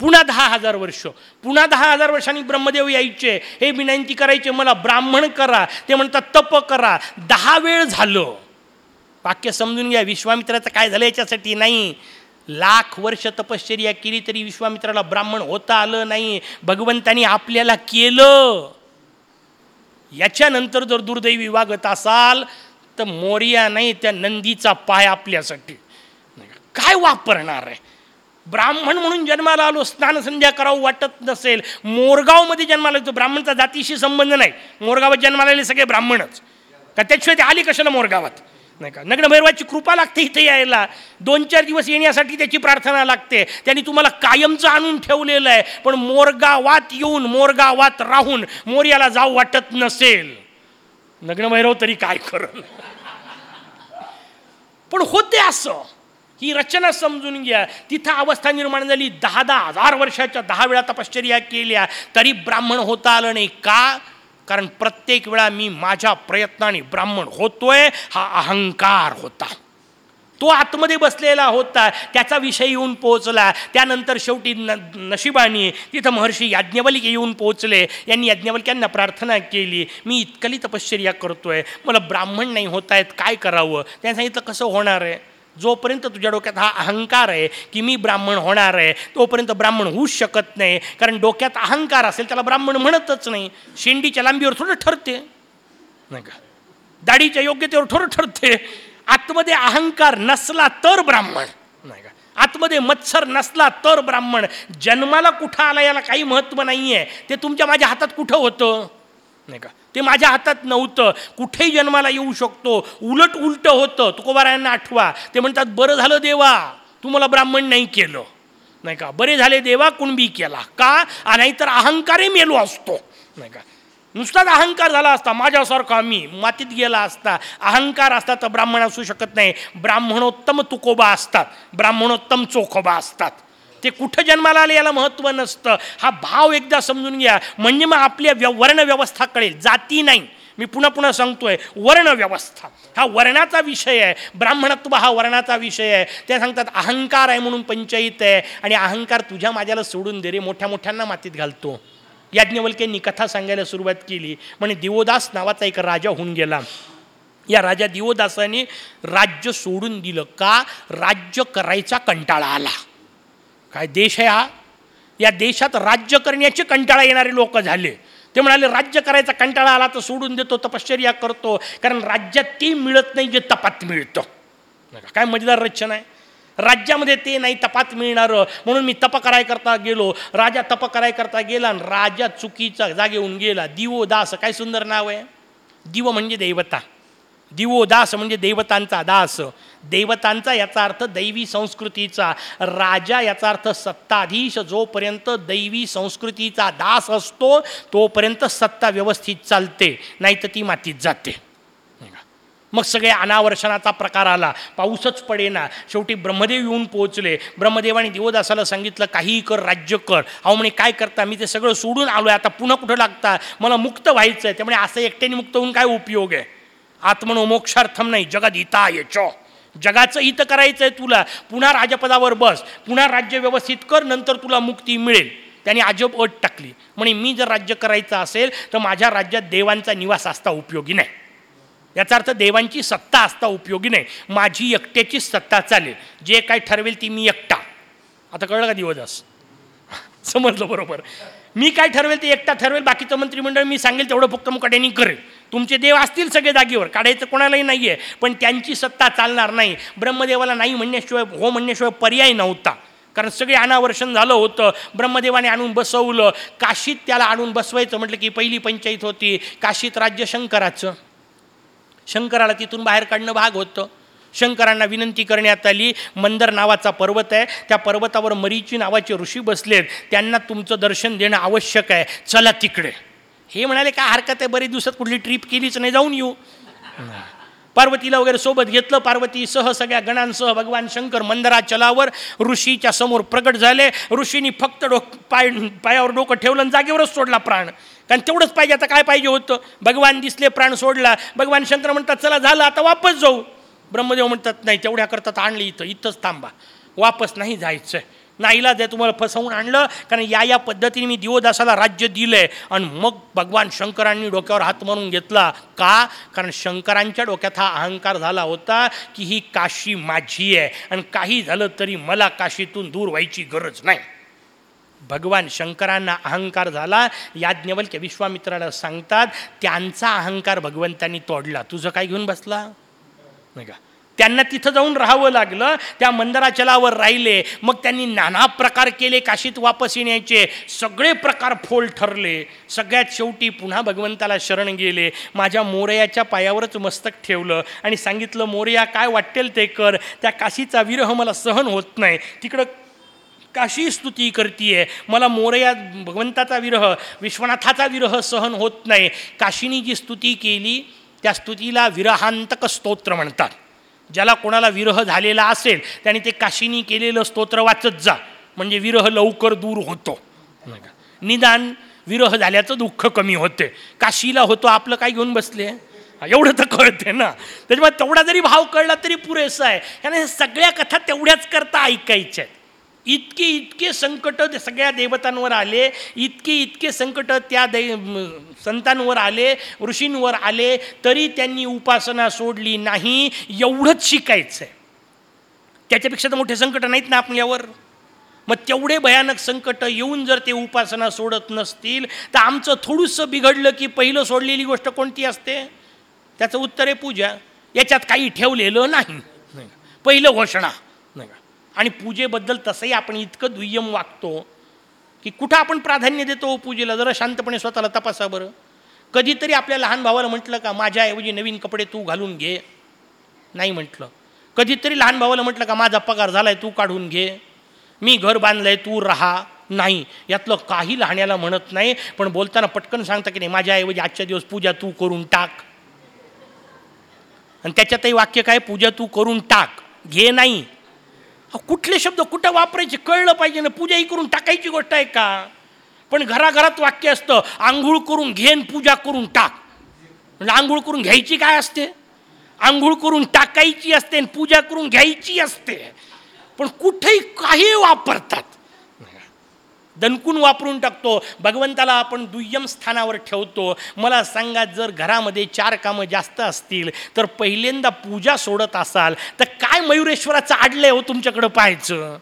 Speaker 1: पुन्हा दहा हजार वर्ष. पुन्हा दहा हजार वर्षांनी ब्रह्मदेव यायचे. हे विनंती करायचे मला ब्राह्मण करा. ते म्हणतात तप करा. दहा वेळ झालं. वाक्य समजून घ्या. विश्वामित्राचं काय झालं याच्यासाठी नाही. लाख वर्ष तपश्चर्या केली तरी विश्वामित्राला ब्राह्मण होता आलं नाही. भगवंतानी आपल्याला केलं. याच्यानंतर जर दुर्दैवी वागत असाल तर मोर्या नाही त्या नंदीचा पाय आपल्यासाठी. काय वापरणार आहे? ब्राह्मण म्हणून जन्माला आलो स्नान संध्या करावं वाटत नसेल. मोरगावमध्ये जन्माला येतो ब्राह्मणचा जातीशी संबंध नाही. मोरगावात जन्माला आले सगळे ब्राह्मणच. का त्याशिवाय ते आली कशाला मोरगावात? नाही का? नग्नभैरवाची कृपा लागते इथे यायला. दोन चार दिवस येण्यासाठी त्याची प्रार्थना लागते. त्यांनी तुम्हाला कायमचं आणून ठेवलेलं आहे. पण मोरगावात येऊन मोरगावात राहून मोर्याला जाऊ वाटत नसेल. नग्नभैरव तरी काय करल? पण होते असं. ही रचना समजून घ्या. तिथं अवस्था निर्माण झाली. दहा दहा हजार वर्षाच्या दहा वेळा तपश्चर्या केल्या. तरी ब्राह्मण होता आलं नाही. का? कारण प्रत्येक वेळा मी माझ्या प्रयत्नाने ब्राह्मण होतोय हा अहंकार होता. तो आतमध्ये बसलेला होता. त्याचा विषय येऊन पोहोचला. त्यानंतर शेवटी न नशिबाने तिथं महर्षी याज्ञवलिक येऊन पोहोचले. यांनी याज्ञवल्क्यांना प्रार्थना केली. मी इतकली तपश्चर्या करतोय. मला ब्राह्मण नाही होत आहेत काय करावं? त्यांनी सांगितलं कसं होणार आहे? जोपर्यंत तुझ्या डोक्यात हा अहंकार आहे की मी ब्राह्मण होणार आहे तोपर्यंत ब्राह्मण होऊच शकत नाही. कारण डोक्यात अहंकार असेल त्याला ब्राह्मण म्हणतच नाही. शेंडीच्या लांबीवर थोडं ठरते. नाही का? दाढीच्या योग्यतेवर थोडं ठरते. आतमध्ये अहंकार नसला तर ब्राह्मण. नाही का? आतमध्ये मत्सर नसला तर ब्राह्मण. जन्माला कुठं आला याला काही महत्त्व नाही आहे ते तुमच्या माझ्या हातात कुठं होतं? नाही का? ते माझ्या हातात नव्हतं. कुठेही जन्माला येऊ शकतो. उलट उलटं होतं. तुकोबारायांना आठवा. ते म्हणतात बरं झालं देवा. तू मला ब्राह्मण नाही केलं. नाही का? बरे झाले देवा कुणबी केला. का? नाहीतर अहंकारही मेलो असतो. नाही का? नुसताच अहंकार झाला असता. माझ्यासारखा मी मातीत गेला असता. अहंकार असता तर ब्राह्मण असू शकत नाही. ब्राह्मणोत्तम तुकोबा असतात. ब्राह्मणोत्तम चोखोबा असतात. ते कुठं जन्माला आले याला महत्त्व नसतं. हा भाव एकदा समजून घ्या. म्हणजे मग आपल्या व्य वर्णव्यवस्था कळेल. जाती नाही. मी पुन्हा पुन्हा सांगतोय. वर्ण व्यवस्था हा वर्णाचा विषय आहे. ब्राह्मणत्व हा वर्णाचा विषय आहे. त्या सांगतात अहंकार आहे म्हणून पंचायत आहे. आणि अहंकार तुझ्या माझ्याला सोडून दे रे. मोठ्या मोठ्यांना मातीत घालतो. याज्ञवल्क्यांनी कथा सांगायला सुरुवात केली. म्हणजे दिवोदास नावाचा एक राजा होऊन गेला. या राजा दिवोदासाने राज्य सोडून दिलं का? राज्य करायचा कंटाळा आला. काय देश आहे हा? या देशात राज्य करण्याचे कंटाळा येणारे लोक झाले. ते म्हणाले राज्य करायचा कंटाळा आला तर सोडून देतो तपश्चर्या करतो कारण राज्यात ते मिळत नाही जे तपात मिळतं. काय मजेदार रचना आहे. राज्यामध्ये ते नाही तपात मिळणारं. म्हणून मी तप कराय करता गेलो. राजा तप कराय करता गेला आणि राजा चुकीचा जागेहून गेला. दिवो दास काय सुंदर नाव आहे. दिव म्हणजे देवता. दिवो दास म्हणजे देवतांचा दास. देवतांचा याचा अर्थ दैवी संस्कृतीचा राजा याचा अर्थ सत्ताधीश जोपर्यंत दैवी संस्कृतीचा दास असतो तोपर्यंत सत्ता व्यवस्थित चालते नाही तर ती मातीत जाते. मग सगळे अनावर्षणाचा प्रकार आला पाऊसच पडेना शेवटी ब्रह्मदेव येऊन पोहोचले. ब्रह्मदेवाने देवदासाला सांगितलं काहीही कर राज्य कर. अहो म्हणे काय करता? मी ते सगळं सोडून आलो आहे आता पुन्हा कुठं लागता? मला मुक्त व्हायचं आहे त्यामुळे असं एकट्याने मुक्त होऊन काय उपयोग आहे? आत्मनो मोक्षार्थम नाही जगद हिता येच. जगाचं हित करायचं आहे तुला पुन्हा राजपदावर बस पुन्हा राज्य व्यवस्थित कर नंतर तुला मुक्ती मिळेल. त्याने अजब अट टाकली. म्हणे मी जर राज्य करायचं असेल तर माझ्या राज्यात देवांचा निवास असता उपयोगी नाही. याचा अर्थ देवांची सत्ता असता उपयोगी नाही. माझी एकट्याचीच सत्ता चालेल. जे काय ठरवेल ती मी एकटा. आता कळलं का दिवस समजलं बरोबर. मी काय ठरवेल ते एकटा ठरवेल बाकीचं मंत्रिमंडळ मी सांगेल तेवढं फक्त मुकाट्याने करेल. तुमचे देव असतील सगळे जागेवर काढायचं कोणालाही नाही आहे पण त्यांची सत्ता चालणार नाही. ब्रह्मदेवाला नाही म्हणण्याशिवाय हो म्हणण्याशिवाय पर्याय नव्हता. कारण सगळे अनावर्षण झालं होतं. ब्रह्मदेवाने आणून बसवलं. काशीत त्याला आणून बसवायचं म्हटलं की पहिली पंचायत होती. काशीत राज्य शंकराचं. शंकराला तिथून बाहेर काढणं भाग होतं. शंकरांना विनंती करण्यात आली मंदर नावाचा पर्वत आहे त्या पर्वतावर मरीची नावाचे ऋषी बसलेत त्यांना तुमचं दर्शन देणं आवश्यक आहे चला तिकडे. हे म्हणाले काय हरकत आहे बरेच दिवसात कुठली ट्रीप केलीच नाही जाऊन येऊ. पार्वतीला वगैरे सोबत घेतलं पार्वती सह सगळ्या गणांसह भगवान शंकर मंदरा चलावर ऋषीच्या समोर प्रकट झाले ऋषीनी फक्त डोक पाय पायावर डोकं ठेवलं आणि जागेवरच सोडला प्राण. कारण तेवढंच पाहिजे आता काय पाहिजे होतं? भगवान दिसले प्राण सोडला. भगवान शंकर म्हणतात चला झालं आता वापस जाऊ. ब्रह्मदेव म्हणतात नाही तेवढ्या करतात आणली इथं इथंच थांबा. वापस नाही जायचं नाहीला ते तुम्हाला फसवून आणलं कारण या या पद्धतीने मी दिवोदासाला राज्य दिलं आहे आणि मग भगवान शंकरांनी डोक्यावर हात मारून घेतला. का? कारण शंकरांच्या डोक्यात हा अहंकार झाला होता की ही काशी माझी आहे. आणि काही झालं तरी मला काशीतून दूर व्हायची गरज नाही. भगवान शंकरांना अहंकार झाला. याज्ञवल्क्य विश्वामित्राला सांगतात त्यांचा अहंकार भगवंतांनी तोडला. तुझं काय घेऊन बसला? नाही का? त्यांना तिथं जाऊन राहावं लागलं त्या मंदराचलावर राहिले मग त्यांनी नाना प्रकार केले काशीत वापस येण्याचे. सगळे प्रकार फोल ठरले. सगळ्यात शेवटी पुन्हा भगवंताला शरण गेले. माझ्या मोरयाच्या पायावरच मस्तक ठेवलं आणि सांगितलं मोरया काय वाटेल ते कर. त्या काशीचा विरह मला सहन होत नाही. तिकडं काशी स्तुती करतीये. मला मोरया भगवंताचा विरह विश्वनाथाचा विरह सहन होत नाही. काशीनी जी स्तुती केली त्या स्तुतीला विरहांतक स्तोत्र म्हणतात. ज्याला कोणाला विरह झालेला असेल त्याने ते काशीनी केलेलं स्तोत्र वाचत जा. म्हणजे विरह लवकर दूर होतो. निदान विरह झाल्याचं दुःख कमी होते. काशीला होतो आपलं काय घेऊन बसले? एवढं तर कळते ना. त्याच्यामुळे तेवढा जरी भाव कळला तरी पुरेसा आहे. कारण सगळ्या कथा तेवढ्याच करता ऐकायच्या आहेत इतके इतके संकट सगळ्या देवतांवर आले इतके इतके संकट त्या दै संतांवर आले ऋषींवर आले तरी त्यांनी उपासना सोडली नाही एवढंच शिकायचं आहे त्याच्यापेक्षा तर मोठे संकट नाहीत ना आपल्यावर. मग तेवढे भयानक संकट येऊन जर ते उपासना सोडत नसतील तर आमचं थोडंसं बिघडलं की पहिलं सोडलेली गोष्ट कोणती असते? त्याचं उत्तर आहे पूजा. याच्यात काही ठेवलेलं नाही. पहिलं घोषणा. आणि पूजेबद्दल तसंही आपण इतकं दुय्यम वागतो की कुठं आपण प्राधान्य देतो हो पूजेला? जरा शांतपणे स्वतःला तपासा बरं. कधीतरी आपल्या लहान भावाला म्हटलं का माझ्याऐवजी नवीन कपडे तू घालून घे. नाही म्हटलं. कधीतरी लहान भावाला म्हटलं का माझा पगार झाला आहे तू काढून घे. मी घर बांधलं आहे तू राहा. नाही. यातलं काही लहाण्याला म्हणत नाही पण बोलताना पटकन सांगता की नाही माझ्याऐवजी आजच्या दिवस पूजा तू करून टाक. आणि त्याच्यातही वाक्य काय? पूजा तू करून टाक. घे नाही. कुठले शब्द कुठं वापरायचे कळलं पाहिजे ना पूजाही करून टाकायची गोष्ट आहे का? पण घराघरात वाक्य असतं आंघोळ करून घेन पूजा करून टाक. म्हणजे आंघोळ करून घ्यायची काय असते? आंघोळ करून टाकायची असते आणि पूजा करून घ्यायची असते. पण कुठेही काही वापरतात. दणकून वापरून टाकतो. भगवंताला आपण दुय्यम स्थानावर ठेवतो. मला सांगा जर घरामध्ये चार कामं जास्त असतील तर पहिल्यांदा पूजा सोडत असाल तर काय मयुरेश्वराचं आडलंय हो तुमच्याकडं पाहायचं?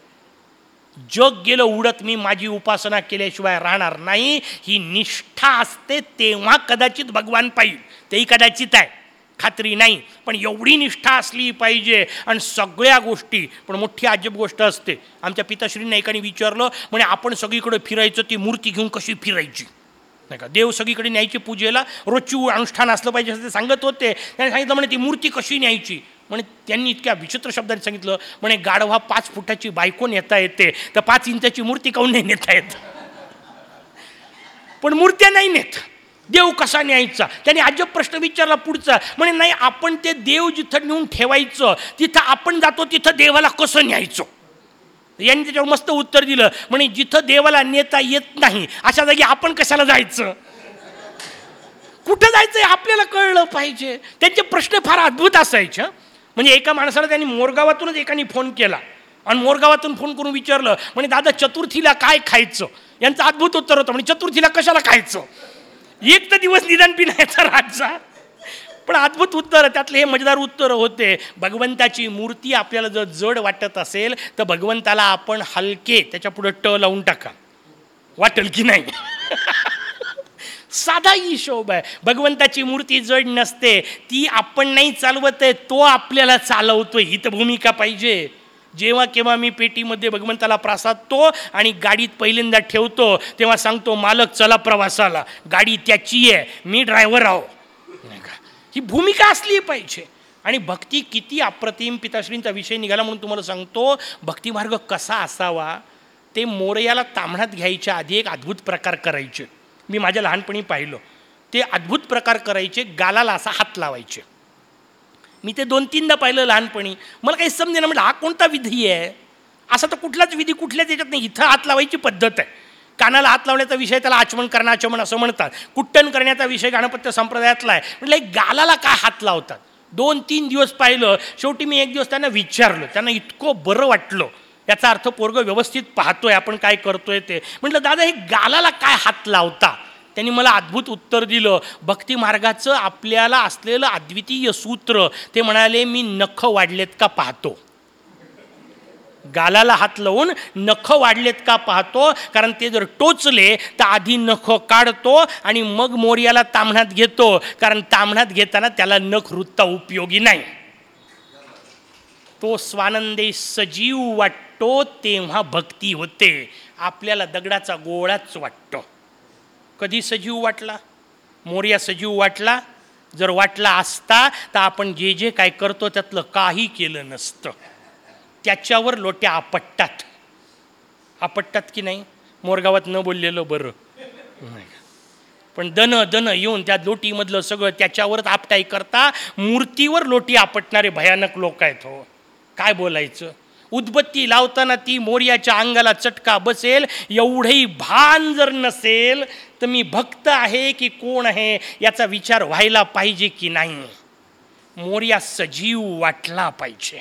Speaker 1: जग गेलं उडत मी माझी उपासना केल्याशिवाय राहणार नाही. ही निष्ठा असते तेव्हा कदाचित भगवान पाहिजे तेही कदाचित आहे. खात्री नाही. पण एवढी निष्ठा असली पाहिजे आणि सगळ्या गोष्टी पण मोठी अजब गोष्ट असते. आमच्या पिताश्रींना एकाने विचारलं म्हणे आपण सगळीकडे फिरायचं ती मूर्ती घेऊन कशी फिरायची? नाही का? देव सगळीकडे न्यायची पूजेला रोजची अनुष्ठान असलं पाहिजे असं ते सांगत होते. त्याने सांगितलं म्हणे ती मूर्ती कशी न्यायची? म्हणे त्यांनी इतक्या विचित्र शब्दाने सांगितलं म्हणे गाढवा पाच फुटाची बायको नेता येते तर पाच इंचाची मूर्ती काऊन नाही नेता येत? पण मूर्त्या नाही नेत. देव कसा न्यायचा? त्याने अजब प्रश्न विचारला पुढचा म्हणे नाही आपण ते देव जिथं नेऊन ठेवायचं तिथं आपण जातो तिथं देवाला कसं न्यायचं? यांनी त्याच्यावर मस्त उत्तर दिलं. म्हणे जिथं देवाला नेता येत नाही अशा जागी आपण कशाला जायचं? कुठं जायचं आपल्याला कळलं पाहिजे. त्यांचे प्रश्न फार अद्भुत असायचे म्हणजे एका माणसाला त्यांनी मोरगावातूनच एकाने फोन केला आणि मोरगावातून फोन करून विचारलं म्हणे दादा चतुर्थीला काय खायचं? यांचं अद्भुत उत्तर होतं म्हणजे चतुर्थीला कशाला खायचं? एक तर दिवस निदान पिण्याचा राजा. पण अद्भुत उत्तर त्यातले हे मजेदार उत्तर होते. भगवंताची मूर्ती आपल्याला जर जड वाटत असेल तर भगवंताला आपण हलके त्याच्या पुढे ट लावून टाका. वाटेल की नाही? साधा हिशोब आहे. भगवंताची मूर्ती जड नसते. ती आपण नाही चालवत आहे तो आपल्याला चालवतोय. ही तर भूमिका पाहिजे. जेव्हा केव्हा मी पेटीमध्ये भगवंताला प्रासादतो आणि गाडीत पहिल्यांदा ठेवतो तेव्हा सांगतो मालक चला प्रवासाला. गाडी त्याची आहे. मी ड्रायव्हर आहो. नाही का? ही भूमिका असली पाहिजे. आणि भक्ती किती अप्रतिम पिताश्रींचा विषय निघाला म्हणून तुम्हाला सांगतो भक्तिमार्ग कसा असावा ते मोरयाला तांबण्यात घ्यायच्या आधी एक अद्भुत प्रकार करायचे. मी माझ्या लहानपणी पाहिलं. ते अद्भुत प्रकार करायचे गालाला असा हात लावायचे. मी ते दोन तीनदा पाहिलं लहानपणी. मला काही समजे ना म्हटलं हा कोणता विधी आहे? असा तर कुठलाच विधी कुठल्याच याच्यात नाही. इथं हात लावायची पद्धत आहे. कानाला हात लावण्याचा विषय त्याला आचमन करणं आचमन असं म्हणतात. कुट्टन करण्याचा विषय गणपत्य संप्रदायातला आहे. म्हटलं एक गालाला काय हात लावतात? दोन तीन दिवस पाहिलं शेवटी मी एक दिवस त्यांना विचारलं. त्यांना इतकं बरं वाटलं. याचा अर्थ पोरग व्यवस्थित पाहतोय आपण काय करतोय ते. म्हटलं दादा हे गालाला काय हात लावता? त्यांनी मला अद्भुत उत्तर दिलं. भक्ती मार्गाचं आपल्याला असलेलं अद्वितीय सूत्र ते म्हणाले मी नख वाढलेत का पाहतो? गालाला हात लावून नख वाढलेत का पाहतो? कारण ते जर टोचले तर आधी नख काढतो आणि मग मोर्याला तामणात घेतो. कारण तामणात घेताना त्याला नख वृत्ता उपयोगी नाही. तो स्वानंदे सजीव वाटतो तेव्हा भक्ती होते. आपल्याला दगडाचा गोळाच वाटतो. कधी सजीव वाटला? मोर्या सजीव वाटला? जर वाटला असता तर आपण जे जे काय करतो त्यातलं काही केलं नसतं. त्याच्यावर लोट्या आपटतात. आपटतात की नाही? मोरगावात न बोललेलं बरं. पण दन दन येऊन त्या लोटीमधलं सगळं त्याच्यावरच आपटाई करता मूर्तीवर लोटी आपटणारे भयानक लोक आहेत हो. काय बोलायचं? उदबत्ती लावताना ती मोर्याच्या अंगाला चटका बसेल एवढंही भान जर नसेल तर मी भक्त आहे की कोण आहे याचा विचार व्हायला पाहिजे की नाही? मोर्या सजीव वाटला पाहिजे.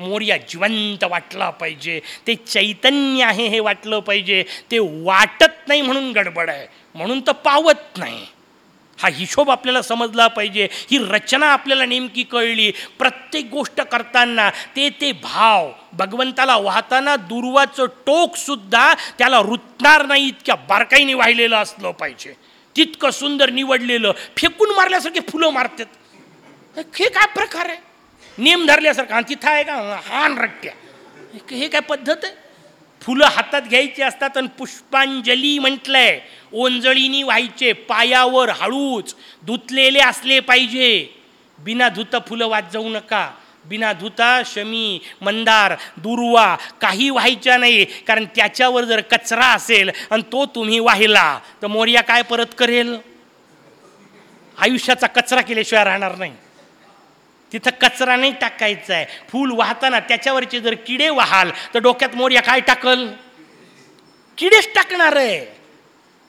Speaker 1: मोर्या जिवंत वाटला पाहिजे. ते चैतन्य आहे हे वाटलं पाहिजे. ते वाटत नाही म्हणून गडबड आहे. म्हणून तर पावत नाही. हा हिशोब आपल्याला समजला पाहिजे. ही रचना आपल्याला नेमकी कळली. प्रत्येक गोष्ट करताना ते ते भाव भगवंताला वाहताना दुर्वाचं टोकसुद्धा त्याला रुतणार नाही इतक्या बारकाईने वाहिलेलं असलं पाहिजे. तितकं सुंदर निवडलेलं. फेकून मारल्यासारखे फुलं मारतात. हे काय प्रकार आहे? नेम धरल्यासारखं. आणि तिथं आहे का? हान रट्ट्या. हे काय पद्धत आहे? फुलं हातात घ्यायची असतात आणि पुष्पांजली म्हटलंय. ओंजळीनी व्हायचे पायावर हळूच धुतलेले असले पाहिजे. बिना धुता फुलं वाट जाऊ नका. बिना धुता शमी मंदार दुर्वा काही व्हायच्या नाही. कारण त्याच्यावर जर कचरा असेल आणि तो तुम्ही वाहिला तर मोर्या काय परत करेल? आयुष्याचा कचरा केल्याशिवाय राहणार नाही. तिथं कचरा नाही टाकायचा आहे फूल वाहताना त्याच्यावरचे जर किडे वाहाल तर डोक्यात मोर्या काय टाकल? किडेच टाकणार आहे.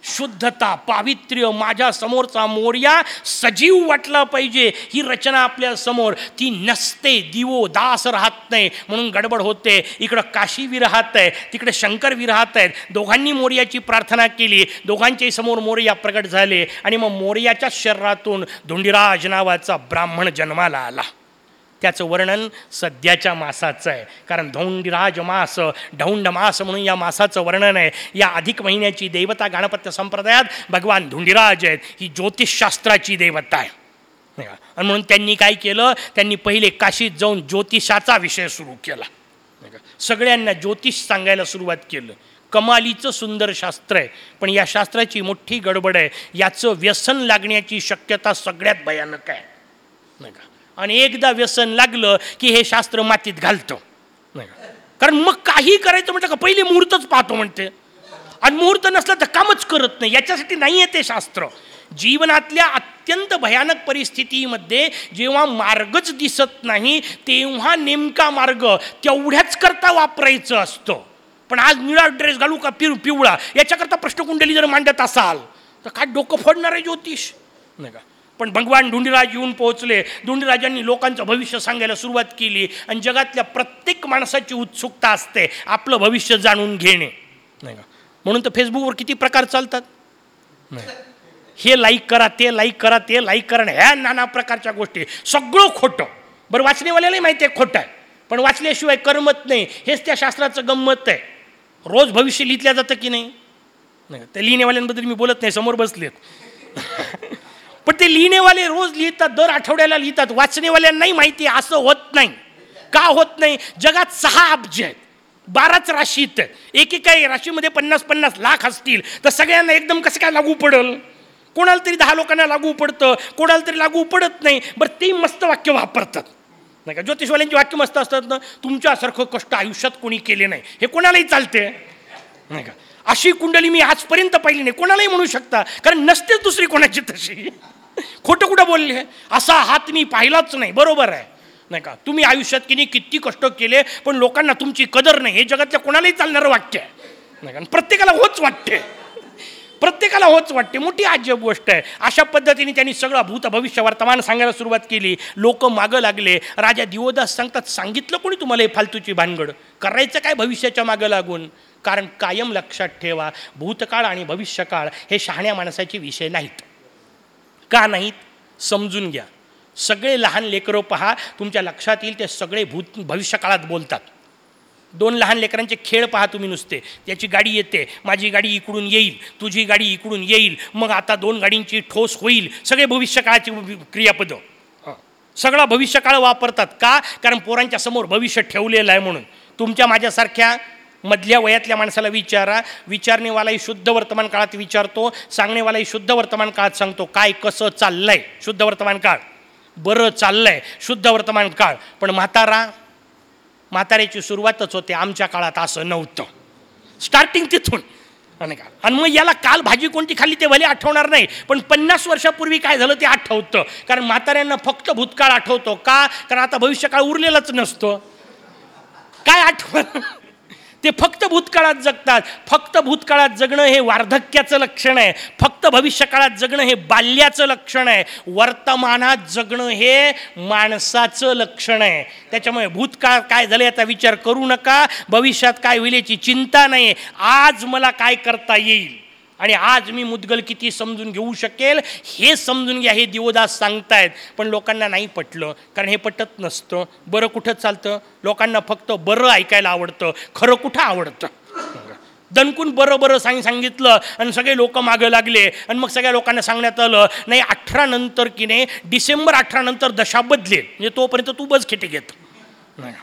Speaker 1: शुद्धता पावित्र्य माझ्या समोरचा मोर्या सजीव वाटला पाहिजे. ही रचना आपल्यासमोर. ती नसते दिवो दास राहत नाही. म्हणून गडबड होते. इकडं काशी विरहात आहे तिकडे शंकर विरहात आहेत. दोघांनी मोर्याची प्रार्थना केली. दोघांच्याही समोर मोर्या प्रगट झाले. आणि मग मोर्याच्या शरीरातून धुंडीराज नावाचा ब्राह्मण जन्माला आला. त्याचं वर्णन सध्याच्या मासाचं आहे. कारण धौंडराज मास ढौंड मास म्हणून या मासाचं वर्णन आहे. या अधिक महिन्याची देवता गणपत्य संप्रदायात भगवान धुंडीराज आहेत. ही ज्योतिषशास्त्राची देवता आहे. आणि म्हणून त्यांनी काय केलं? त्यांनी पहिले काशीत जाऊन ज्योतिषाचा विषय सुरू केला. सगळ्यांना ज्योतिष सांगायला सुरुवात केलं. कमालीचं सुंदर शास्त्र आहे. पण या शास्त्राची मोठी गडबड आहे. याचं व्यसन लागण्याची शक्यता सगळ्यात भयानक आहे. नाही का आणि एकदा व्यसन लागलं की हे शास्त्र मातीत घालतं. नाही. कारण मग काही करायचं म्हटलं का पहिले मुहूर्तच पाहतो म्हणते. आणि मुहूर्त नसला तर कामच करत नाही. याच्यासाठी नाही आहे ते शास्त्र. जीवनातल्या अत्यंत भयानक परिस्थितीमध्ये जेव्हा मार्गच दिसत नाही तेव्हा नेमका मार्ग तेवढ्याच करता वापरायचं असतं. पण आज निळा ड्रेस घालू का पिव पिवळा? याच्याकरता प्रश्नकुंडली जर मांडत असाल तर काय डोकं फोडणार आहे ज्योतिष? नाही का? पण भगवान धुंडीराज येऊन पोहोचले. धुंडीराजांनी लोकांचं भविष्य सांगायला सुरुवात केली आणि जगातल्या प्रत्येक माणसाची उत्सुकता असते आपलं भविष्य जाणून घेणे. नाही का? म्हणून तर फेसबुकवर किती प्रकार चालतात? नाही. हे लाईक करा ते लाईक करा ते लाईक करा. ह्या नाना प्रकारच्या गोष्टी. सगळं खोटं. बरं वाचनेवाल्यालाही माहिती आहे खोटं आहे. पण वाचल्याशिवाय करमत नाही. हेच त्या शास्त्राचं गंमत आहे. रोज भविष्य लिहितल्या जातं की नाही? त्या लिहिण्यावाल्यांबद्दल मी बोलत नाही समोर बसलेत. पण ते लिहिणेवाले रोज लिहितात दर आठवड्याला लिहितात. वाचनेवाल्यांनाही माहिती असं होत नाही. का होत नाही? जगात सहा अब्ज आहेत. बाराच राशी आहेत. एकेकाही राशीमध्ये पन्नास पन्नास लाख असतील. तर सगळ्यांना एकदम कसं काय लागू पडल? कोणाला तरी दहा लोकांना लागू पडतं. कोणाला तरी लागू पडत नाही. बरं ते मस्त वाक्य वापरतात. नाही का? ज्योतिषवाल्यांची वाक्य मस्त असतात ना? तुमच्यासारखं कष्ट आयुष्यात कोणी केले नाही. हे कोणालाही चालते. नाही का? अशी कुंडली मी आजपर्यंत पाहिली नाही. कोणालाही म्हणू शकता. कारण नसतेच दुसरी कोणाची तशी. खोटं कुठं बोलले असा हात मी पाहिलाच नाही बरोबर आहे. नाही का? तुम्ही आयुष्यात किनी किती कष्ट केले पण लोकांना तुमची कदर नाही. हे जगातल्या कोणालाही चालणारं वाक्य आहे. नाही का? प्रत्येकाला होच वाटते. प्रत्येकाला होच वाटते. मोठी अजब गोष्ट आहे. अशा पद्धतीने त्यांनी सगळं भूत भविष्य वर्तमान सांगायला सुरुवात केली. लोक मागं लागले. राजा दिवोदास सांगतात सांगितलं कोणी तुम्हाला हे फालतूची भानगड? करायचं काय भविष्याच्या मागं लागून? कारण कायम लक्षात ठेवा भूतकाळ आणि भविष्यकाळ हे शहाण्या माणसाचे विषय नाहीत. का नाहीत? समजून घ्या. सगळे लहान लेकरं पहा तुमच्या लक्षात येईल ते सगळे भूत भविष्यकाळात बोलतात. दोन लहान लेकरांचे खेळ पहा तुम्ही नुसते. त्याची गाडी येते माझी गाडी इकडून येईल तुझी गाडी इकडून येईल मग आता दोन गाडींची ठोस होईल. सगळे भविष्यकाळाची क्रियापदं. सगळा भविष्यकाळ वापरतात. का? कारण पोरांच्या समोर भविष्य ठेवलेलं आहे म्हणून. तुमच्या माझ्यासारख्या मधल्या वयातल्या माणसाला विचारा. विचारणेवालाही शुद्ध वर्तमान काळात विचारतो. सांगणेवालाही शुद्ध वर्तमान काळात सांगतो. काय कसं चाललंय? शुद्ध वर्तमान काळ? बरं चाललंय. शुद्ध वर्तमान काळ. पण म्हातारा म्हाताऱ्याची सुरुवातच होते. आमच्या काळात असं नव्हतं. स्टार्टिंग तिथून. आणि का आणि मग याला काल भाजी कोणती खाली ते भले आठवणार नाही. पण पन्नास वर्षापूर्वी काय झालं ते आठवतं. कारण म्हाताऱ्यांना फक्त भूतकाळ आठवतो. का? कारण आता भविष्यकाळ उरलेलाच नसतो. काय आठवण? ते फक्त भूतकाळात जगतात. फक्त भूतकाळात जगणं हे वार्धक्याचं लक्षण आहे. फक्त भविष्यकाळात जगणं हे बाल्याचं लक्षण आहे. वर्तमानात जगणं हे माणसाचं लक्षण आहे. त्याच्यामुळे भूतकाळ काय झालं याचा विचार करू नका. भविष्यात काय होईल याची चिंता नाही. आज मला काय करता येईल? आणि आज मी मुदगल किती समजून घेऊ शकेल हे समजून घ्या हे दिवदास सांगतायत. पण लोकांना नाही पटलं कारण हे पटत नसतं. बरं कुठं चालतं? लोकांना फक्त बरं ऐकायला आवडतं खरं कुठं आवडतं? दणकून बरं बरं सांग सांगितलं आणि सगळे लोक मागं लागले आणि मग सगळ्या लोकांना सांगण्यात आलं नाही अठरा नंतर की नाही डिसेंबर अठरा नंतर दशा बदलेल. म्हणजे तोपर्यंत तू बस खेटे घेत. नाही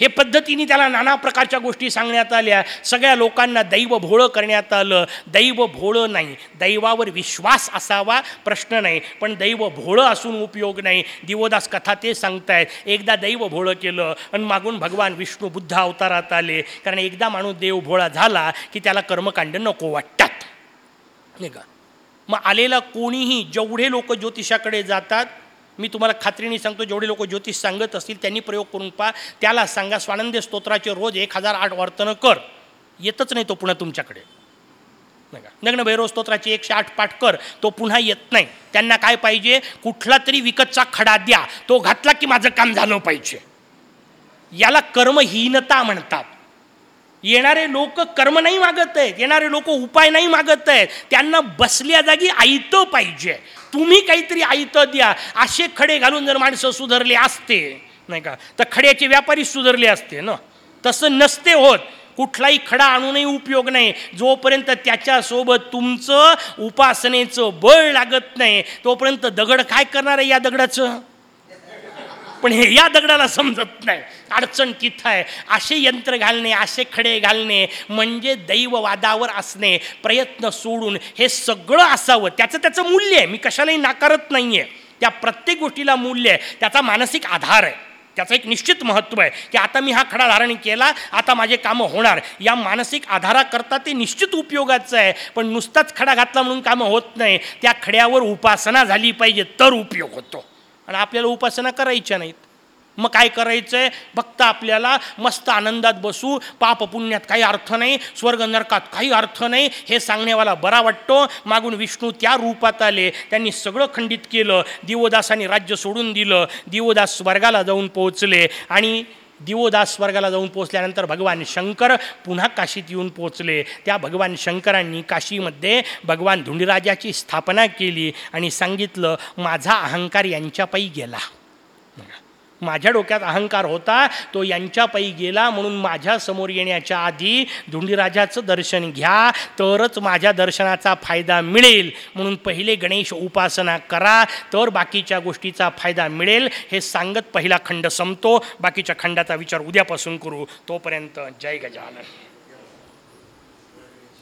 Speaker 1: हे पद्धतीने त्याला नाना प्रकारच्या गोष्टी सांगण्यात आल्या. सगळ्या लोकांना दैव भोळं करण्यात आलं. दैव भोळं नाही. दैवावर विश्वास असावा प्रश्न नाही. पण दैव भोळं असून उपयोग नाही. दिवोदास कथा ते सांगतायत. एकदा दैव भोळं केलं आणि मागून भगवान विष्णू बुद्ध अवतारात आले. कारण एकदा माणूस देव भोळा झाला की त्याला कर्मकांड नको वाटतात. नाही का? मग आलेला कोणीही जेवढे लोक ज्योतिषाकडे जातात मी तुम्हाला खात्रीने सांगतो जेवढे लोक ज्योतिष सांगत असतील त्यांनी प्रयोग करून पहा. त्याला सांगा स्वानंद स्तोत्राचे रोज एक हजार आठ वर्तनं कर. येतच नाही तो पुन्हा तुमच्याकडे. नग्न भैरव स्तोत्राची एकशे आठ पाठ कर तो पुन्हा येत नाही. त्यांना काय पाहिजे? कुठला तरी विकतचा खडा द्या. तो घातला की माझं काम झालं पाहिजे. याला कर्महीनता म्हणतात. येणारे लोक कर्म नाही मागत आहेत. येणारे लोक उपाय नाही मागत आहेत. त्यांना बसल्या जागी ऐतं पाहिजे. तुम्ही काहीतरी आयतं द्या. असे खडे घालून जर माणसं सुधारले असते नाही का? तर खड्याचे व्यापारी सुधारले असते ना? तसं नसते होत. कुठलाही खडा आणूनही उपयोग नाही. जोपर्यंत त्याच्यासोबत तुमचं उपासनेचं बळ लागत नाही तोपर्यंत दगड काय करणार आहे या दगडाचं? पण हे या दगडाला समजत नाही. अडचण तिथं आहे. असे यंत्र घालणे असे खडे घालणे म्हणजे दैववादावर असणे प्रयत्न सोडून हे सगळं असावं. त्याचं त्याचं मूल्य आहे. मी कशालाही नाकारत नाही आहे त्या प्रत्येक गोष्टीला मूल्य आहे. त्याचा मानसिक आधार आहे. त्याचं एक निश्चित महत्त्व आहे की आता मी हा खडा धारण केला आता माझे कामं होणार. या मानसिक आधाराकरता ते निश्चित उपयोगाचं आहे. पण नुसताच खडा घातला म्हणून कामं होत नाही. त्या खड्यावर उपासना झाली पाहिजे तर उपयोग होतो. आणि आपल्याला उपासना करायच्या नाहीत. मग काय करायचं आहे फक्त आपल्याला मस्त आनंदात बसू पाप पुण्यात काही अर्थ नाही स्वर्ग नरकात काही अर्थ नाही हे सांगण्यावाला बरा वाटतो. मागून विष्णू त्या रूपात आले. त्यांनी सगळं खंडित केलं. दिवोदासाने राज्य सोडून दिलं. दिवोदास स्वर्गाला जाऊन पोहोचले. आणि दिवोदास स्वर्गाला जाऊन पोचल्यानंतर भगवान शंकर पुन्हा काशीत येऊन पोचले त्या भगवान शंकरांनी काशीमध्ये भगवान धुंडीराजाची स्थापना केली आणि सांगितलं माझा अहंकार यांच्यापायी गेला. माझ्या डोक्यात अहंकार होता तो यांच्यापायी गेला म्हणून माझ्यासमोर येण्याच्या आधी धुंडीराजाचं दर्शन घ्या तरच माझ्या दर्शनाचा फायदा मिळेल. म्हणून पहिले गणेश उपासना करा तर बाकीच्या गोष्टीचा फायदा मिळेल. हे सांगत पहिला खंड संपतो. बाकीच्या खंडाचा विचार उद्यापासून करू. तोपर्यंत जय गजानन.